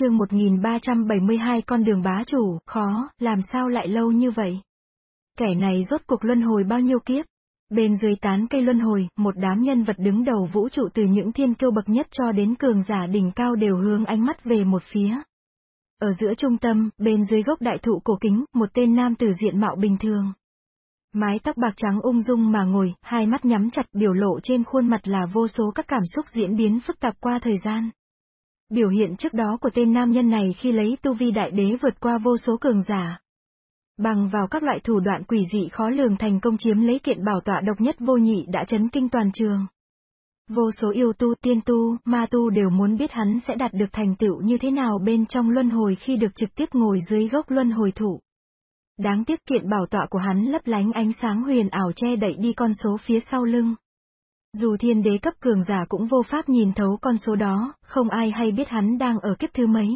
chương 1372 con đường bá chủ, khó, làm sao lại lâu như vậy? Kẻ này rốt cuộc luân hồi bao nhiêu kiếp? Bên dưới tán cây luân hồi, một đám nhân vật đứng đầu vũ trụ từ những thiên kiêu bậc nhất cho đến cường giả đỉnh cao đều hướng ánh mắt về một phía. Ở giữa trung tâm, bên dưới gốc đại thụ cổ kính, một tên nam tử diện mạo bình thường. Mái tóc bạc trắng ung dung mà ngồi, hai mắt nhắm chặt biểu lộ trên khuôn mặt là vô số các cảm xúc diễn biến phức tạp qua thời gian. Biểu hiện trước đó của tên nam nhân này khi lấy tu vi đại đế vượt qua vô số cường giả. Bằng vào các loại thủ đoạn quỷ dị khó lường thành công chiếm lấy kiện bảo tọa độc nhất vô nhị đã chấn kinh toàn trường. Vô số yêu tu, tiên tu, ma tu đều muốn biết hắn sẽ đạt được thành tựu như thế nào bên trong luân hồi khi được trực tiếp ngồi dưới gốc luân hồi thủ. Đáng tiếc kiện bảo tọa của hắn lấp lánh ánh sáng huyền ảo che đậy đi con số phía sau lưng. Dù thiên đế cấp cường giả cũng vô pháp nhìn thấu con số đó, không ai hay biết hắn đang ở kiếp thứ mấy.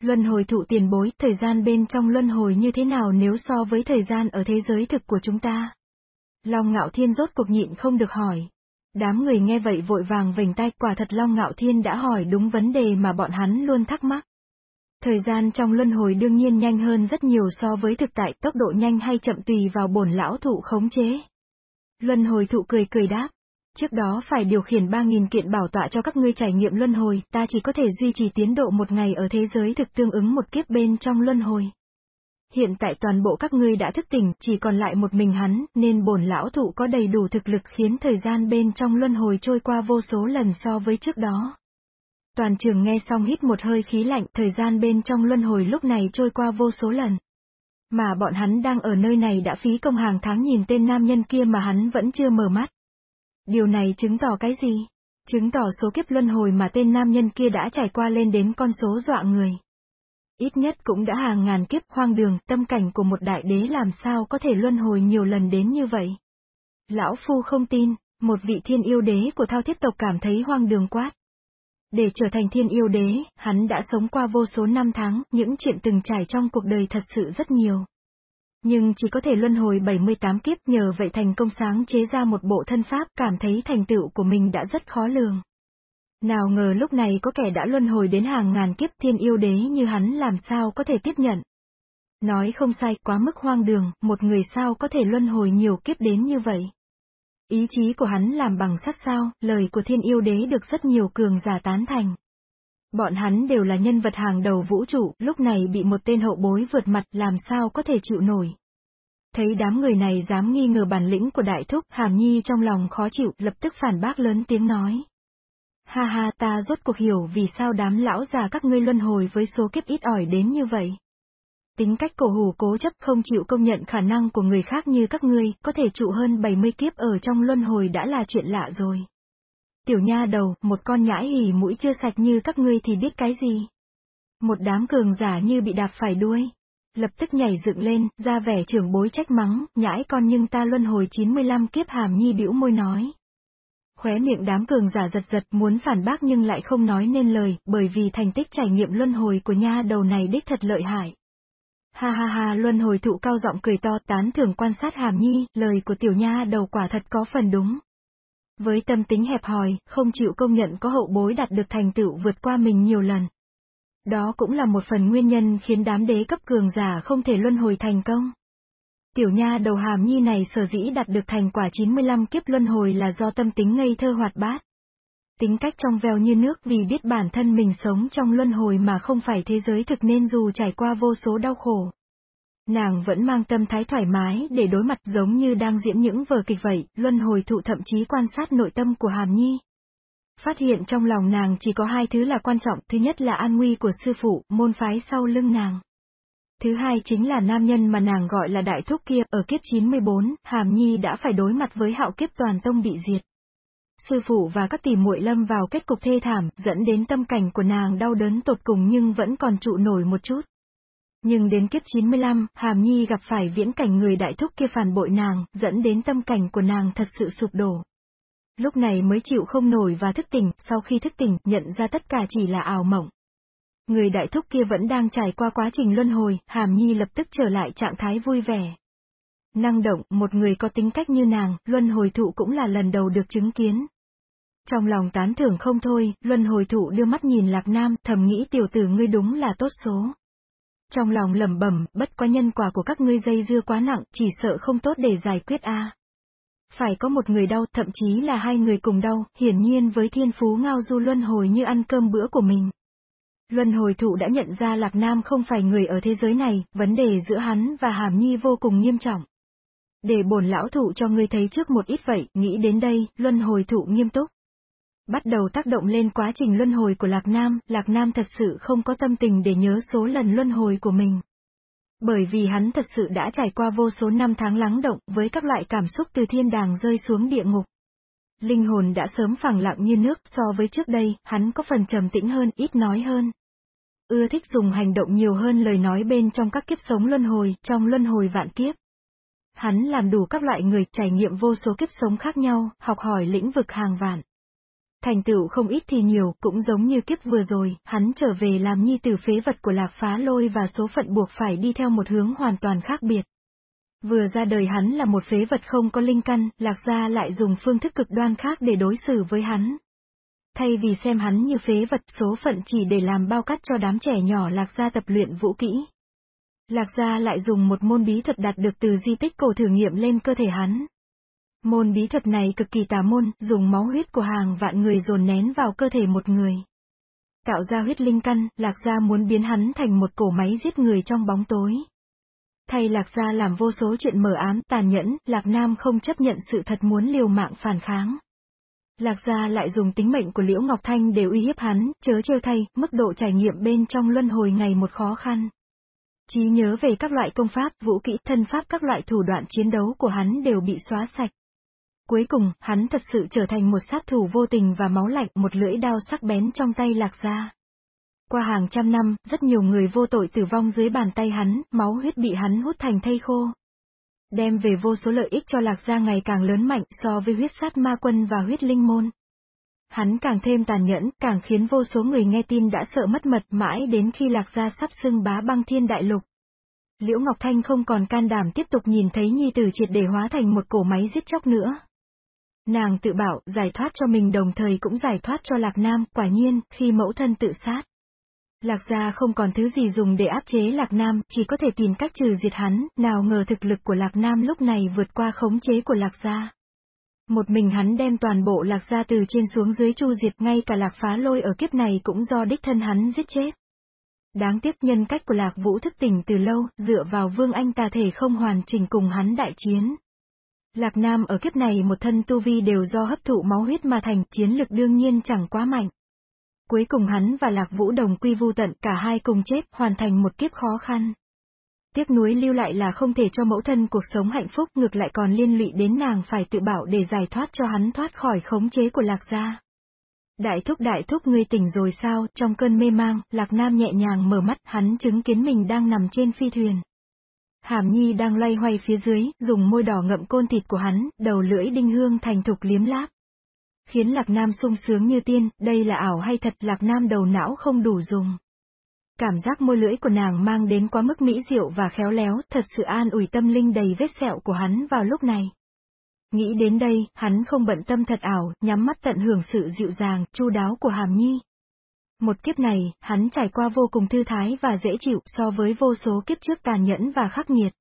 Luân hồi thụ tiền bối, thời gian bên trong luân hồi như thế nào nếu so với thời gian ở thế giới thực của chúng ta? Long ngạo thiên rốt cuộc nhịn không được hỏi. Đám người nghe vậy vội vàng vành tay quả thật Long ngạo thiên đã hỏi đúng vấn đề mà bọn hắn luôn thắc mắc. Thời gian trong luân hồi đương nhiên nhanh hơn rất nhiều so với thực tại tốc độ nhanh hay chậm tùy vào bổn lão thụ khống chế. Luân hồi thụ cười cười đáp. Trước đó phải điều khiển 3.000 kiện bảo tọa cho các ngươi trải nghiệm luân hồi, ta chỉ có thể duy trì tiến độ một ngày ở thế giới thực tương ứng một kiếp bên trong luân hồi. Hiện tại toàn bộ các ngươi đã thức tỉnh, chỉ còn lại một mình hắn, nên bổn lão thụ có đầy đủ thực lực khiến thời gian bên trong luân hồi trôi qua vô số lần so với trước đó. Toàn trường nghe xong hít một hơi khí lạnh, thời gian bên trong luân hồi lúc này trôi qua vô số lần. Mà bọn hắn đang ở nơi này đã phí công hàng tháng nhìn tên nam nhân kia mà hắn vẫn chưa mở mắt. Điều này chứng tỏ cái gì? Chứng tỏ số kiếp luân hồi mà tên nam nhân kia đã trải qua lên đến con số dọa người. Ít nhất cũng đã hàng ngàn kiếp hoang đường, tâm cảnh của một đại đế làm sao có thể luân hồi nhiều lần đến như vậy. Lão Phu không tin, một vị thiên yêu đế của thao thiết tộc cảm thấy hoang đường quát. Để trở thành thiên yêu đế, hắn đã sống qua vô số năm tháng, những chuyện từng trải trong cuộc đời thật sự rất nhiều. Nhưng chỉ có thể luân hồi 78 kiếp nhờ vậy thành công sáng chế ra một bộ thân pháp cảm thấy thành tựu của mình đã rất khó lường. Nào ngờ lúc này có kẻ đã luân hồi đến hàng ngàn kiếp thiên yêu đế như hắn làm sao có thể tiếp nhận. Nói không sai, quá mức hoang đường, một người sao có thể luân hồi nhiều kiếp đến như vậy. Ý chí của hắn làm bằng sắt sao, lời của thiên yêu đế được rất nhiều cường giả tán thành. Bọn hắn đều là nhân vật hàng đầu vũ trụ, lúc này bị một tên hậu bối vượt mặt làm sao có thể chịu nổi. Thấy đám người này dám nghi ngờ bản lĩnh của đại thúc, hàm nhi trong lòng khó chịu, lập tức phản bác lớn tiếng nói. Ha ha ta rốt cuộc hiểu vì sao đám lão già các ngươi luân hồi với số kiếp ít ỏi đến như vậy. Tính cách cổ hủ cố chấp không chịu công nhận khả năng của người khác như các ngươi, có thể trụ hơn 70 kiếp ở trong luân hồi đã là chuyện lạ rồi. Tiểu nha đầu, một con nhãi hỉ mũi chưa sạch như các ngươi thì biết cái gì. Một đám cường giả như bị đạp phải đuôi. Lập tức nhảy dựng lên, ra vẻ trưởng bối trách mắng, nhãi con nhưng ta luân hồi 95 kiếp hàm nhi bĩu môi nói. Khóe miệng đám cường giả giật giật muốn phản bác nhưng lại không nói nên lời, bởi vì thành tích trải nghiệm luân hồi của nha đầu này đích thật lợi hại. Ha ha ha luân hồi thụ cao giọng cười to tán thưởng quan sát hàm nhi, lời của tiểu nha đầu quả thật có phần đúng. Với tâm tính hẹp hòi, không chịu công nhận có hậu bối đạt được thành tựu vượt qua mình nhiều lần. Đó cũng là một phần nguyên nhân khiến đám đế cấp cường giả không thể luân hồi thành công. Tiểu nha đầu hàm nhi này sở dĩ đạt được thành quả 95 kiếp luân hồi là do tâm tính ngây thơ hoạt bát. Tính cách trong veo như nước vì biết bản thân mình sống trong luân hồi mà không phải thế giới thực nên dù trải qua vô số đau khổ. Nàng vẫn mang tâm thái thoải mái để đối mặt giống như đang diễn những vở kịch vậy, luân hồi thụ thậm chí quan sát nội tâm của Hàm Nhi. Phát hiện trong lòng nàng chỉ có hai thứ là quan trọng, thứ nhất là an nguy của sư phụ, môn phái sau lưng nàng. Thứ hai chính là nam nhân mà nàng gọi là đại thúc kia, ở kiếp 94, Hàm Nhi đã phải đối mặt với hạo kiếp toàn tông bị diệt. Sư phụ và các tỷ muội lâm vào kết cục thê thảm, dẫn đến tâm cảnh của nàng đau đớn tột cùng nhưng vẫn còn trụ nổi một chút. Nhưng đến kiếp 95, Hàm Nhi gặp phải viễn cảnh người đại thúc kia phản bội nàng, dẫn đến tâm cảnh của nàng thật sự sụp đổ. Lúc này mới chịu không nổi và thức tỉnh, sau khi thức tỉnh, nhận ra tất cả chỉ là ảo mộng. Người đại thúc kia vẫn đang trải qua quá trình luân hồi, Hàm Nhi lập tức trở lại trạng thái vui vẻ. Năng động, một người có tính cách như nàng, luân hồi thụ cũng là lần đầu được chứng kiến. Trong lòng tán thưởng không thôi, luân hồi thụ đưa mắt nhìn lạc nam, thầm nghĩ tiểu tử ngươi đúng là tốt số. Trong lòng lẩm bẩm, bất quá nhân quả của các ngươi dây dưa quá nặng, chỉ sợ không tốt để giải quyết a. Phải có một người đau, thậm chí là hai người cùng đau, hiển nhiên với thiên phú ngao du luân hồi như ăn cơm bữa của mình. Luân hồi thụ đã nhận ra Lạc Nam không phải người ở thế giới này, vấn đề giữa hắn và Hàm Nhi vô cùng nghiêm trọng. Để bổn lão thụ cho ngươi thấy trước một ít vậy, nghĩ đến đây, luân hồi thụ nghiêm túc. Bắt đầu tác động lên quá trình luân hồi của Lạc Nam, Lạc Nam thật sự không có tâm tình để nhớ số lần luân hồi của mình. Bởi vì hắn thật sự đã trải qua vô số năm tháng lắng động với các loại cảm xúc từ thiên đàng rơi xuống địa ngục. Linh hồn đã sớm phẳng lặng như nước so với trước đây, hắn có phần trầm tĩnh hơn, ít nói hơn. Ưa thích dùng hành động nhiều hơn lời nói bên trong các kiếp sống luân hồi, trong luân hồi vạn kiếp. Hắn làm đủ các loại người, trải nghiệm vô số kiếp sống khác nhau, học hỏi lĩnh vực hàng vạn. Thành tựu không ít thì nhiều, cũng giống như kiếp vừa rồi, hắn trở về làm nhi tử phế vật của lạc phá lôi và số phận buộc phải đi theo một hướng hoàn toàn khác biệt. Vừa ra đời hắn là một phế vật không có linh căn, lạc gia lại dùng phương thức cực đoan khác để đối xử với hắn. Thay vì xem hắn như phế vật số phận chỉ để làm bao cắt cho đám trẻ nhỏ lạc gia tập luyện vũ kỹ. Lạc gia lại dùng một môn bí thuật đạt được từ di tích cổ thử nghiệm lên cơ thể hắn. Môn bí thuật này cực kỳ tà môn, dùng máu huyết của hàng vạn người dồn nén vào cơ thể một người. Tạo ra huyết linh căn, Lạc Gia muốn biến hắn thành một cổ máy giết người trong bóng tối. Thay Lạc Gia làm vô số chuyện mờ ám, tàn nhẫn, Lạc Nam không chấp nhận sự thật muốn liều mạng phản kháng. Lạc Gia lại dùng tính mệnh của Liễu Ngọc Thanh để uy hiếp hắn, chớ trêu thay, mức độ trải nghiệm bên trong luân hồi ngày một khó khăn. Trí nhớ về các loại công pháp, vũ kỹ, thân pháp các loại thủ đoạn chiến đấu của hắn đều bị xóa sạch. Cuối cùng, hắn thật sự trở thành một sát thủ vô tình và máu lạnh, một lưỡi đao sắc bén trong tay lạc gia. Qua hàng trăm năm, rất nhiều người vô tội tử vong dưới bàn tay hắn, máu huyết bị hắn hút thành thây khô. Đem về vô số lợi ích cho lạc gia ngày càng lớn mạnh so với huyết sát ma quân và huyết linh môn. Hắn càng thêm tàn nhẫn, càng khiến vô số người nghe tin đã sợ mất mật mãi đến khi lạc gia sắp xưng bá băng thiên đại lục. Liễu Ngọc Thanh không còn can đảm tiếp tục nhìn thấy nhi tử triệt để hóa thành một cổ máy giết chóc nữa. Nàng tự bảo, giải thoát cho mình đồng thời cũng giải thoát cho Lạc Nam, quả nhiên, khi mẫu thân tự sát. Lạc gia không còn thứ gì dùng để áp chế Lạc Nam, chỉ có thể tìm cách trừ diệt hắn, nào ngờ thực lực của Lạc Nam lúc này vượt qua khống chế của Lạc gia. Một mình hắn đem toàn bộ Lạc gia từ trên xuống dưới chu diệt ngay cả Lạc phá lôi ở kiếp này cũng do đích thân hắn giết chết. Đáng tiếc nhân cách của Lạc Vũ thức tỉnh từ lâu, dựa vào Vương Anh tà thể không hoàn chỉnh cùng hắn đại chiến. Lạc Nam ở kiếp này một thân tu vi đều do hấp thụ máu huyết mà thành, chiến lực đương nhiên chẳng quá mạnh. Cuối cùng hắn và Lạc Vũ đồng quy vu tận, cả hai cùng chết, hoàn thành một kiếp khó khăn. Tiếc nuối lưu lại là không thể cho mẫu thân cuộc sống hạnh phúc, ngược lại còn liên lụy đến nàng phải tự bảo để giải thoát cho hắn thoát khỏi khống chế của Lạc gia. Đại thúc đại thúc ngươi tỉnh rồi sao, trong cơn mê mang, Lạc Nam nhẹ nhàng mở mắt, hắn chứng kiến mình đang nằm trên phi thuyền. Hàm Nhi đang loay hoay phía dưới, dùng môi đỏ ngậm côn thịt của hắn, đầu lưỡi đinh hương thành thục liếm láp. Khiến Lạc Nam sung sướng như tiên, đây là ảo hay thật Lạc Nam đầu não không đủ dùng. Cảm giác môi lưỡi của nàng mang đến quá mức mỹ diệu và khéo léo, thật sự an ủi tâm linh đầy vết sẹo của hắn vào lúc này. Nghĩ đến đây, hắn không bận tâm thật ảo, nhắm mắt tận hưởng sự dịu dàng, chu đáo của Hàm Nhi. Một kiếp này, hắn trải qua vô cùng thư thái và dễ chịu so với vô số kiếp trước tàn nhẫn và khắc nghiệt.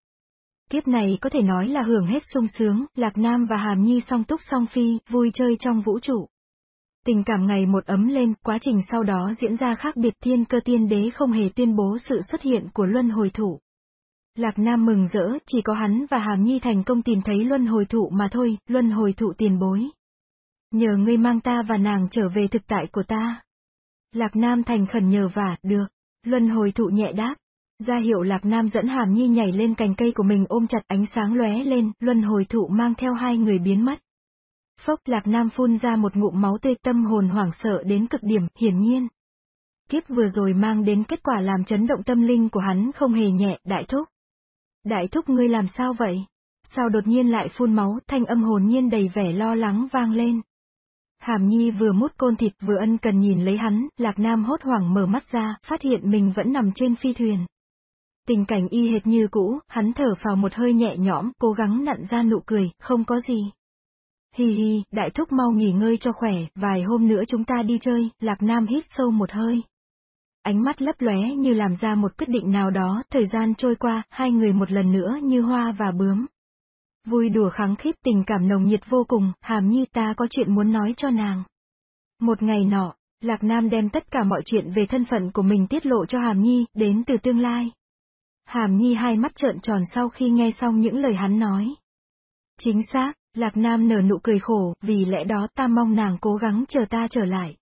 Kiếp này có thể nói là hưởng hết sung sướng, Lạc Nam và Hàm Nhi song túc song phi, vui chơi trong vũ trụ. Tình cảm ngày một ấm lên, quá trình sau đó diễn ra khác biệt thiên cơ tiên đế không hề tuyên bố sự xuất hiện của luân hồi thủ. Lạc Nam mừng rỡ, chỉ có hắn và Hàm Nhi thành công tìm thấy luân hồi thụ mà thôi, luân hồi thụ tiền bối. Nhờ ngươi mang ta và nàng trở về thực tại của ta. Lạc Nam thành khẩn nhờ vả, được. Luân hồi thụ nhẹ đáp. Ra hiệu Lạc Nam dẫn Hàm Nhi nhảy lên cành cây của mình ôm chặt ánh sáng lóe lên, luân hồi thụ mang theo hai người biến mất. Phốc Lạc Nam phun ra một ngụm máu tươi tâm hồn hoảng sợ đến cực điểm, hiển nhiên. Kiếp vừa rồi mang đến kết quả làm chấn động tâm linh của hắn không hề nhẹ, đại thúc. Đại thúc ngươi làm sao vậy? Sao đột nhiên lại phun máu, thanh âm hồn nhiên đầy vẻ lo lắng vang lên. Hàm Nhi vừa mút côn thịt vừa ân cần nhìn lấy hắn, Lạc Nam hốt hoảng mở mắt ra, phát hiện mình vẫn nằm trên phi thuyền. Tình cảnh y hệt như cũ, hắn thở vào một hơi nhẹ nhõm, cố gắng nặn ra nụ cười, không có gì. Hi hi, đại thúc mau nghỉ ngơi cho khỏe, vài hôm nữa chúng ta đi chơi, Lạc Nam hít sâu một hơi. Ánh mắt lấp lóe như làm ra một quyết định nào đó, thời gian trôi qua, hai người một lần nữa như hoa và bướm. Vui đùa kháng khít tình cảm nồng nhiệt vô cùng, hàm nhi ta có chuyện muốn nói cho nàng. Một ngày nọ, Lạc Nam đem tất cả mọi chuyện về thân phận của mình tiết lộ cho Hàm Nhi, đến từ tương lai. Hàm Nhi hai mắt trợn tròn sau khi nghe xong những lời hắn nói. Chính xác, Lạc Nam nở nụ cười khổ, vì lẽ đó ta mong nàng cố gắng chờ ta trở lại.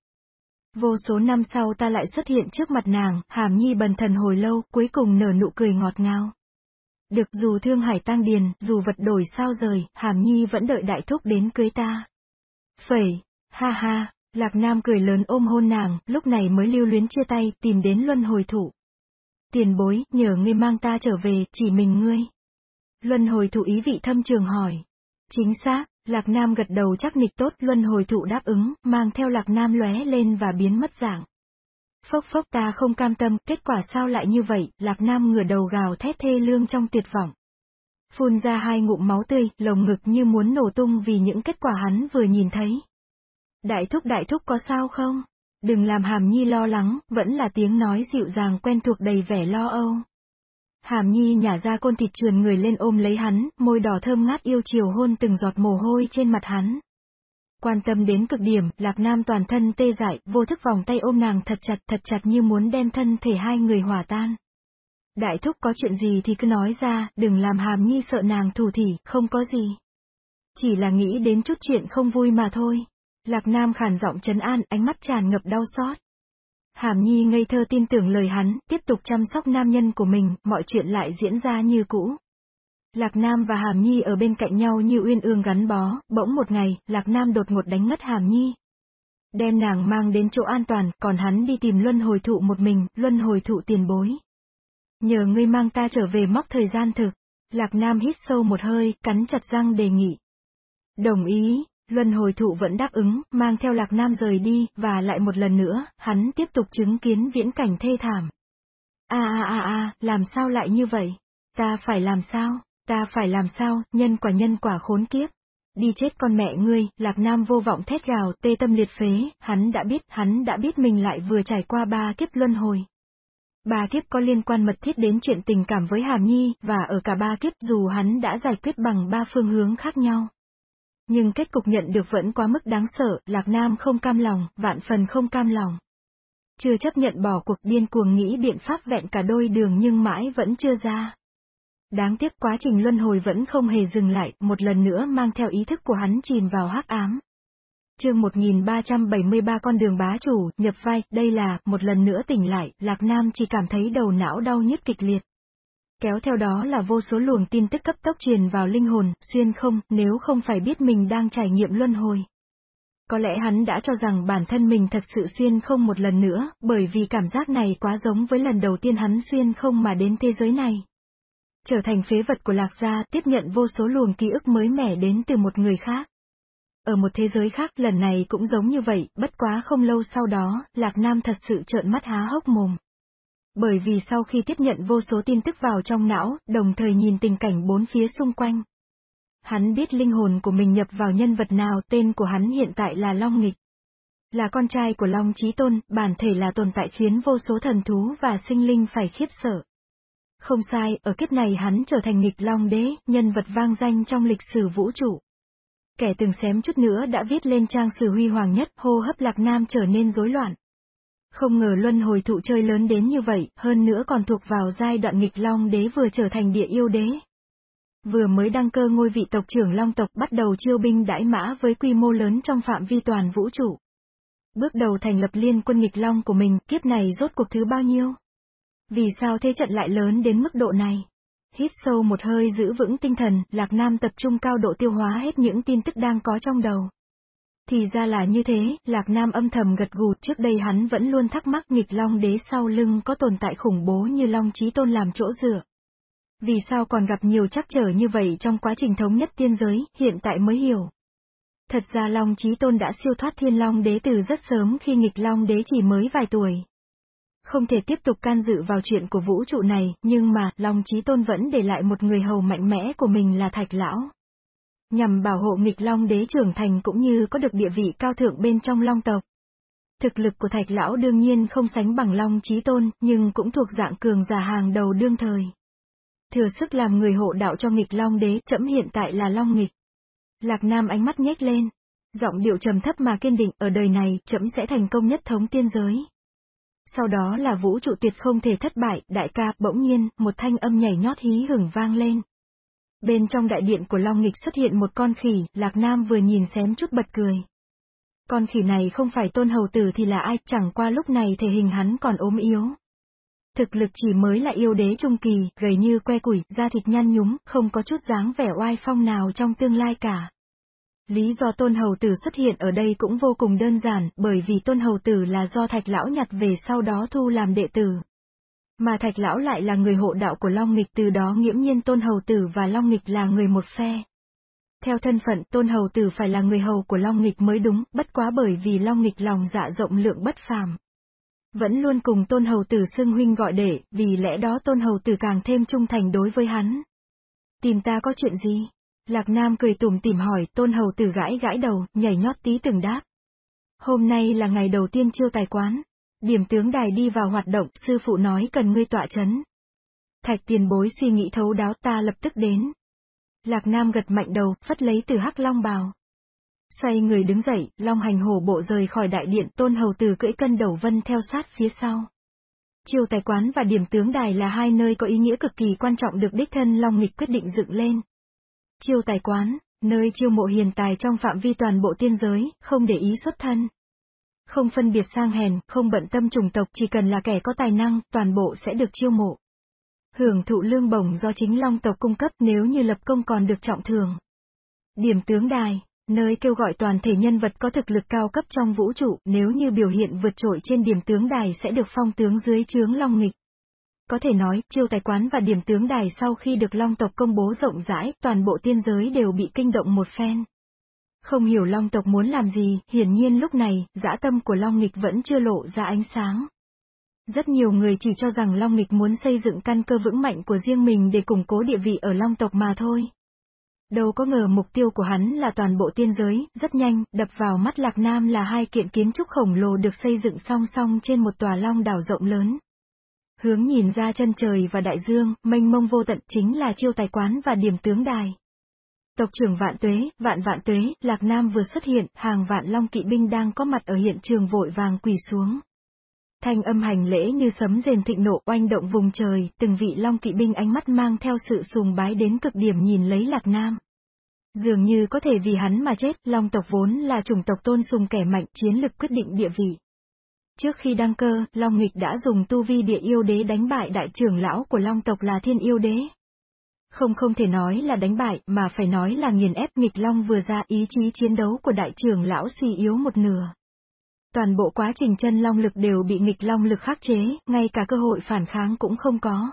Vô số năm sau ta lại xuất hiện trước mặt nàng, Hàm Nhi bần thần hồi lâu, cuối cùng nở nụ cười ngọt ngào. Được dù thương hải tang điền, dù vật đổi sao rời, Hàm Nhi vẫn đợi đại thúc đến cưới ta. Phẩy, ha ha, Lạc Nam cười lớn ôm hôn nàng, lúc này mới lưu luyến chia tay, tìm đến luân hồi thụ Tiền bối, nhờ ngươi mang ta trở về, chỉ mình ngươi. Luân hồi thụ ý vị thâm trường hỏi. Chính xác, Lạc Nam gật đầu chắc nịch tốt, luân hồi thụ đáp ứng, mang theo Lạc Nam lóe lên và biến mất dạng. Phốc phốc ta không cam tâm, kết quả sao lại như vậy, Lạc Nam ngửa đầu gào thét thê lương trong tuyệt vọng. Phun ra hai ngụm máu tươi, lồng ngực như muốn nổ tung vì những kết quả hắn vừa nhìn thấy. Đại thúc đại thúc có sao không? Đừng làm hàm nhi lo lắng, vẫn là tiếng nói dịu dàng quen thuộc đầy vẻ lo âu. Hàm nhi nhả ra côn thịt trườn người lên ôm lấy hắn, môi đỏ thơm ngát yêu chiều hôn từng giọt mồ hôi trên mặt hắn. Quan tâm đến cực điểm, lạc nam toàn thân tê dại, vô thức vòng tay ôm nàng thật chặt thật chặt như muốn đem thân thể hai người hòa tan. Đại thúc có chuyện gì thì cứ nói ra, đừng làm hàm nhi sợ nàng thủ thỉ, không có gì. Chỉ là nghĩ đến chút chuyện không vui mà thôi. Lạc Nam khàn giọng trấn an, ánh mắt tràn ngập đau xót. Hàm Nhi ngây thơ tin tưởng lời hắn, tiếp tục chăm sóc nam nhân của mình, mọi chuyện lại diễn ra như cũ. Lạc Nam và Hàm Nhi ở bên cạnh nhau như uyên ương gắn bó, bỗng một ngày, Lạc Nam đột ngột đánh ngất Hàm Nhi. Đem nàng mang đến chỗ an toàn, còn hắn đi tìm luân hồi thụ một mình, luân hồi thụ tiền bối. Nhờ ngươi mang ta trở về móc thời gian thực. Lạc Nam hít sâu một hơi, cắn chặt răng đề nghị. Đồng ý, Luân hồi thụ vẫn đáp ứng, mang theo Lạc Nam rời đi, và lại một lần nữa, hắn tiếp tục chứng kiến viễn cảnh thê thảm. A a a a, làm sao lại như vậy? Ta phải làm sao? Ta phải làm sao, nhân quả nhân quả khốn kiếp. Đi chết con mẹ ngươi, Lạc Nam vô vọng thét gào, tê tâm liệt phế, hắn đã biết, hắn đã biết mình lại vừa trải qua ba kiếp luân hồi. Ba kiếp có liên quan mật thiết đến chuyện tình cảm với Hàm Nhi, và ở cả ba kiếp dù hắn đã giải quyết bằng ba phương hướng khác nhau. Nhưng kết cục nhận được vẫn quá mức đáng sợ, Lạc Nam không cam lòng, vạn phần không cam lòng. Chưa chấp nhận bỏ cuộc điên cuồng nghĩ biện pháp vẹn cả đôi đường nhưng mãi vẫn chưa ra. Đáng tiếc quá trình luân hồi vẫn không hề dừng lại, một lần nữa mang theo ý thức của hắn chìm vào hắc ám. Chương 1373 con đường bá chủ, nhập vai, đây là, một lần nữa tỉnh lại, Lạc Nam chỉ cảm thấy đầu não đau nhức kịch liệt. Kéo theo đó là vô số luồng tin tức cấp tốc truyền vào linh hồn, xuyên không, nếu không phải biết mình đang trải nghiệm luân hồi. Có lẽ hắn đã cho rằng bản thân mình thật sự xuyên không một lần nữa, bởi vì cảm giác này quá giống với lần đầu tiên hắn xuyên không mà đến thế giới này. Trở thành phế vật của lạc gia, tiếp nhận vô số luồng ký ức mới mẻ đến từ một người khác. Ở một thế giới khác lần này cũng giống như vậy, bất quá không lâu sau đó, Lạc Nam thật sự trợn mắt há hốc mồm. Bởi vì sau khi tiếp nhận vô số tin tức vào trong não, đồng thời nhìn tình cảnh bốn phía xung quanh. Hắn biết linh hồn của mình nhập vào nhân vật nào, tên của hắn hiện tại là Long Nghịch. Là con trai của Long Chí Tôn, bản thể là tồn tại khiến vô số thần thú và sinh linh phải khiếp sợ. Không sai, ở kiếp này hắn trở thành nghịch Long Đế, nhân vật vang danh trong lịch sử vũ trụ. Kẻ từng xém chút nữa đã viết lên trang sử huy hoàng nhất, hô hấp lạc nam trở nên rối loạn. Không ngờ luân hồi thụ chơi lớn đến như vậy, hơn nữa còn thuộc vào giai đoạn nghịch long đế vừa trở thành địa yêu đế. Vừa mới đăng cơ ngôi vị tộc trưởng long tộc bắt đầu chiêu binh đãi mã với quy mô lớn trong phạm vi toàn vũ trụ. Bước đầu thành lập liên quân nghịch long của mình, kiếp này rốt cuộc thứ bao nhiêu? Vì sao thế trận lại lớn đến mức độ này? Hít sâu một hơi giữ vững tinh thần, Lạc Nam tập trung cao độ tiêu hóa hết những tin tức đang có trong đầu. Thì ra là như thế, Lạc Nam âm thầm gật gù, trước đây hắn vẫn luôn thắc mắc nghịch Long đế sau lưng có tồn tại khủng bố như Long trí Tôn làm chỗ dựa. Vì sao còn gặp nhiều trắc trở như vậy trong quá trình thống nhất tiên giới, hiện tại mới hiểu. Thật ra Long trí Tôn đã siêu thoát Thiên Long đế từ rất sớm khi nghịch Long đế chỉ mới vài tuổi. Không thể tiếp tục can dự vào chuyện của vũ trụ này, nhưng mà, Long Chí Tôn vẫn để lại một người hầu mạnh mẽ của mình là Thạch Lão. nhằm bảo hộ nghịch long đế trưởng thành cũng như có được địa vị cao thượng bên trong long tộc. Thực lực của thạch lão đương nhiên không sánh bằng long trí tôn, nhưng cũng thuộc dạng cường giả hàng đầu đương thời. Thừa sức làm người hộ đạo cho nghịch long đế, chậm hiện tại là long nghịch. Lạc Nam ánh mắt nhếch lên. Giọng điệu trầm thấp mà kiên định, ở đời này, chậm sẽ thành công nhất thống tiên giới. Sau đó là vũ trụ tuyệt không thể thất bại, đại ca, bỗng nhiên, một thanh âm nhảy nhót hí hửng vang lên. Bên trong đại điện của Long Nghịch xuất hiện một con khỉ, Lạc Nam vừa nhìn xém chút bật cười. Con khỉ này không phải tôn hầu tử thì là ai, chẳng qua lúc này thể hình hắn còn ốm yếu. Thực lực chỉ mới là yêu đế trung kỳ, gầy như que củi, da thịt nhăn nhúm, không có chút dáng vẻ oai phong nào trong tương lai cả. Lý do tôn hầu tử xuất hiện ở đây cũng vô cùng đơn giản, bởi vì tôn hầu tử là do thạch lão nhặt về sau đó thu làm đệ tử. Mà thạch lão lại là người hộ đạo của Long Nghịch từ đó nghiễm nhiên tôn hầu tử và Long Nghịch là người một phe. Theo thân phận tôn hầu tử phải là người hầu của Long Nghịch mới đúng, bất quá bởi vì Long Nghịch lòng dạ rộng lượng bất phàm. Vẫn luôn cùng tôn hầu tử xưng huynh gọi đệ, vì lẽ đó tôn hầu tử càng thêm trung thành đối với hắn. Tìm ta có chuyện gì? Lạc Nam cười tủm tỉm hỏi, tôn hầu tử gãi gãi đầu, nhảy nhót tí từng đáp. Hôm nay là ngày đầu tiên chiêu tài quán. Điểm tướng đài đi vào hoạt động, sư phụ nói cần ngươi tọa chấn. Thạch tiền bối suy nghĩ thấu đáo ta lập tức đến. Lạc Nam gật mạnh đầu, phất lấy từ hắc long bào. Xoay người đứng dậy, long hành hổ bộ rời khỏi đại điện, tôn hầu tử cưỡi cân đầu vân theo sát phía sau. Chiêu tài quán và điểm tướng đài là hai nơi có ý nghĩa cực kỳ quan trọng được đích thân Long Nghịch quyết định dựng lên. Chiêu tài quán, nơi chiêu mộ hiền tài trong phạm vi toàn bộ tiên giới, không để ý xuất thân. Không phân biệt sang hèn, không bận tâm chủng tộc, chỉ cần là kẻ có tài năng, toàn bộ sẽ được chiêu mộ. Hưởng thụ lương bổng do chính Long tộc cung cấp nếu như lập công còn được trọng thường. Điểm tướng đài, nơi kêu gọi toàn thể nhân vật có thực lực cao cấp trong vũ trụ, nếu như biểu hiện vượt trội trên điểm tướng đài sẽ được phong tướng dưới trướng Long nghịch. Có thể nói, chiêu tài quán và điểm tướng đài sau khi được Long tộc công bố rộng rãi, toàn bộ tiên giới đều bị kinh động một phen. Không hiểu Long tộc muốn làm gì, hiển nhiên lúc này, dã tâm của Long nghịch vẫn chưa lộ ra ánh sáng. Rất nhiều người chỉ cho rằng Long nghịch muốn xây dựng căn cơ vững mạnh của riêng mình để củng cố địa vị ở Long tộc mà thôi. Đâu có ngờ mục tiêu của hắn là toàn bộ tiên giới, rất nhanh, đập vào mắt Lạc Nam là hai kiện kiến trúc khổng lồ được xây dựng song song trên một tòa long đảo rộng lớn. Hướng nhìn ra chân trời và đại dương, mênh mông vô tận chính là chiêu tài quán và điểm tướng đài. Tộc trưởng vạn tuế, vạn vạn tuế, Lạc Nam vừa xuất hiện, hàng vạn long kỵ binh đang có mặt ở hiện trường vội vàng quỳ xuống. Thanh âm hành lễ như sấm rền thịnh nộ oanh động vùng trời, từng vị long kỵ binh ánh mắt mang theo sự sùng bái đến cực điểm nhìn lấy Lạc Nam. Dường như có thể vì hắn mà chết, long tộc vốn là chủng tộc tôn sùng kẻ mạnh chiến lực quyết định địa vị. Trước khi đăng cơ, Long Nghịch đã dùng tu vi địa yêu đế đánh bại đại trưởng lão của Long tộc là thiên yêu đế. Không không thể nói là đánh bại, mà phải nói là nghiền ép nghịch Long vừa ra ý chí chiến đấu của đại trưởng lão suy yếu một nửa. Toàn bộ quá trình chân Long lực đều bị nghịch Long lực khắc chế, ngay cả cơ hội phản kháng cũng không có.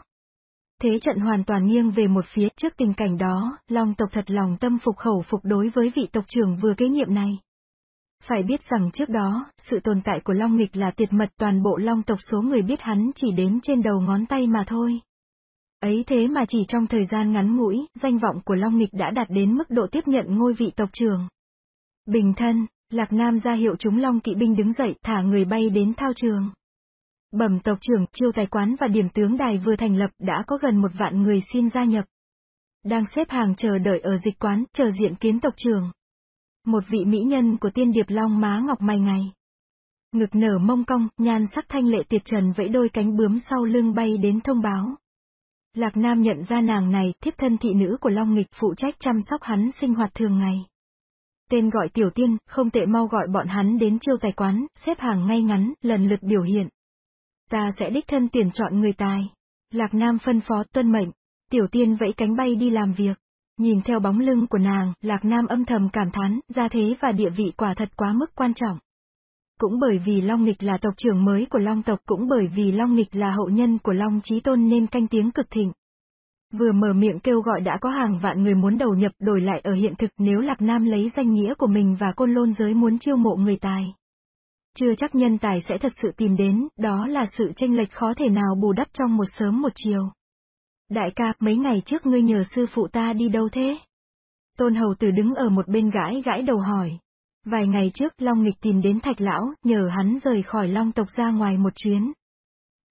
Thế trận hoàn toàn nghiêng về một phía, trước tình cảnh đó, Long tộc thật lòng tâm phục khẩu phục đối với vị tộc trưởng vừa kế nhiệm này. Phải biết rằng trước đó, sự tồn tại của Long Nghịch là tuyệt mật toàn bộ Long tộc số người biết hắn chỉ đếm trên đầu ngón tay mà thôi. Ấy thế mà chỉ trong thời gian ngắn ngủi, danh vọng của Long Nghịch đã đạt đến mức độ tiếp nhận ngôi vị tộc trưởng. Bình thân, Lạc Nam ra hiệu chúng Long kỵ binh đứng dậy thả người bay đến thao trường. Bẩm tộc trưởng, chiêu tài quán và điểm tướng đài vừa thành lập đã có gần một vạn người xin gia nhập. Đang xếp hàng chờ đợi ở dịch quán, chờ diện kiến tộc trưởng. Một vị mỹ nhân của tiên điệp long má ngọc mày ngày. Ngực nở mông cong, nhan sắc thanh lệ tuyệt trần vẫy đôi cánh bướm sau lưng bay đến thông báo. Lạc Nam nhận ra nàng này, thiếp thân thị nữ của Long Nghịch phụ trách chăm sóc hắn sinh hoạt thường ngày. Tên gọi tiểu tiên, không tệ mau gọi bọn hắn đến chiêu tài quán, xếp hàng ngay ngắn, lần lượt biểu hiện. Ta sẽ đích thân tuyển chọn người tài. Lạc Nam phân phó tuân mệnh. Tiểu tiên vẫy cánh bay đi làm việc. Nhìn theo bóng lưng của nàng, Lạc Nam âm thầm cảm thán, gia thế và địa vị quả thật quá mức quan trọng. Cũng bởi vì Long Nghịch là tộc trưởng mới của Long tộc, cũng bởi vì Long Nghịch là hậu nhân của Long Chí Tôn nên canh tiếng cực thịnh. Vừa mở miệng kêu gọi đã có hàng vạn người muốn đầu nhập đổi lại ở hiện thực nếu Lạc Nam lấy danh nghĩa của mình và côn lôn giới muốn chiêu mộ người tài chưa chắc nhân tài sẽ thật sự tìm đến, đó là sự tranh lệch khó thể nào bù đắp trong một sớm một chiều. Đại ca, mấy ngày trước ngươi nhờ sư phụ ta đi đâu thế? Tôn hầu tử đứng ở một bên gãi gãi đầu hỏi. Vài ngày trước Long Nghịch tìm đến thạch lão, nhờ hắn rời khỏi Long tộc ra ngoài một chuyến.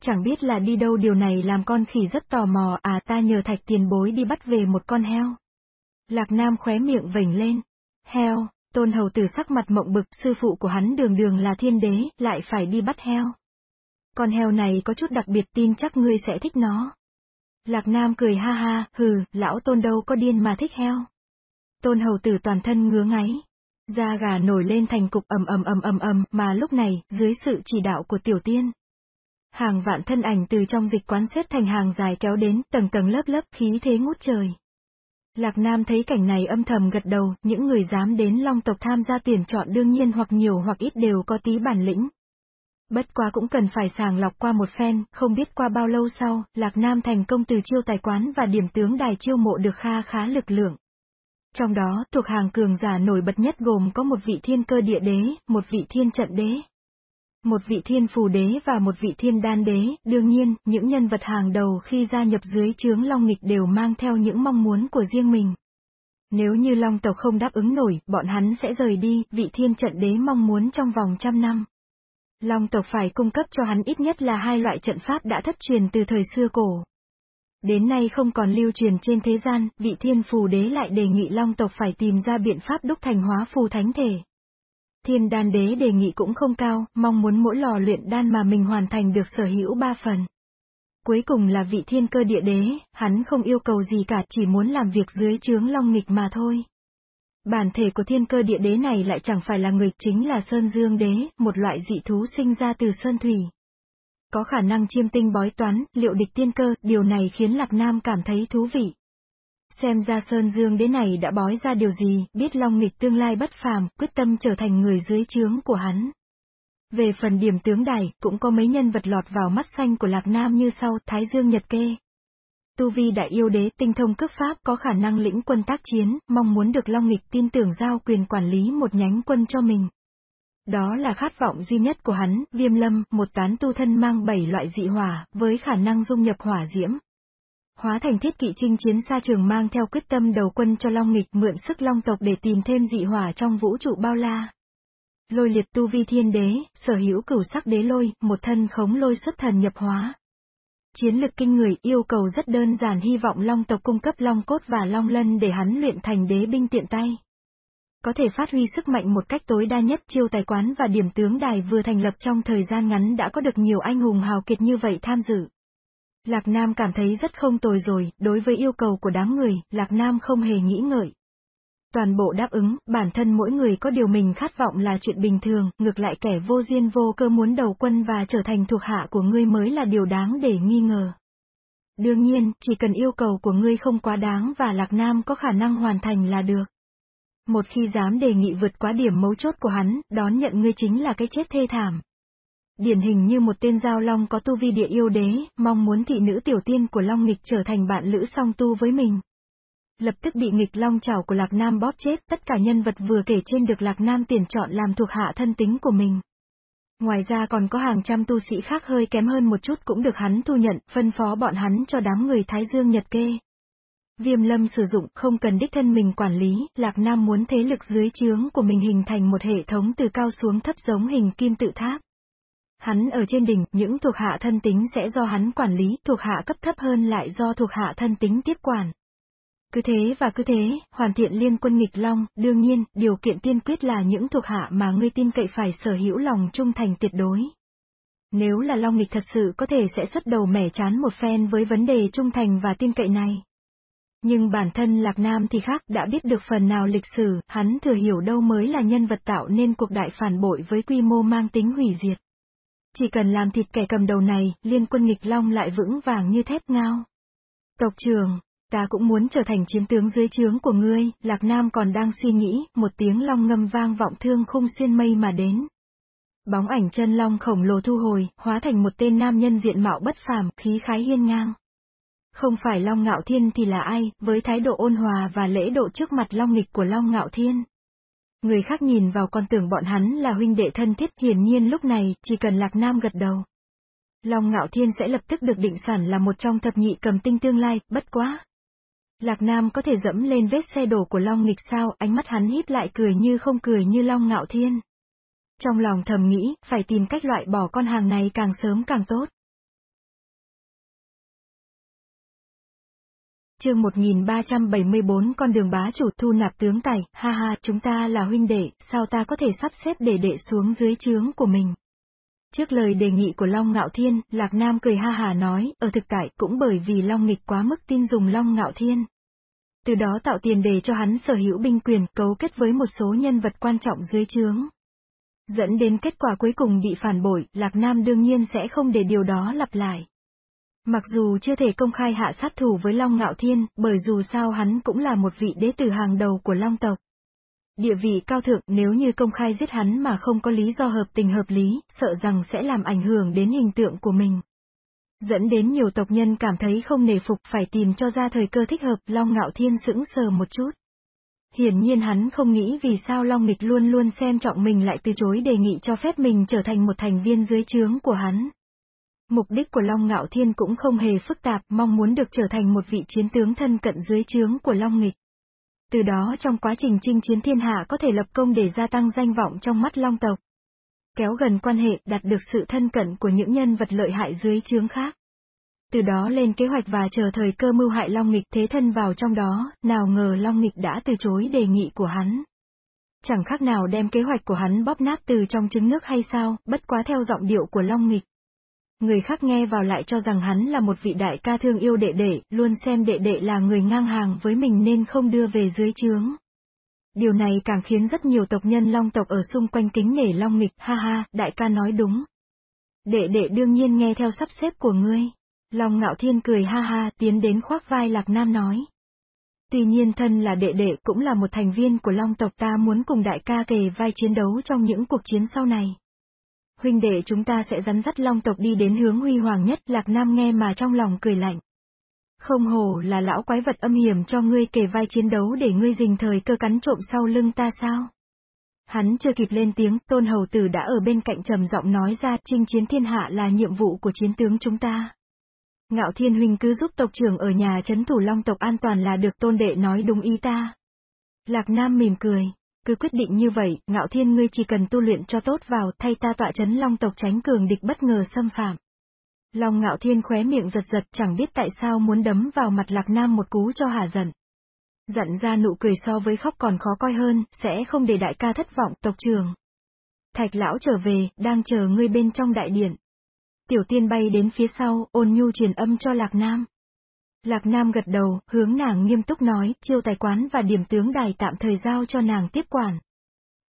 Chẳng biết là đi đâu điều này làm con khỉ rất tò mò, à ta nhờ thạch tiền bối đi bắt về một con heo. Lạc Nam khóe miệng vểnh lên. Heo, tôn hầu tử sắc mặt mộng bực, sư phụ của hắn đường đường là thiên đế, lại phải đi bắt heo. Con heo này có chút đặc biệt tin chắc ngươi sẽ thích nó. Lạc Nam cười ha ha, hừ, lão tôn đâu có điên mà thích heo. Tôn hầu tử toàn thân ngứa ngáy. Da gà nổi lên thành cục ầm ầm ầm ầm ầm, mà lúc này, dưới sự chỉ đạo của tiểu tiên. Hàng vạn thân ảnh từ trong dịch quán xếp thành hàng dài kéo đến, tầng tầng lớp lớp, khí thế ngút trời. Lạc Nam thấy cảnh này âm thầm gật đầu, những người dám đến Long tộc tham gia tuyển chọn đương nhiên hoặc nhiều hoặc ít đều có tí bản lĩnh. Bất quá cũng cần phải sàng lọc qua một phen, không biết qua bao lâu sau, Lạc Nam thành công từ chiêu tài quán và điểm tướng đài chiêu mộ được kha khá lực lượng. Trong đó, thuộc hàng cường giả nổi bật nhất gồm có một vị thiên cơ địa đế, một vị thiên trận đế, một vị thiên phù đế và một vị thiên đan đế, đương nhiên, những nhân vật hàng đầu khi gia nhập dưới chướng Long Nghịch đều mang theo những mong muốn của riêng mình. Nếu như Long tộc không đáp ứng nổi, bọn hắn sẽ rời đi, vị thiên trận đế mong muốn trong vòng trăm năm. Long tộc phải cung cấp cho hắn ít nhất là hai loại trận pháp đã thất truyền từ thời xưa cổ. Đến nay không còn lưu truyền trên thế gian, vị thiên phù đế lại đề nghị Long tộc phải tìm ra biện pháp đúc thành hóa phù thánh thể. Thiên đan đế đề nghị cũng không cao, mong muốn mỗi lò luyện đan mà mình hoàn thành được sở hữu ba phần. Cuối cùng là vị thiên cơ địa đế, hắn không yêu cầu gì cả, chỉ muốn làm việc dưới chướng long nghịch mà thôi. Bản thể của thiên cơ địa đế này lại chẳng phải là người, chính là Sơn Dương đế, một loại dị thú sinh ra từ Sơn Thủy. Có khả năng chiêm tinh bói toán, liệu địch tiên cơ, điều này khiến Lạc Nam cảm thấy thú vị. Xem ra Sơn Dương đế này đã bói ra điều gì, biết Long Nghịch tương lai bất phàm, quyết tâm trở thành người dưới trướng của hắn. Về phần điểm tướng đài, cũng có mấy nhân vật lọt vào mắt xanh của Lạc Nam như sau, Thái Dương Nhật Kê. Tu Vi đại yêu đế tinh thông cước pháp có khả năng lĩnh quân tác chiến, mong muốn được Long Nghịch tin tưởng giao quyền quản lý một nhánh quân cho mình. Đó là khát vọng duy nhất của hắn, Viêm Lâm, một tán tu thân mang bảy loại dị hỏa, với khả năng dung nhập hỏa diễm, Hóa thành thiết kỵ chinh chiến xa trường mang theo quyết tâm đầu quân cho Long Nghịch mượn sức Long tộc để tìm thêm dị hỏa trong vũ trụ bao la. Lôi liệt tu vi thiên đế, sở hữu cửu sắc đế lôi, một thân khống lôi xuất thần nhập hóa. Chiến lực kinh người yêu cầu rất đơn giản hy vọng Long tộc cung cấp Long cốt và Long lân để hắn luyện thành đế binh tiện tay. Có thể phát huy sức mạnh một cách tối đa nhất chiêu tài quán và điểm tướng đài vừa thành lập trong thời gian ngắn đã có được nhiều anh hùng hào kiệt như vậy tham dự. Lạc Nam cảm thấy rất không tồi rồi, đối với yêu cầu của đám người, Lạc Nam không hề nghĩ ngợi. Toàn bộ đáp ứng, bản thân mỗi người có điều mình khát vọng là chuyện bình thường, ngược lại kẻ vô duyên vô cơ muốn đầu quân và trở thành thuộc hạ của ngươi mới là điều đáng để nghi ngờ. Đương nhiên, chỉ cần yêu cầu của ngươi không quá đáng và Lạc Nam có khả năng hoàn thành là được. Một khi dám đề nghị vượt quá điểm mấu chốt của hắn, đón nhận ngươi chính là cái chết thê thảm. Điển hình như một tên giao long có tu vi địa yêu đế, mong muốn thị nữ tiểu tiên của long nghịch trở thành bạn lữ song tu với mình. Lập tức bị nghịch long chảo của Lạc Nam bóp chết, tất cả nhân vật vừa kể trên được Lạc Nam tuyển chọn làm thuộc hạ thân tính của mình. Ngoài ra còn có hàng trăm tu sĩ khác hơi kém hơn một chút cũng được hắn thu nhận, phân phó bọn hắn cho đám người Thái Dương Nhật Kê. Viêm lâm sử dụng, không cần đích thân mình quản lý, Lạc Nam muốn thế lực dưới chướng của mình hình thành một hệ thống từ cao xuống thấp giống hình kim tự tháp. Hắn ở trên đỉnh, những thuộc hạ thân tính sẽ do hắn quản lý, thuộc hạ cấp thấp hơn lại do thuộc hạ thân tính tiếp quản. Cứ thế và cứ thế, hoàn thiện liên quân nghịch long, đương nhiên, điều kiện tiên quyết là những thuộc hạ mà ngươi tin cậy phải sở hữu lòng trung thành tuyệt đối. Nếu là long nghịch thật sự có thể sẽ xuất đầu mẻ chán một phen với vấn đề trung thành và tin cậy này. Nhưng bản thân Lạc Nam thì khác đã biết được phần nào lịch sử, hắn thừa hiểu đâu mới là nhân vật tạo nên cuộc đại phản bội với quy mô mang tính hủy diệt. Chỉ cần làm thịt kẻ cầm đầu này, liên quân nghịch long lại vững vàng như thép ngao. Tộc trường ta cũng muốn trở thành chiến tướng dưới trướng của ngươi, Lạc Nam còn đang suy nghĩ, một tiếng long ngâm vang vọng thương khung xuyên mây mà đến. Bóng ảnh chân long khổng lồ thu hồi, hóa thành một tên nam nhân diện mạo bất phàm, khí khái hiên ngang. Không phải Long Ngạo Thiên thì là ai, với thái độ ôn hòa và lễ độ trước mặt Long nghịch của Long Ngạo Thiên. Người khác nhìn vào còn tưởng bọn hắn là huynh đệ thân thiết, hiển nhiên lúc này, chỉ cần Lạc Nam gật đầu. Long Ngạo Thiên sẽ lập tức được định sản là một trong thập nhị cầm tinh tương lai, bất quá. Lạc Nam có thể dẫm lên vết xe đổ của Long Nghịch sao, ánh mắt hắn híp lại cười như không cười như Long Ngạo Thiên. Trong lòng thầm nghĩ, phải tìm cách loại bỏ con hàng này càng sớm càng tốt. chương 1374 con đường bá chủ thu nạp tướng tài, ha ha, chúng ta là huynh đệ, sao ta có thể sắp xếp để đệ xuống dưới trướng của mình. Trước lời đề nghị của Long Ngạo Thiên, Lạc Nam cười ha hà nói, ở thực tại cũng bởi vì Long Nghịch quá mức tin dùng Long Ngạo Thiên. Từ đó tạo tiền đề cho hắn sở hữu binh quyền cấu kết với một số nhân vật quan trọng dưới trướng. Dẫn đến kết quả cuối cùng bị phản bội, Lạc Nam đương nhiên sẽ không để điều đó lặp lại. Mặc dù chưa thể công khai hạ sát thủ với Long Ngạo Thiên, bởi dù sao hắn cũng là một vị đế tử hàng đầu của Long tộc. Địa vị cao thượng nếu như công khai giết hắn mà không có lý do hợp tình hợp lý, sợ rằng sẽ làm ảnh hưởng đến hình tượng của mình. Dẫn đến nhiều tộc nhân cảm thấy không nề phục phải tìm cho ra thời cơ thích hợp, Long Ngạo Thiên sững sờ một chút. Hiển nhiên hắn không nghĩ vì sao Long Mịch luôn luôn xem trọng mình lại từ chối đề nghị cho phép mình trở thành một thành viên dưới trướng của hắn. Mục đích của Long Ngạo Thiên cũng không hề phức tạp, mong muốn được trở thành một vị chiến tướng thân cận dưới trướng của Long Nghịch. Từ đó trong quá trình chinh chiến thiên hạ có thể lập công để gia tăng danh vọng trong mắt Long tộc. Kéo gần quan hệ, đạt được sự thân cận của những nhân vật lợi hại dưới chướng khác. Từ đó lên kế hoạch và chờ thời cơ mưu hại Long Nghịch thế thân vào trong đó, nào ngờ Long Nghịch đã từ chối đề nghị của hắn. Chẳng khác nào đem kế hoạch của hắn bóp nát từ trong trứng nước hay sao, bất quá theo giọng điệu của Long Nghịch. Người khác nghe vào lại cho rằng hắn là một vị đại ca thương yêu đệ đệ, luôn xem đệ đệ là người ngang hàng với mình nên không đưa về dưới trướng. Điều này càng khiến rất nhiều tộc nhân long tộc ở xung quanh kính nể long nghịch, ha ha, đại ca nói đúng. Đệ đệ đương nhiên nghe theo sắp xếp của ngươi. Long ngạo thiên cười ha ha, tiến đến khoác vai lạc nam nói. Tuy nhiên thân là đệ đệ cũng là một thành viên của long tộc ta muốn cùng đại ca kề vai chiến đấu trong những cuộc chiến sau này huynh đệ chúng ta sẽ rắn dắt long tộc đi đến hướng huy hoàng nhất, Lạc Nam nghe mà trong lòng cười lạnh. Không hồ là lão quái vật âm hiểm cho ngươi kề vai chiến đấu để ngươi dình thời cơ cắn trộm sau lưng ta sao? Hắn chưa kịp lên tiếng, tôn hầu tử đã ở bên cạnh trầm giọng nói ra chinh chiến thiên hạ là nhiệm vụ của chiến tướng chúng ta. Ngạo thiên huynh cứ giúp tộc trưởng ở nhà chấn thủ long tộc an toàn là được tôn đệ nói đúng ý ta. Lạc Nam mỉm cười, cứ quyết định như vậy, ngạo thiên ngươi chỉ cần tu luyện cho tốt vào, thay ta tọa chấn long tộc tránh cường địch bất ngờ xâm phạm. Long ngạo thiên khóe miệng giật giật chẳng biết tại sao muốn đấm vào mặt lạc nam một cú cho hả giận. Giận ra nụ cười so với khóc còn khó coi hơn, sẽ không để đại ca thất vọng, tộc trường. Thạch lão trở về, đang chờ ngươi bên trong đại điện. Tiểu tiên bay đến phía sau, ôn nhu truyền âm cho lạc nam. Lạc Nam gật đầu, hướng nàng nghiêm túc nói, chiêu tài quán và điểm tướng đài tạm thời giao cho nàng tiếp quản.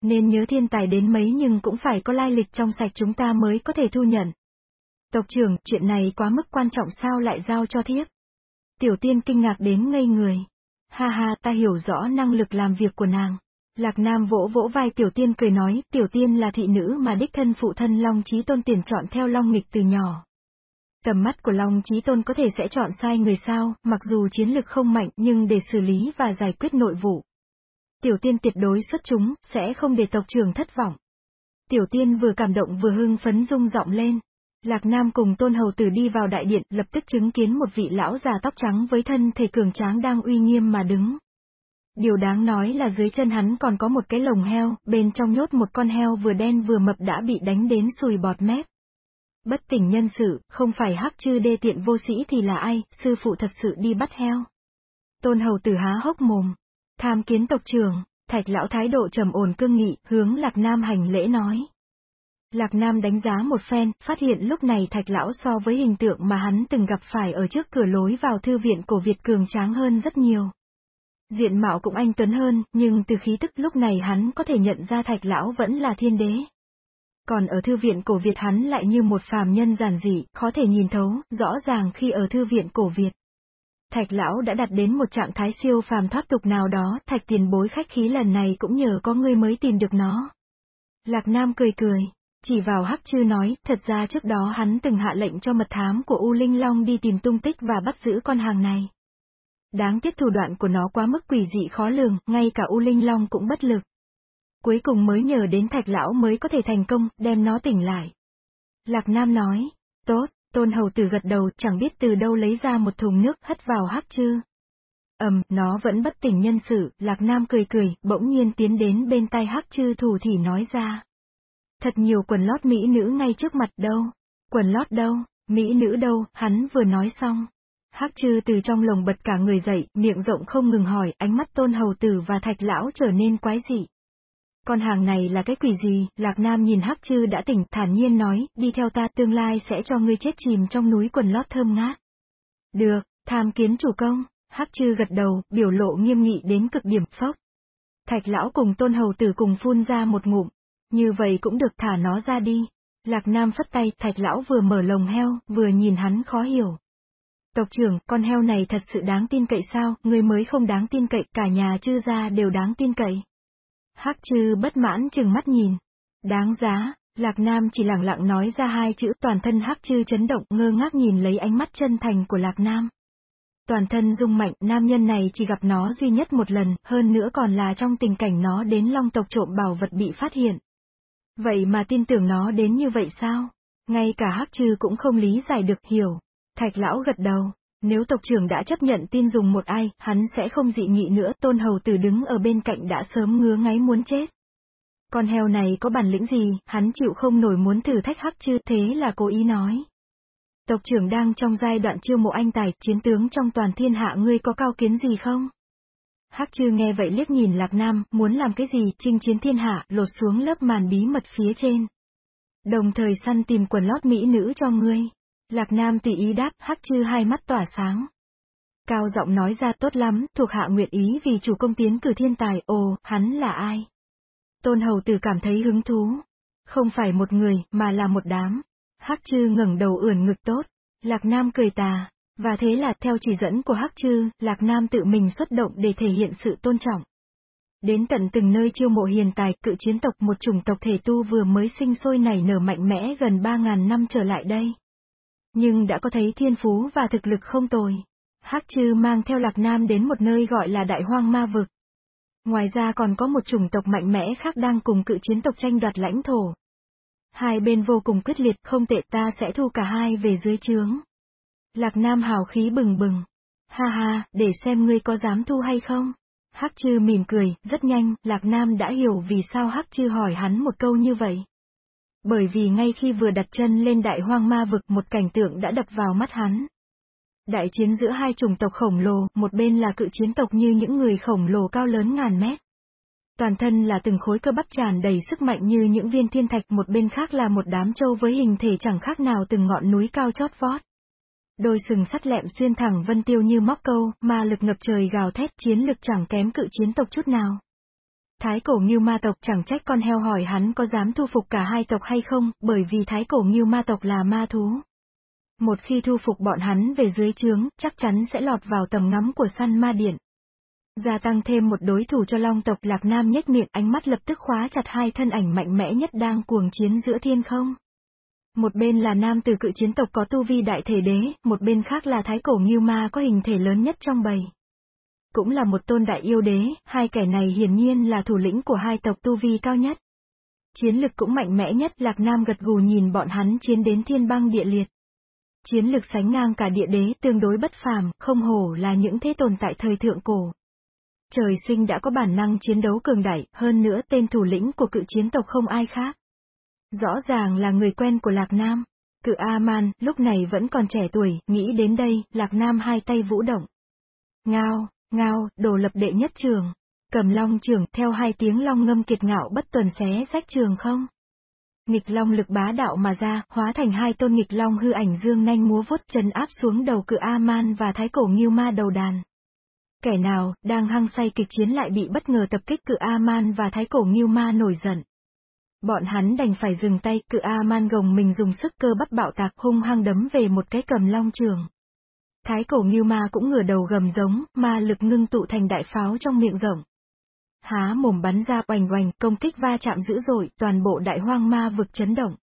Nên nhớ thiên tài đến mấy nhưng cũng phải có lai lịch trong sạch chúng ta mới có thể thu nhận. Tộc trưởng, chuyện này quá mức quan trọng sao lại giao cho thiếp? Tiểu tiên kinh ngạc đến ngây người. Ha ha, ta hiểu rõ năng lực làm việc của nàng. Lạc Nam vỗ vỗ vai Tiểu Tiên cười nói, Tiểu Tiên là thị nữ mà đích thân phụ thân Long Chí Tôn tiền chọn theo Long Nghịch từ nhỏ. Tầm mắt của Long Chí Tôn có thể sẽ chọn sai người sao, mặc dù chiến lực không mạnh nhưng để xử lý và giải quyết nội vụ. Tiểu tiên tuyệt đối xuất chúng, sẽ không để tộc trưởng thất vọng. Tiểu tiên vừa cảm động vừa hưng phấn rung giọng lên. Lạc Nam cùng tôn hầu tử đi vào đại điện, lập tức chứng kiến một vị lão già tóc trắng với thân thể cường tráng đang uy nghiêm mà đứng. Điều đáng nói là dưới chân hắn còn có một cái lồng heo, bên trong nhốt một con heo vừa đen vừa mập đã bị đánh đến sùi bọt mép. Bất tỉnh nhân sự, không phải hắc chư đê tiện vô sĩ thì là ai, sư phụ thật sự đi bắt heo. Tôn hầu tử há hốc mồm. Tham kiến tộc trường thạch lão thái độ trầm ổn cương nghị, hướng Lạc Nam hành lễ nói. Lạc Nam đánh giá một phen, phát hiện lúc này thạch lão so với hình tượng mà hắn từng gặp phải ở trước cửa lối vào thư viện cổ Việt cường tráng hơn rất nhiều. Diện mạo cũng anh tuấn hơn, nhưng từ khí tức lúc này hắn có thể nhận ra thạch lão vẫn là thiên đế. Còn ở thư viện cổ Việt hắn lại như một phàm nhân giản dị, khó thể nhìn thấu, rõ ràng khi ở thư viện cổ Việt. Thạch lão đã đặt đến một trạng thái siêu phàm thoát tục nào đó, thạch tiền bối khách khí lần này cũng nhờ có ngươi mới tìm được nó. Lạc Nam cười cười, chỉ vào hắc chư nói, thật ra trước đó hắn từng hạ lệnh cho mật thám của U Linh Long đi tìm tung tích và bắt giữ con hàng này. Đáng tiếc thủ đoạn của nó quá mức quỷ dị khó lường, ngay cả U Linh Long cũng bất lực. Cuối cùng mới nhờ đến thạch lão mới có thể thành công, đem nó tỉnh lại. Lạc Nam nói, tốt, tôn hầu tử gật đầu chẳng biết từ đâu lấy ra một thùng nước hất vào hắc chư. ầm, nó vẫn bất tỉnh nhân sự, Lạc Nam cười cười, bỗng nhiên tiến đến bên tay hắc chư thủ thì nói ra. Thật nhiều quần lót mỹ nữ ngay trước mặt đâu. Quần lót đâu, mỹ nữ đâu, hắn vừa nói xong. Hắc chư từ trong lồng bật cả người dậy, miệng rộng không ngừng hỏi, ánh mắt tôn hầu tử và thạch lão trở nên quái dị. Con hàng này là cái quỷ gì, Lạc Nam nhìn Hắc trư đã tỉnh, thản nhiên nói, đi theo ta tương lai sẽ cho ngươi chết chìm trong núi quần lót thơm ngát. Được, tham kiến chủ công, Hắc trư gật đầu, biểu lộ nghiêm nghị đến cực điểm phốc. Thạch lão cùng tôn hầu tử cùng phun ra một ngụm. Như vậy cũng được thả nó ra đi. Lạc Nam phất tay, thạch lão vừa mở lồng heo, vừa nhìn hắn khó hiểu. Tộc trưởng, con heo này thật sự đáng tin cậy sao, người mới không đáng tin cậy, cả nhà chư gia đều đáng tin cậy. Hắc chư bất mãn chừng mắt nhìn. Đáng giá, Lạc Nam chỉ lặng lặng nói ra hai chữ toàn thân hắc chư chấn động ngơ ngác nhìn lấy ánh mắt chân thành của Lạc Nam. Toàn thân rung mạnh, nam nhân này chỉ gặp nó duy nhất một lần, hơn nữa còn là trong tình cảnh nó đến long tộc trộm bảo vật bị phát hiện. Vậy mà tin tưởng nó đến như vậy sao? Ngay cả hắc Trư cũng không lý giải được hiểu. Thạch lão gật đầu, nếu tộc trưởng đã chấp nhận tin dùng một ai, hắn sẽ không dị nghị nữa, tôn hầu tử đứng ở bên cạnh đã sớm ngứa ngáy muốn chết. Con heo này có bản lĩnh gì, hắn chịu không nổi muốn thử thách hắc chư, thế là cố ý nói. Tộc trưởng đang trong giai đoạn chiêu mộ anh tài, chiến tướng trong toàn thiên hạ ngươi có cao kiến gì không? Hắc chư nghe vậy liếc nhìn Lạc Nam, muốn làm cái gì, chinh chiến thiên hạ, lột xuống lớp màn bí mật phía trên. Đồng thời săn tìm quần lót mỹ nữ cho ngươi. Lạc Nam tùy ý đáp, hắc chư hai mắt tỏa sáng. Cao giọng nói ra tốt lắm, thuộc hạ nguyện ý vì chủ công tiến cử thiên tài, ồ, hắn là ai? Tôn hầu tử cảm thấy hứng thú. Không phải một người, mà là một đám. Hắc chư ngẩng đầu ưỡn ngực tốt. Lạc Nam cười tà. Và thế là theo chỉ dẫn của Hắc chư, Lạc Nam tự mình xuất động để thể hiện sự tôn trọng. Đến tận từng nơi chiêu mộ hiền tài, cự chiến tộc một chủng tộc thể tu vừa mới sinh sôi nảy nở mạnh mẽ gần 3.000 năm trở lại đây. Nhưng đã có thấy thiên phú và thực lực không tồi. Hắc Trư mang theo Lạc Nam đến một nơi gọi là Đại Hoang Ma Vực. Ngoài ra còn có một chủng tộc mạnh mẽ khác đang cùng cự chiến tộc tranh đoạt lãnh thổ. Hai bên vô cùng quyết liệt, không tệ ta sẽ thu cả hai về dưới trướng. Lạc Nam hào khí bừng bừng. Ha ha, để xem ngươi có dám thu hay không. Hắc Trư mỉm cười, rất nhanh, Lạc Nam đã hiểu vì sao Hắc Trư hỏi hắn một câu như vậy. Bởi vì ngay khi vừa đặt chân lên đại hoang ma vực một cảnh tượng đã đập vào mắt hắn. Đại chiến giữa hai chủng tộc khổng lồ, một bên là cự chiến tộc như những người khổng lồ cao lớn ngàn mét. Toàn thân là từng khối cơ bắp tràn đầy sức mạnh như những viên thiên thạch, một bên khác là một đám trâu với hình thể chẳng khác nào từng ngọn núi cao chót vót. Đôi sừng sắt lẹm xuyên thẳng vân tiêu như móc câu, ma lực ngập trời gào thét chiến lực chẳng kém cự chiến tộc chút nào. Thái cổ Ngưu Ma tộc chẳng trách con heo hỏi hắn có dám thu phục cả hai tộc hay không, bởi vì thái cổ Ngưu Ma tộc là ma thú. Một khi thu phục bọn hắn về dưới trướng, chắc chắn sẽ lọt vào tầm ngắm của săn ma điện. Gia tăng thêm một đối thủ cho long tộc Lạc Nam nhếch miệng ánh mắt lập tức khóa chặt hai thân ảnh mạnh mẽ nhất đang cuồng chiến giữa thiên không. Một bên là nam từ cự chiến tộc có tu vi đại thể đế, một bên khác là thái cổ Ngưu Ma có hình thể lớn nhất trong bầy cũng là một tôn đại yêu đế, hai kẻ này hiển nhiên là thủ lĩnh của hai tộc tu vi cao nhất. Chiến lực cũng mạnh mẽ nhất, Lạc Nam gật gù nhìn bọn hắn chiến đến thiên băng địa liệt. Chiến lực sánh ngang cả địa đế, tương đối bất phàm, không hổ là những thế tồn tại thời thượng cổ. Trời sinh đã có bản năng chiến đấu cường đại, hơn nữa tên thủ lĩnh của cự chiến tộc không ai khác. Rõ ràng là người quen của Lạc Nam. Cự A-man, lúc này vẫn còn trẻ tuổi, nghĩ đến đây, Lạc Nam hai tay vũ động. Ngao, Ngao, đồ lập đệ nhất trường. Cầm long trường, theo hai tiếng long ngâm kiệt ngạo bất tuần xé rách trường không? Nghịch long lực bá đạo mà ra, hóa thành hai tôn nghịch long hư ảnh dương nanh múa vốt chân áp xuống đầu cự A-man và thái cổ nghiêu ma đầu đàn. Kẻ nào, đang hăng say kịch chiến lại bị bất ngờ tập kích cự A-man và thái cổ nghiêu ma nổi giận. Bọn hắn đành phải dừng tay, cự A-man gồng mình dùng sức cơ bắp bạo tạc hung hăng đấm về một cái cầm long trường. Thái cổ Nghiêu Ma cũng ngửa đầu gầm giống, ma lực ngưng tụ thành đại pháo trong miệng rộng. Há mồm bắn ra oành oành, công kích va chạm dữ dội, toàn bộ đại hoang ma vực chấn động.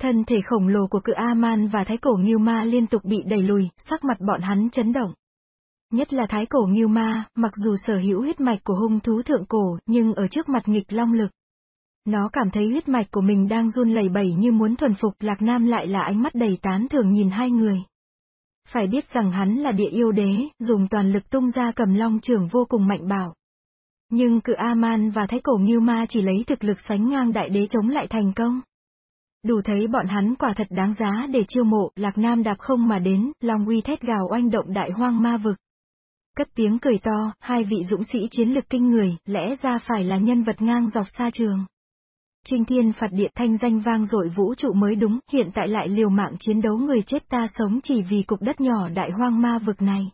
Thân thể khổng lồ của cự A-man và thái cổ Nghiêu Ma liên tục bị đẩy lùi, sắc mặt bọn hắn chấn động. Nhất là thái cổ Nghiêu Ma, mặc dù sở hữu huyết mạch của hung thú thượng cổ, nhưng ở trước mặt nghịch long lực. Nó cảm thấy huyết mạch của mình đang run lẩy bẩy như muốn thuần phục Lạc Nam lại là ánh mắt đầy tán thường nhìn hai người. Phải biết rằng hắn là địa yêu đế, dùng toàn lực tung ra cầm long trưởng vô cùng mạnh bảo. Nhưng cự A-man và thái cổ Nghiêu Ma chỉ lấy thực lực sánh ngang đại đế chống lại thành công. Đủ thấy bọn hắn quả thật đáng giá để chiêu mộ, Lạc Nam đạp không mà đến, Long uy thét gào oanh động đại hoang ma vực. Cất tiếng cười to, hai vị dũng sĩ chiến lực kinh người, lẽ ra phải là nhân vật ngang dọc xa trường. Trinh thiên phạt địa thanh danh vang dội vũ trụ mới đúng, hiện tại lại liều mạng chiến đấu người chết ta sống chỉ vì cục đất nhỏ đại hoang ma vực này.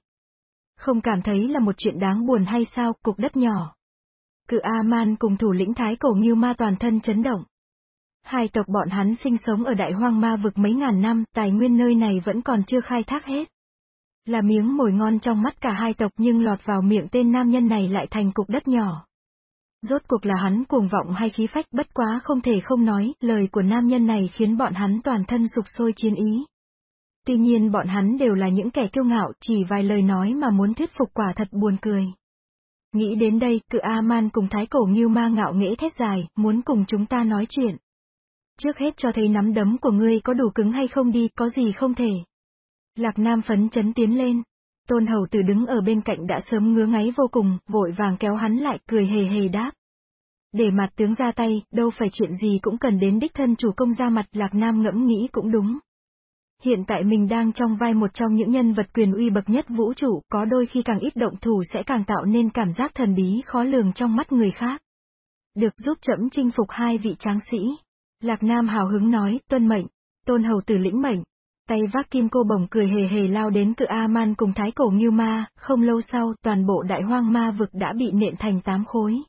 Không cảm thấy là một chuyện đáng buồn hay sao, cục đất nhỏ. Cự A-man cùng thủ lĩnh thái cổ như ma toàn thân chấn động. Hai tộc bọn hắn sinh sống ở đại hoang ma vực mấy ngàn năm, tài nguyên nơi này vẫn còn chưa khai thác hết. Là miếng mồi ngon trong mắt cả hai tộc nhưng lọt vào miệng tên nam nhân này lại thành cục đất nhỏ. Rốt cuộc là hắn cuồng vọng hay khí phách bất quá không thể không nói, lời của nam nhân này khiến bọn hắn toàn thân sục sôi chiến ý. Tuy nhiên bọn hắn đều là những kẻ kiêu ngạo, chỉ vài lời nói mà muốn thuyết phục quả thật buồn cười. Nghĩ đến đây, cự A-man cùng thái cổ nghiêu ma ngạo nghễ thét dài, muốn cùng chúng ta nói chuyện. Trước hết cho thấy nắm đấm của ngươi có đủ cứng hay không đi, có gì không thể. Lạc Nam phấn chấn tiến lên. Tôn hầu tử đứng ở bên cạnh đã sớm ngứa ngáy vô cùng, vội vàng kéo hắn lại, cười hề hề đáp. Để mặt tướng ra tay, đâu phải chuyện gì cũng cần đến đích thân chủ công ra mặt, Lạc Nam ngẫm nghĩ cũng đúng. Hiện tại mình đang trong vai một trong những nhân vật quyền uy bậc nhất vũ trụ, có đôi khi càng ít động thủ sẽ càng tạo nên cảm giác thần bí khó lường trong mắt người khác. Được giúp chậm chinh phục hai vị tráng sĩ. Lạc Nam hào hứng nói, tuân mệnh, tôn hầu tử lĩnh mệnh. Tay vác kim cô bồng cười hề hề lao đến cự A-man cùng thái cổ Ngưu Ma, không lâu sau toàn bộ đại hoang ma vực đã bị nện thành tám khối.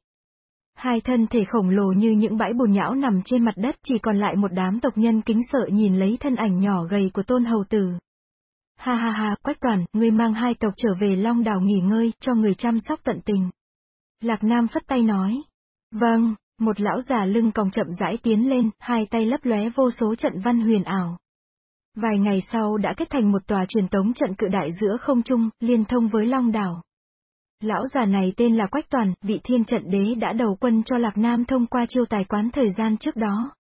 Hai thân thể khổng lồ như những bãi bùn nhão nằm trên mặt đất chỉ còn lại một đám tộc nhân kính sợ nhìn lấy thân ảnh nhỏ gầy của tôn hầu tử. Ha ha ha, Quách Toàn, ngươi mang hai tộc trở về Long Đảo nghỉ ngơi, cho người chăm sóc tận tình. Lạc Nam phất tay nói. Vâng, một lão già lưng còng chậm rãi tiến lên, hai tay lấp lóe vô số trận văn huyền ảo. Vài ngày sau đã kết thành một tòa truyền tống trận cự đại giữa không trung, liên thông với Long Đảo. Lão già này tên là Quách Toàn, vị thiên trận đế đã đầu quân cho Lạc Nam thông qua chiêu tài quán thời gian trước đó.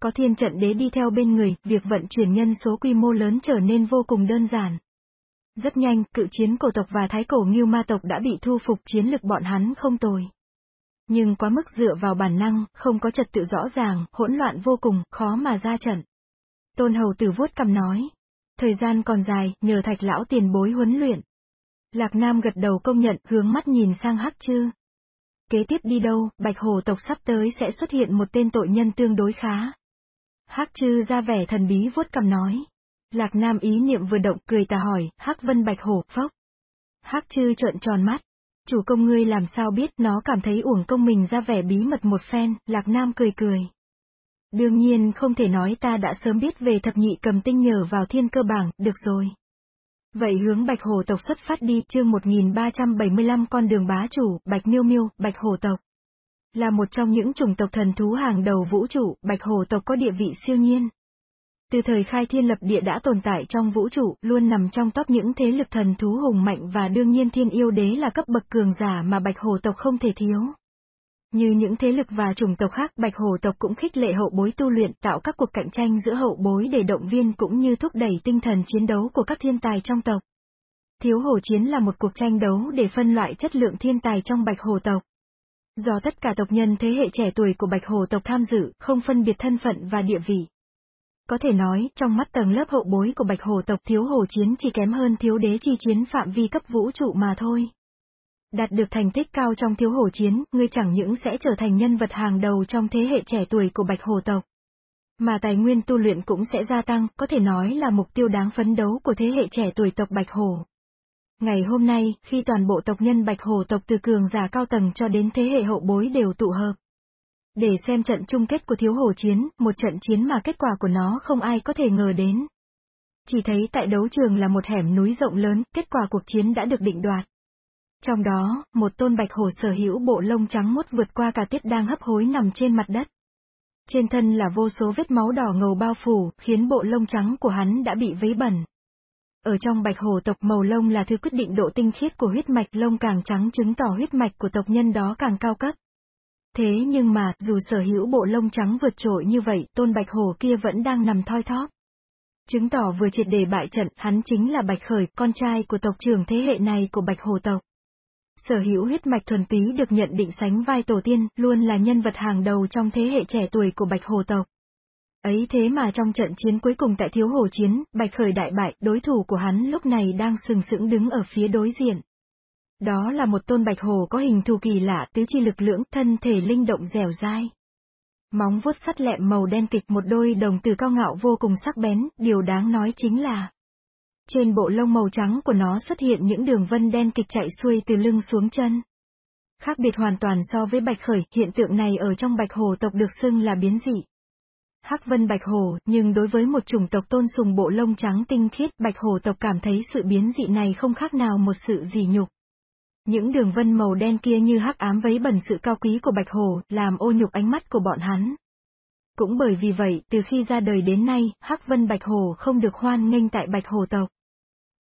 Có thiên trận đế đi theo bên người, việc vận chuyển nhân số quy mô lớn trở nên vô cùng đơn giản. Rất nhanh, cự chiến cổ tộc và thái cổ nghiêu ma tộc đã bị thu phục chiến lực bọn hắn không tồi. Nhưng quá mức dựa vào bản năng, không có trật tự rõ ràng, hỗn loạn vô cùng, khó mà ra trận. Tôn hầu tử vuốt cầm nói. Thời gian còn dài, nhờ thạch lão tiền bối huấn luyện. Lạc Nam gật đầu công nhận, hướng mắt nhìn sang Hắc Trư. Kế tiếp đi đâu, Bạch Hồ tộc sắp tới sẽ xuất hiện một tên tội nhân tương đối khá. Hắc Trư ra vẻ thần bí vuốt cầm nói. Lạc Nam ý niệm vừa động cười tà hỏi, Hắc Vân Bạch Hồ, phốc. Hắc Trư trợn tròn mắt. Chủ công ngươi làm sao biết nó cảm thấy uổng công mình ra vẻ bí mật một phen, Lạc Nam cười cười. Đương nhiên không thể nói ta đã sớm biết về thập nhị cầm tinh nhờ vào thiên cơ bảng, được rồi. Vậy hướng Bạch Hồ tộc xuất phát đi, chương 1375 con đường bá chủ, Bạch Miêu Miêu, Bạch Hồ tộc. Là một trong những chủng tộc thần thú hàng đầu vũ trụ, Bạch Hồ tộc có địa vị siêu nhiên. Từ thời khai thiên lập địa đã tồn tại trong vũ trụ, luôn nằm trong top những thế lực thần thú hùng mạnh và đương nhiên thiên yêu đế là cấp bậc cường giả mà Bạch Hồ tộc không thể thiếu. Như những thế lực và chủng tộc khác, Bạch Hồ tộc cũng khích lệ hậu bối tu luyện, tạo các cuộc cạnh tranh giữa hậu bối để động viên cũng như thúc đẩy tinh thần chiến đấu của các thiên tài trong tộc. Thiếu hồ chiến là một cuộc tranh đấu để phân loại chất lượng thiên tài trong Bạch Hồ tộc. Do tất cả tộc nhân thế hệ trẻ tuổi của Bạch Hồ tộc tham dự, không phân biệt thân phận và địa vị. Có thể nói, trong mắt tầng lớp hậu bối của Bạch Hồ tộc thiếu hồ chiến chỉ kém hơn thiếu đế chi chiến phạm vi cấp vũ trụ mà thôi. Đạt được thành tích cao trong thiếu hổ chiến, ngươi chẳng những sẽ trở thành nhân vật hàng đầu trong thế hệ trẻ tuổi của Bạch Hồ tộc. Mà tài nguyên tu luyện cũng sẽ gia tăng, có thể nói là mục tiêu đáng phấn đấu của thế hệ trẻ tuổi tộc Bạch Hồ. Ngày hôm nay, khi toàn bộ tộc nhân Bạch Hồ tộc từ cường giả cao tầng cho đến thế hệ hậu bối đều tụ hợp. Để xem trận chung kết của thiếu hồ chiến, một trận chiến mà kết quả của nó không ai có thể ngờ đến. Chỉ thấy tại đấu trường là một hẻm núi rộng lớn, kết quả cuộc chiến đã được định đoạt. Trong đó, một tôn bạch hổ sở hữu bộ lông trắng mốt vượt qua cả tiết đang hấp hối nằm trên mặt đất. Trên thân là vô số vết máu đỏ ngầu bao phủ, khiến bộ lông trắng của hắn đã bị vấy bẩn. Ở trong bạch hổ tộc màu lông là thứ quyết định độ tinh khiết của huyết mạch lông càng trắng chứng tỏ huyết mạch của tộc nhân đó càng cao cấp. Thế nhưng mà, dù sở hữu bộ lông trắng vượt trội như vậy, tôn bạch hổ kia vẫn đang nằm thoi thóp. Chứng tỏ vừa triệt đề bại trận, hắn chính là Bạch Khởi, con trai của tộc trưởng thế hệ này của Bạch hổ tộc. Sở hữu huyết mạch thuần túy được nhận định sánh vai tổ tiên, luôn là nhân vật hàng đầu trong thế hệ trẻ tuổi của Bạch Hồ tộc. Ấy thế mà trong trận chiến cuối cùng tại Thiếu Hồ Chiến, Bạch Khởi đại bại, đối thủ của hắn lúc này đang sừng sững đứng ở phía đối diện. Đó là một tôn Bạch Hồ có hình thù kỳ lạ, tứ chi lực lưỡng, thân thể linh động dẻo dai. Móng vuốt sắt lẹm màu đen kịch một đôi đồng từ cao ngạo vô cùng sắc bén, điều đáng nói chính là trên bộ lông màu trắng của nó xuất hiện những đường vân đen kịch chạy xuôi từ lưng xuống chân. Khác biệt hoàn toàn so với bạch khởi, hiện tượng này ở trong bạch hồ tộc được xưng là biến dị. Hắc vân bạch hồ, nhưng đối với một chủng tộc tôn sùng bộ lông trắng tinh khiết, bạch hồ tộc cảm thấy sự biến dị này không khác nào một sự gì nhục. Những đường vân màu đen kia như hắc ám vấy bẩn sự cao quý của bạch hồ, làm ô nhục ánh mắt của bọn hắn. Cũng bởi vì vậy, từ khi ra đời đến nay, Hắc Vân Bạch Hồ không được hoan nghênh tại Bạch Hồ tộc.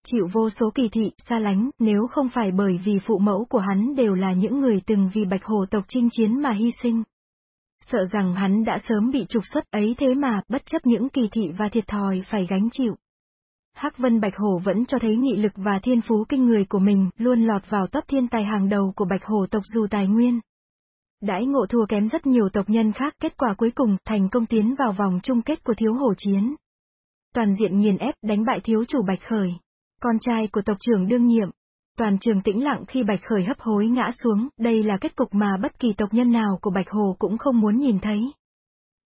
Chịu vô số kỳ thị, xa lánh, nếu không phải bởi vì phụ mẫu của hắn đều là những người từng vì Bạch Hồ tộc chinh chiến mà hy sinh. Sợ rằng hắn đã sớm bị trục xuất ấy thế mà, bất chấp những kỳ thị và thiệt thòi phải gánh chịu. Hắc Vân Bạch Hồ vẫn cho thấy nghị lực và thiên phú kinh người của mình, luôn lọt vào top thiên tài hàng đầu của Bạch Hồ tộc dù tài nguyên. Đãi ngộ thua kém rất nhiều tộc nhân khác, kết quả cuối cùng thành công tiến vào vòng chung kết của thiếu hổ chiến. Toàn diện nghiền ép đánh bại thiếu chủ Bạch Khởi, con trai của tộc trưởng đương nhiệm. Toàn trường tĩnh lặng khi Bạch Khởi hấp hối ngã xuống, đây là kết cục mà bất kỳ tộc nhân nào của Bạch Hồ cũng không muốn nhìn thấy.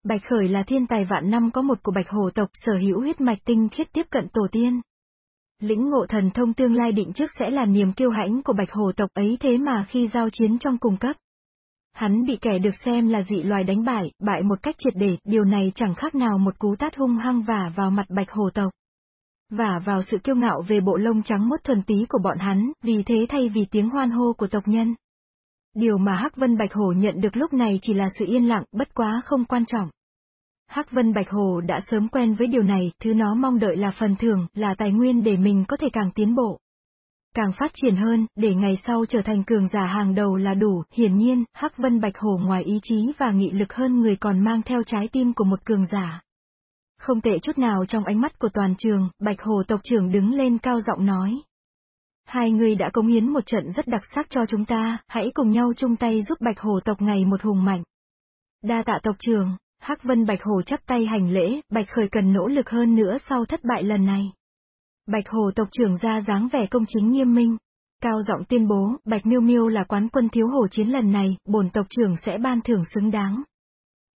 Bạch Khởi là thiên tài vạn năm có một của Bạch Hồ tộc sở hữu huyết mạch tinh khiết tiếp cận tổ tiên. Lĩnh ngộ thần thông tương lai định trước sẽ là niềm kiêu hãnh của Bạch Hồ tộc ấy thế mà khi giao chiến trong cùng cấp. Hắn bị kẻ được xem là dị loài đánh bại, bại một cách triệt để, điều này chẳng khác nào một cú tát hung hăng vả vào mặt bạch hồ tộc. Vả vào sự kiêu ngạo về bộ lông trắng mốt thuần tí của bọn hắn, vì thế thay vì tiếng hoan hô của tộc nhân. Điều mà Hắc Vân Bạch Hồ nhận được lúc này chỉ là sự yên lặng, bất quá không quan trọng. Hắc Vân Bạch Hồ đã sớm quen với điều này, thứ nó mong đợi là phần thưởng, là tài nguyên để mình có thể càng tiến bộ càng phát triển hơn, để ngày sau trở thành cường giả hàng đầu là đủ, hiển nhiên, Hắc Vân Bạch Hổ ngoài ý chí và nghị lực hơn người còn mang theo trái tim của một cường giả. Không tệ chút nào trong ánh mắt của toàn trường, Bạch Hồ tộc trưởng đứng lên cao giọng nói. Hai người đã cống hiến một trận rất đặc sắc cho chúng ta, hãy cùng nhau chung tay giúp Bạch Hồ tộc ngày một hùng mạnh. Đa tạ tộc trưởng, Hắc Vân Bạch Hồ chắp tay hành lễ, Bạch Khởi cần nỗ lực hơn nữa sau thất bại lần này. Bạch Hồ tộc trưởng ra dáng vẻ công chính nghiêm minh. Cao giọng tuyên bố, Bạch Miêu Miêu là quán quân thiếu hổ chiến lần này, bổn tộc trưởng sẽ ban thưởng xứng đáng.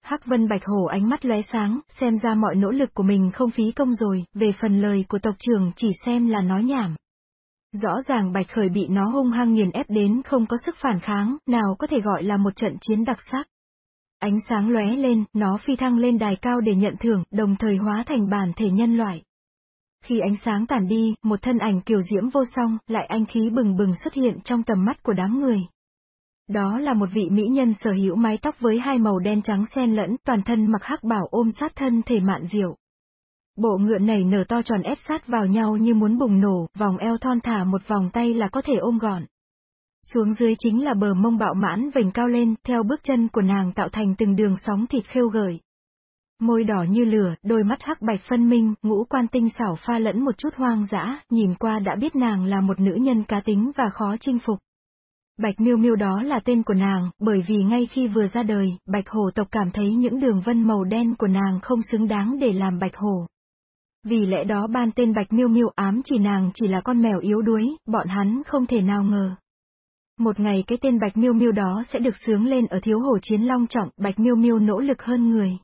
Hắc Vân Bạch Hổ ánh mắt lóe sáng, xem ra mọi nỗ lực của mình không phí công rồi, về phần lời của tộc trưởng chỉ xem là nói nhảm. Rõ ràng Bạch Khởi bị nó hung hăng nghiền ép đến không có sức phản kháng, nào có thể gọi là một trận chiến đặc sắc. Ánh sáng lóe lên, nó phi thăng lên đài cao để nhận thưởng, đồng thời hóa thành bản thể nhân loại. Khi ánh sáng tản đi, một thân ảnh kiều diễm vô song, lại anh khí bừng bừng xuất hiện trong tầm mắt của đám người. Đó là một vị mỹ nhân sở hữu mái tóc với hai màu đen trắng xen lẫn, toàn thân mặc hắc bảo ôm sát thân thể mạn diệu. Bộ ngựa nảy nở to tròn ép sát vào nhau như muốn bùng nổ, vòng eo thon thả một vòng tay là có thể ôm gọn. Xuống dưới chính là bờ mông bạo mãn vành cao lên, theo bước chân của nàng tạo thành từng đường sóng thịt khêu gợi. Môi đỏ như lửa, đôi mắt hắc bạch phân minh, ngũ quan tinh xảo pha lẫn một chút hoang dã, nhìn qua đã biết nàng là một nữ nhân cá tính và khó chinh phục. Bạch miêu miêu đó là tên của nàng, bởi vì ngay khi vừa ra đời, bạch hổ tộc cảm thấy những đường vân màu đen của nàng không xứng đáng để làm bạch hổ. Vì lẽ đó ban tên bạch miêu miêu ám chỉ nàng chỉ là con mèo yếu đuối, bọn hắn không thể nào ngờ. Một ngày cái tên bạch miêu miêu đó sẽ được sướng lên ở thiếu hổ chiến long trọng, bạch miêu miêu nỗ lực hơn người.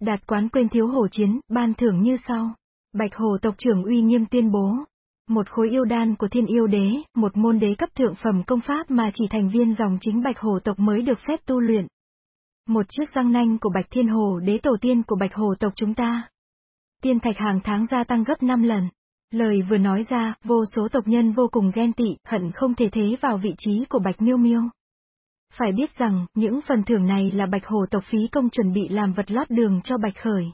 Đạt quán quên thiếu hổ chiến, ban thưởng như sau. Bạch Hổ tộc trưởng uy nghiêm tuyên bố. Một khối yêu đan của thiên yêu đế, một môn đế cấp thượng phẩm công pháp mà chỉ thành viên dòng chính bạch hồ tộc mới được phép tu luyện. Một chiếc răng nanh của bạch thiên hồ đế tổ tiên của bạch hồ tộc chúng ta. Tiên thạch hàng tháng gia tăng gấp 5 lần. Lời vừa nói ra, vô số tộc nhân vô cùng ghen tị, hận không thể thế vào vị trí của bạch miêu miêu. Phải biết rằng, những phần thưởng này là bạch hồ tộc phí công chuẩn bị làm vật lót đường cho bạch khởi.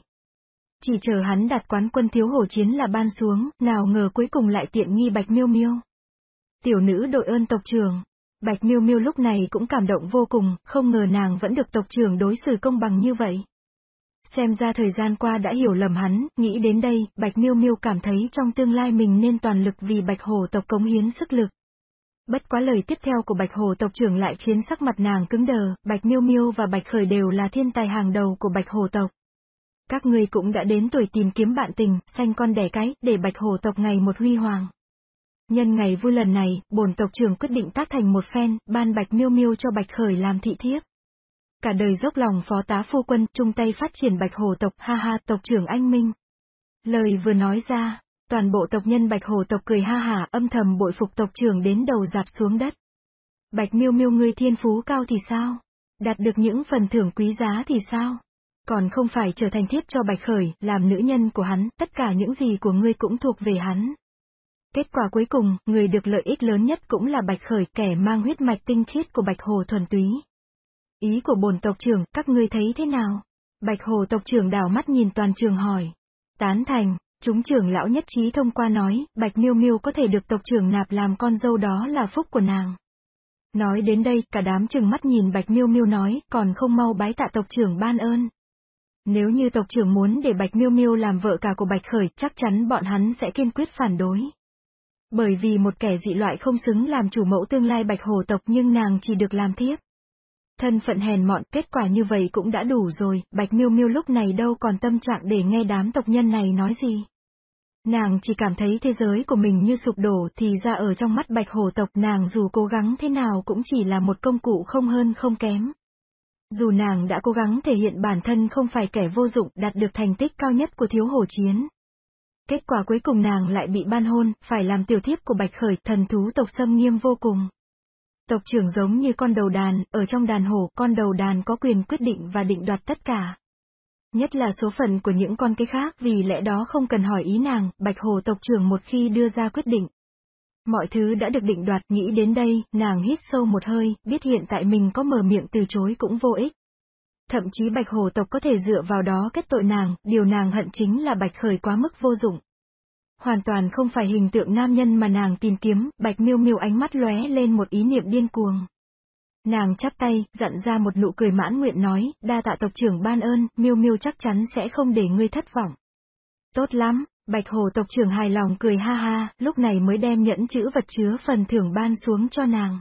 Chỉ chờ hắn đặt quán quân thiếu hổ chiến là ban xuống, nào ngờ cuối cùng lại tiện nghi bạch miêu miêu. Tiểu nữ đội ơn tộc trưởng. Bạch miêu miêu lúc này cũng cảm động vô cùng, không ngờ nàng vẫn được tộc trưởng đối xử công bằng như vậy. Xem ra thời gian qua đã hiểu lầm hắn, nghĩ đến đây, Bạch Miêu Miêu cảm thấy trong tương lai mình nên toàn lực vì Bạch Hồ tộc cống hiến sức lực. Bất quá lời tiếp theo của Bạch Hồ tộc trưởng lại khiến sắc mặt nàng cứng đờ, Bạch Miêu Miêu và Bạch Khởi đều là thiên tài hàng đầu của Bạch Hồ tộc. Các ngươi cũng đã đến tuổi tìm kiếm bạn tình, sanh con đẻ cái, để Bạch Hồ tộc ngày một huy hoàng. Nhân ngày vui lần này, bổn tộc trưởng quyết định tác thành một phen, ban Bạch Miêu Miêu cho Bạch Khởi làm thị thiếp. Cả đời dốc lòng phó tá phu quân, chung tay phát triển Bạch Hồ tộc, ha ha, tộc trưởng anh minh. Lời vừa nói ra, toàn bộ tộc nhân Bạch Hồ tộc cười ha hả, âm thầm bội phục tộc trưởng đến đầu dạp xuống đất. Bạch Miêu Miêu ngươi thiên phú cao thì sao? Đạt được những phần thưởng quý giá thì sao? Còn không phải trở thành thiếp cho Bạch Khởi, làm nữ nhân của hắn, tất cả những gì của ngươi cũng thuộc về hắn. Kết quả cuối cùng, người được lợi ích lớn nhất cũng là Bạch Khởi, kẻ mang huyết mạch tinh khiết của Bạch Hồ thuần túy. Ý của bổn tộc trưởng, các ngươi thấy thế nào? Bạch Hồ tộc trưởng đảo mắt nhìn toàn trường hỏi. Tán thành, chúng trưởng lão nhất trí thông qua nói, Bạch Miêu Miêu có thể được tộc trưởng nạp làm con dâu đó là phúc của nàng. Nói đến đây, cả đám trừng mắt nhìn Bạch Miêu Miêu nói, còn không mau bái tạ tộc trưởng ban ơn. Nếu như tộc trưởng muốn để Bạch Miêu Miêu làm vợ cả của Bạch Khởi, chắc chắn bọn hắn sẽ kiên quyết phản đối. Bởi vì một kẻ dị loại không xứng làm chủ mẫu tương lai Bạch Hồ tộc nhưng nàng chỉ được làm thiếp. Thân phận hèn mọn, kết quả như vậy cũng đã đủ rồi, Bạch Miêu Miêu lúc này đâu còn tâm trạng để nghe đám tộc nhân này nói gì. Nàng chỉ cảm thấy thế giới của mình như sụp đổ thì ra ở trong mắt Bạch Hồ tộc nàng dù cố gắng thế nào cũng chỉ là một công cụ không hơn không kém. Dù nàng đã cố gắng thể hiện bản thân không phải kẻ vô dụng đạt được thành tích cao nhất của thiếu hổ chiến. Kết quả cuối cùng nàng lại bị ban hôn, phải làm tiểu thiếp của Bạch Khởi, thần thú tộc xâm nghiêm vô cùng. Tộc trưởng giống như con đầu đàn, ở trong đàn hổ, con đầu đàn có quyền quyết định và định đoạt tất cả. Nhất là số phận của những con cái khác vì lẽ đó không cần hỏi ý nàng, bạch hồ tộc trưởng một khi đưa ra quyết định. Mọi thứ đã được định đoạt, nghĩ đến đây, nàng hít sâu một hơi, biết hiện tại mình có mở miệng từ chối cũng vô ích. Thậm chí bạch hồ tộc có thể dựa vào đó kết tội nàng, điều nàng hận chính là bạch khởi quá mức vô dụng. Hoàn toàn không phải hình tượng nam nhân mà nàng tìm kiếm, bạch miêu miêu ánh mắt lóe lên một ý niệm điên cuồng. Nàng chắp tay, dặn ra một nụ cười mãn nguyện nói, đa tạ tộc trưởng ban ơn, miêu miêu chắc chắn sẽ không để ngươi thất vọng. Tốt lắm, bạch hồ tộc trưởng hài lòng cười ha ha, lúc này mới đem nhẫn chữ vật chứa phần thưởng ban xuống cho nàng.